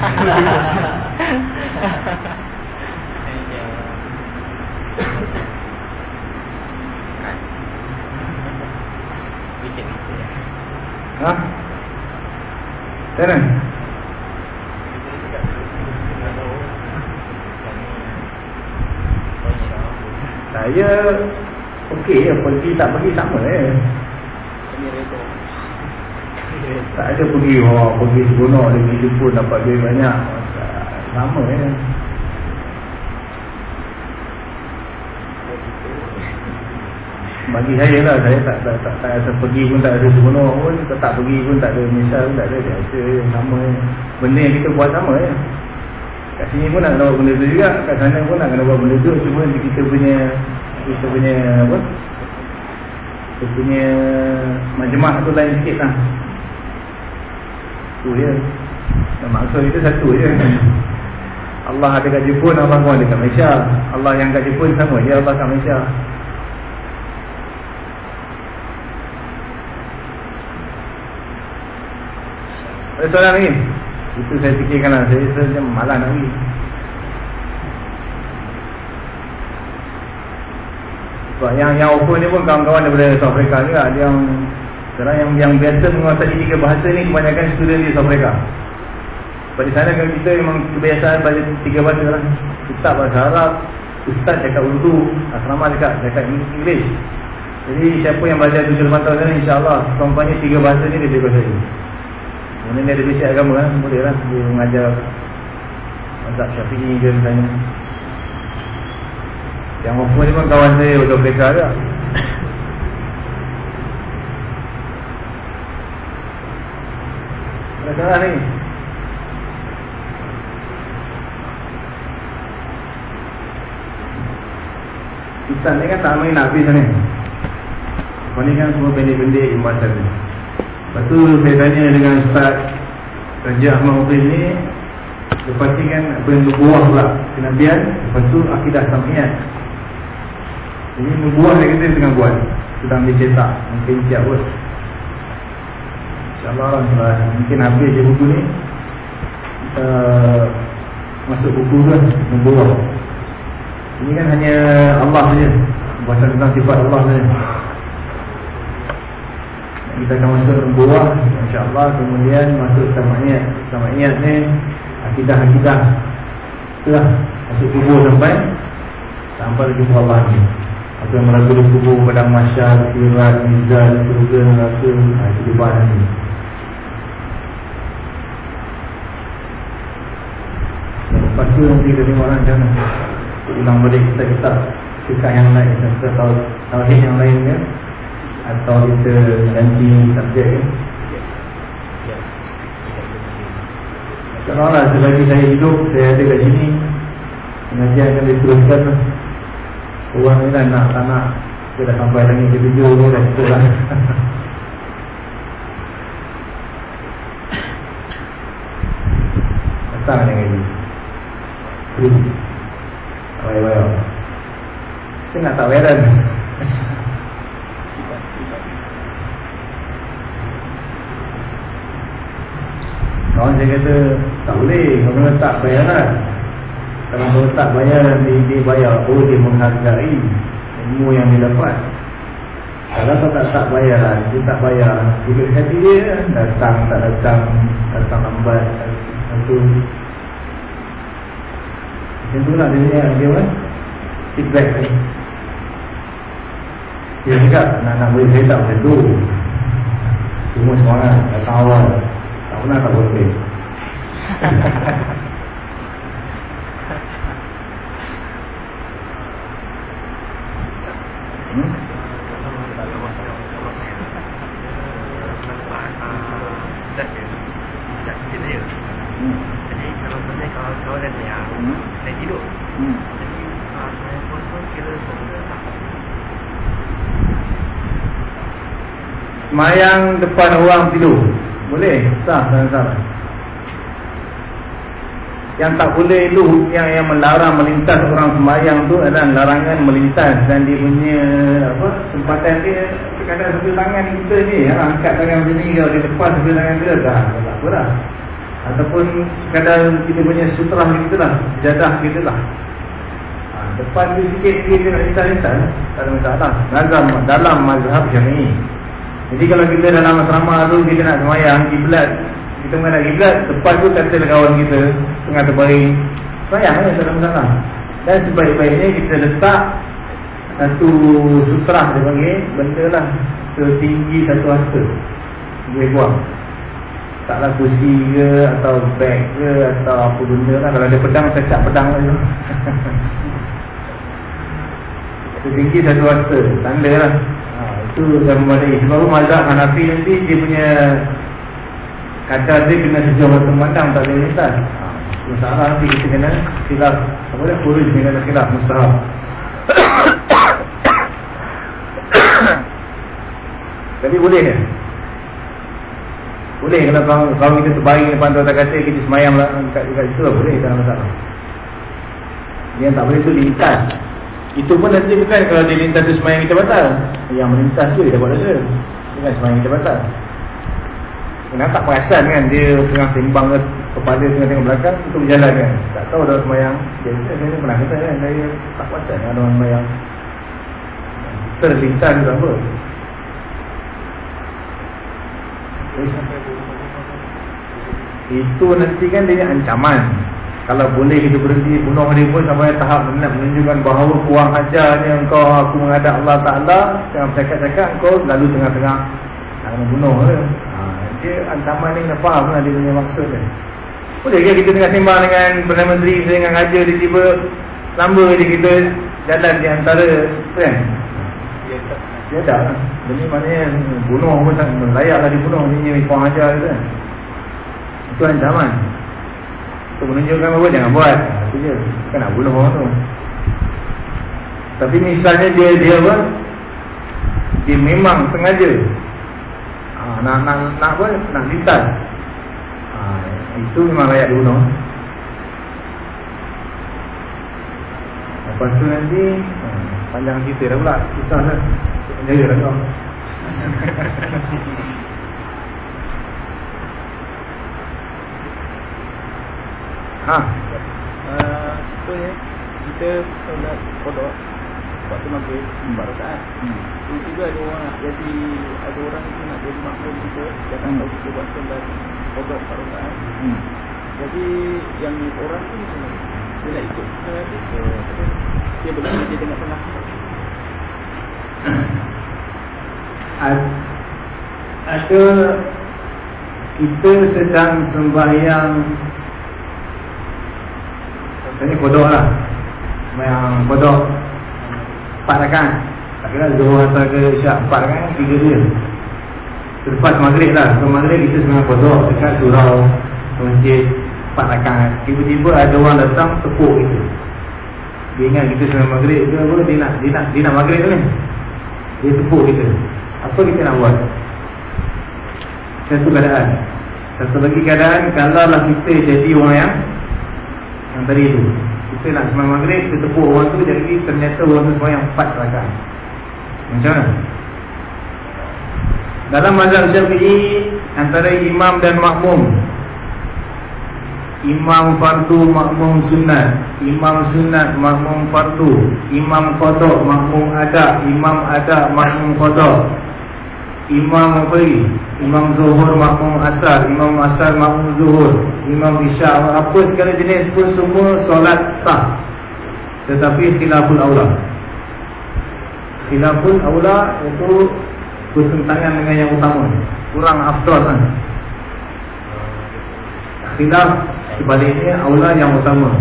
Ha? Macam Saya Okey ya, pergi tak pergi sama eh. Tak ada pergi oh, pergi seronok dia pun dapat duit banyak. Sama eh. Bagi saya lah saya tak tak tak, tak rasa pergi pun tak ada seronok pun, tak pergi pun tak ada misal pun tak ada biasa sama eh. Benda yang kita buat sama eh. Kat sini pun nak kena buat benda tu juga, kat sana pun nak kena buat benda tu cuma kita punya kita punya apa? Kita punya majemah tu lain sikit lah. Tu je. Dan maksud itu satu je. Allah ada kat Jepun, Allah pun ada kat Malaysia. Allah yang kat Jepun sama je Allah kat Malaysia. Ada soalan lagi? Itu saya fikirkan lah. Saya, saya malas nak pergi. Sebab yang yang offer ni pun kawan-kawan daripada South Africa juga. Dia yang sekarang yang yang biasa menguasai tiga bahasa ni kebanyakan student di South Africa. Di sana kan kita memang kebiasaan belajar tiga bahasa lah. Ustaz bahasa Arab, Ustaz cakap Urdu, asrama cakap cakap English. Jadi siapa yang belajar tujuh lapan tahun ni insyaAllah Perempuannya tiga bahasa ni dia boleh kuasai Kemudian dia ada basic agama kan Boleh lah. Dia mengajar Mazhab Syafi'i ke misalnya. Yang offer ni pun kawan saya Untuk mereka Ada salah ni? Ustaz ni kan tak main nak habis ni. Kau ni kan semua pendek-pendek Jembatan ni Lepas tu saya tanya dengan Ustaz Raja Ahmad Mubin ni Lepas ni kan apa yang nubuah pula Kenabian Lepas tu akidah samiyat. Ini nubuah dia kata tengah buat Sedang dicetak Mungkin siap pun InsyaAllah lah Mungkin habis je buku ni Kita Masuk buku lah Nubuah. Ini kan hanya Allah saja Bahasa tentang sifat Allah saja kita akan masuk buah insya-Allah. Kemudian masuk sama'iyat sama'iyat ni akidah-akidah telah masuk kubur sampai sampai lagi Allah ni apa yang meragu di kubur padang masyar kirat mizal surga neraka ha, itu dibahas ni lepas tu nanti kita tengok lah macam mana. Ulang balik kita kitab fikah yang lain kita tahu tauhid yang lain kan atau kita ganti subjek kan kalau lah selagi saya hidup saya ada kat sini pengajian akan diteruskan orang ni kan nak tak nak kita dah sampai langit ke tujuh ni dah cukup lah. Datang ni ngaji free Bayar-bayar Saya nak tak bayaran Kawan saya kata Tak boleh Kalau letak bayaran. Kalau letak bayaran Dia, dia bayar. Oh dia menghargai Ilmu yang dia dapat. Kalau tak tak, tak bayaran Dia tak bayar. Dia hati dia Datang tak datang Datang lambat Satu Macam tu lah dia Dia apa? Feedback ni Dia cakap Nak-nak boleh saya tak macam tu. Semua semangat Datang awal pernah tak boleh? Tak Semayang depan orang tidur Boleh? Sah tak sah. Yang tak boleh tu Yang yang melarang melintas orang semayang tu Adalah larangan melintas Dan dia punya apa Sempatan dia Kadang sebelah tangan kita ni ha, Angkat tangan macam ni Kalau dia lepas sebelah tangan kita Dah tak apa dah Ataupun kadang kita punya sutra kita lah Jadah kita lah. Ha, Depan tu sikit Kita nak lintas-lintas Tak ada masalah. Dalam, dalam mazhab syari'i jadi kalau kita dalam asrama tu kita nak semayang kiblat, kita menghadap kiblat, depan tu kata kawan kita tengah terbaring. Semayang tak ada masalah. Dan sebaik-baiknya kita letak satu sutra dia panggil, benda lah setinggi satu hasta. Boleh buang. Taklah kursi ke atau beg ke atau apa benda lah. Kalau ada pedang, cacak pedang lah tu. Setinggi satu hasta. Tanda lah. Itu yang memadai Sebab mazhab Hanafi nanti Dia punya Kata dia kena sejauh mata memandang Tak boleh lintas. Ha, Masalah nanti kita kena Silap Apa dia Kurus dia kena silap Mustahab. Tapi boleh ke? Boleh kalau kalau, kalau kita terbaring depan tu kata kita semayang lah kat, kat situ lah boleh tak masalah. Yang tak boleh tu lintas itu pun nanti bukan kalau dia lintas tu semayang kita batal. Yang melintas tu dia dapat dosa Bukan semayang kita batal. Kenapa tak perasan kan dia tengah sembang ke Kepala tengah tengah belakang Itu berjalan kan. Tak tahu dah semayang Biasa saya pernah kata kan Saya tak perasan ada orang semayang Terlintas tu apa. Itu nanti kan dia ancaman kalau boleh kita berhenti bunuh dia pun sampai tahap nak menunjukkan bahawa kurang ajarnya engkau aku menghadap Allah Ta'ala Jangan bercakap-cakap engkau lalu tengah-tengah. Nak kena bunuh ke ha, Dia ancaman ni kena faham lah dia punya maksud dia. Boleh ke kita tengah sembang dengan Perdana Menteri dengan raja dia tiba Lamba je kita jalan di antara kan? Dia tak Jadi maknanya bunuh pun tak layak lah dibunuh. Ini kurang ajar kita Itu ancaman Tu menunjukkan bahawa jangan buat. Itu je Bukan nak bunuh orang tu. Tapi misalnya dia Dia apa? Dia memang sengaja. Ha, nak, nak, nak apa? Nak lintas. Ha, Itu memang layak dibunuh. Lepas tu nanti ha, Panjang cerita dah pula. Lah Jaga lah kau Ha. Uh, apa ya? Kita solat kodok Sebab tu maghrib empat rakaat. Hmm. Tiba-tiba ada orang nak jadi ada orang tu nak jadi makmum kita, dia tak tahu kita buat solat kodok empat rakaat. Hmm. Jadi yang orang tu macam mana? Dia nak ikut kita lagi ke dia boleh jadi tengah-tengah. Ad- ada kita sedang sembahyang Ini kodok lah. Sembahyang kodok Empat rakaat Tak kira Zuhur atau ke Isyak Empat rakaat Tiga dia. Selepas maghrib lah. Sebelum maghrib kita sembahyang kodok Dekat surau Masjid Empat rakaat Tiba-tiba ada orang datang Tepuk kita Dia ingat kita sembahyang maghrib ke apa Dia nak Dia nak, dia nak maghrib tu ni. Dia tepuk kita. Apa kita nak buat? Satu keadaan. Satu lagi keadaan Kalaulah kita jadi orang yang Yang tadi tu. Kita nak sembang maghrib Kita tepuk orang tu Jadi ternyata orang tu semua yang empat rakaat. Macam mana? Dalam mazhab syafi'i Antara imam dan makmum. Imam fardu makmum sunat Imam sunat makmum fardu. Imam kodok makmum ada Imam ada makmum kodok Imam lagi? Imam Zuhur makmum asar. Imam asar makmum Zuhur. Imam Isya apa segala jenis pun semua solat sah. Tetapi khilaful aula. Khilaful aula itu bertentangan dengan yang utama. Kurang afdal kan? Khilaf sebaliknya aula yang utama.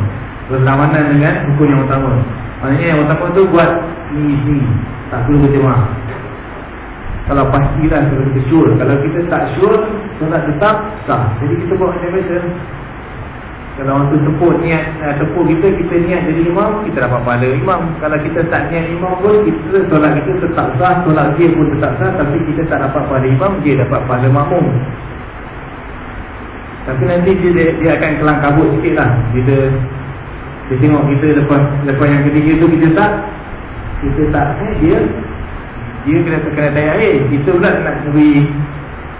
Berlawanan dengan hukum yang utama. Maksudnya yang utama tu buat sini-sini Tak perlu berjemaah kalau pastilah kita sure. Kalau kita tak sure Solat tetap sah. Jadi kita buat macam biasa Kalau orang tu tepuk niat uh, Tepuk kita Kita niat jadi imam Kita dapat pahala imam. Kalau kita tak niat imam pun kita Solat kita tetap sah Solat dia pun tetap sah Tapi kita tak dapat pahala imam Dia dapat pahala makmum. Tapi nanti dia, dia akan kelang kabut sikit lah Bila Dia tengok kita lepas Lepas yang ketiga tu kita tak Kita tak eh, Dia dia kena kena daya air kita pula nak beri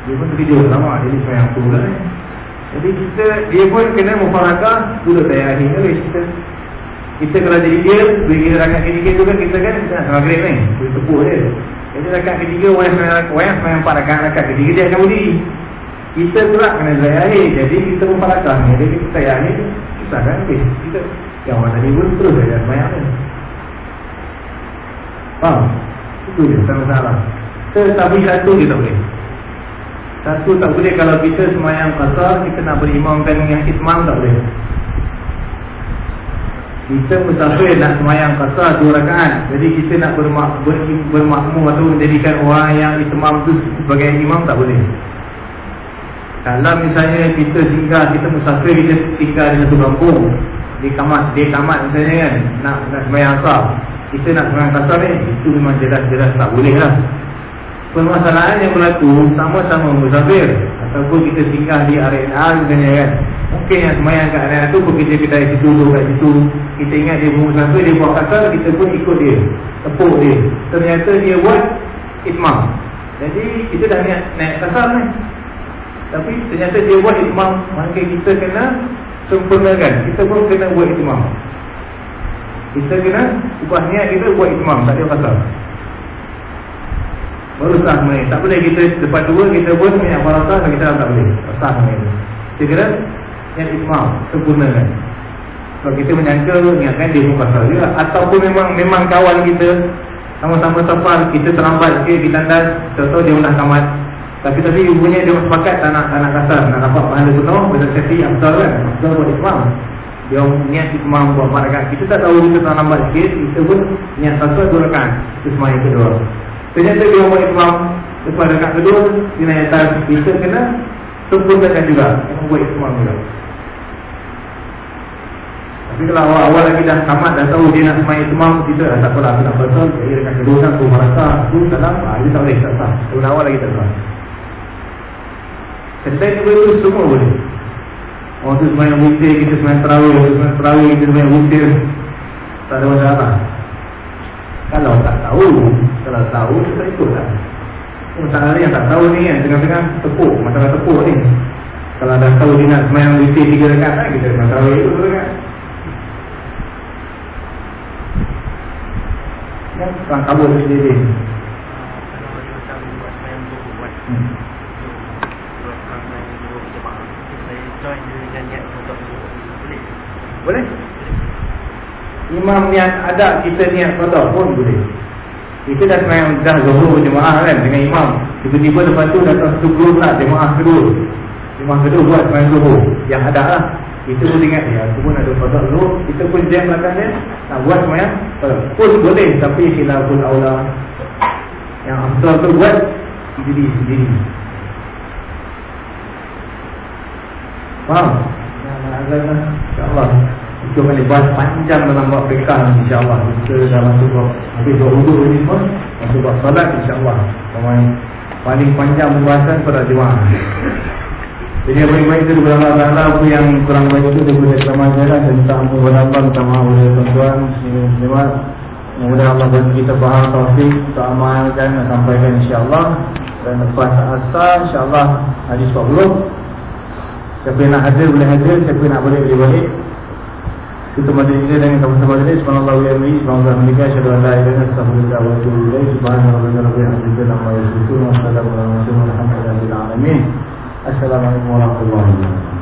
dia pun terkejut lama jadi saya yang pula ni jadi kita dia pun kena mufarakah dulu daya air ni kita kita kalau jadi dia beri kita rakat ketiga tu kan kita kan kita nak maghrib ni. Kita tepuk dia. Jadi rakat ketiga orang yang sembahyang empat rakat rakat ketiga dia akan berdiri kita pula kena daya air jadi kita mufarakah ni. Jadi kita daya air susah kan? Kita yang orang tadi pun terus dia sembahyang ni. Faham itu je sama-sama Tetapi satu kita boleh. Satu tak boleh kalau kita semayang kasar Kita nak berimamkan yang itmam tak boleh. Kita musafir nak semayang kasar dua rakaat. Jadi kita nak bermak, ber, bermakmum Atau menjadikan orang yang itmam tu sebagai imam tak boleh. Kalau misalnya kita tinggal Kita musafir kita tinggal di satu kampung Di kamat, di kamat misalnya kan Nak, nak semayang kasar kita nak serang kasar ni Itu memang jelas-jelas tak boleh lah. Permasalahan yang berlaku Sama-sama musafir Ataupun kita singgah di arena misalnya kan. Mungkin yang semayang kat arena tu Pun kita kedai situ, duduk kat situ. Kita ingat dia musafir, dia buat kasar Kita pun ikut dia, tepuk dia. Ternyata dia buat itmam Jadi kita dah niat naik kasar ni. Tapi ternyata dia buat itmam Maka kita kena sempurnakan. Kita pun kena buat itmam kita kena ubah niat kita buat itmam Tak ada pasal. Baru sah semuanya Tak boleh kita Lepas dua kita pun Niat farasah Kita tak boleh. Sah semuanya Kita kena Niat itmam Sempurnakan Kalau kita menyangka Niatkan dia pun pasal juga. Ataupun memang Memang kawan kita Sama-sama safar Kita terlambat sikit Di tandas Contoh dia dah tamat. Tapi tadi ibunya dia sepakat tak nak, tak nak kasar Nak dapat pahala penuh Bila sesi Abdul kan. Abdul buat itmam dia niat itmam buat empat rakaat. Kita tak tahu kita tak lambat sikit, kita pun niat satu rakaat. Itu semayang kedua. Ternyata dia buat itmam lepas rakaat kedua, dia naik atas. Kita kena sempurnakan juga. Kita buat itmam juga. Tapi kalau awal-awal lagi dah tamat, dah tahu dia nak semayang itmam, kita dah tak apalah, tak betul. Jadi rakaat kedua kan, tu merasa, tu salam, ah, dia tak boleh, tak sah. Awal-awal lagi tak sah. Sedang itu semua boleh. Orang tu semayang wutir, kita semayang terawih Orang tu semayang terawih, kita semayang wutir Tak ada masalah. Kalau tak tahu Kalau tahu, kita ikut lah. Masalah yang tak tahu ni kan Tengah-tengah tepuk, masalah tepuk ni. Kalau dah tahu dia nak semayang wutir Tiga rekat kan, kita semayang terawih itu Kan orang kabur sendiri. Kalau dia macam buat semayang dulu buat. Hmm. Buat ramai dulu jemaah Saya join dengan niat untuk dulu Boleh? Boleh? Imam niat ada kita niat qada pun boleh. Kita dah semayang dah zuhur jemaah kan dengan imam. Tiba-tiba lepas tu datang satu guru jemaah kedua. Jemaah kedua buat semayang zuhur. Yang ada lah. Kita pun ingat ya, aku pun ada qada zuhur. Kita pun jam belakang dia. Nak buat semayang qada. Pun boleh tapi khilaful aula. Yang afdal tu buat sendiri-sendiri. Faham? Lah. InsyaAllah. Itu akan dibahas panjang dalam bab fiqah insyaAllah. Kita dah masuk bab habis bab wuduk ini pun masuk bab solat insyaAllah. Paling panjang pembahasan pada jemaah. Jadi yang baik-baik itu Ta'ala Apa yang kurang baik itu daripada kelemahan saya lah. Dan kepada Allah Minta maaf kepada tuan-tuan Muslimat Mudah-mudahan Allah bantu kita faham taufik Untuk amalkan dan sampaikan insyaAllah Dan lepas asal insyaAllah Hadis 40 Siapa yang nak hadir boleh hadir. Siapa yang nak balik boleh balik. Kita majlis kita dengan sama-sama majlis Subhanallah wa yamri Subhanallah yamri Syahadu an la ilaha Astagfirullah wa ilaih Subhanallah wa yamri Assalamualaikum warahmatullahi wabarakatuh Assalamualaikum warahmatullahi wabarakatuh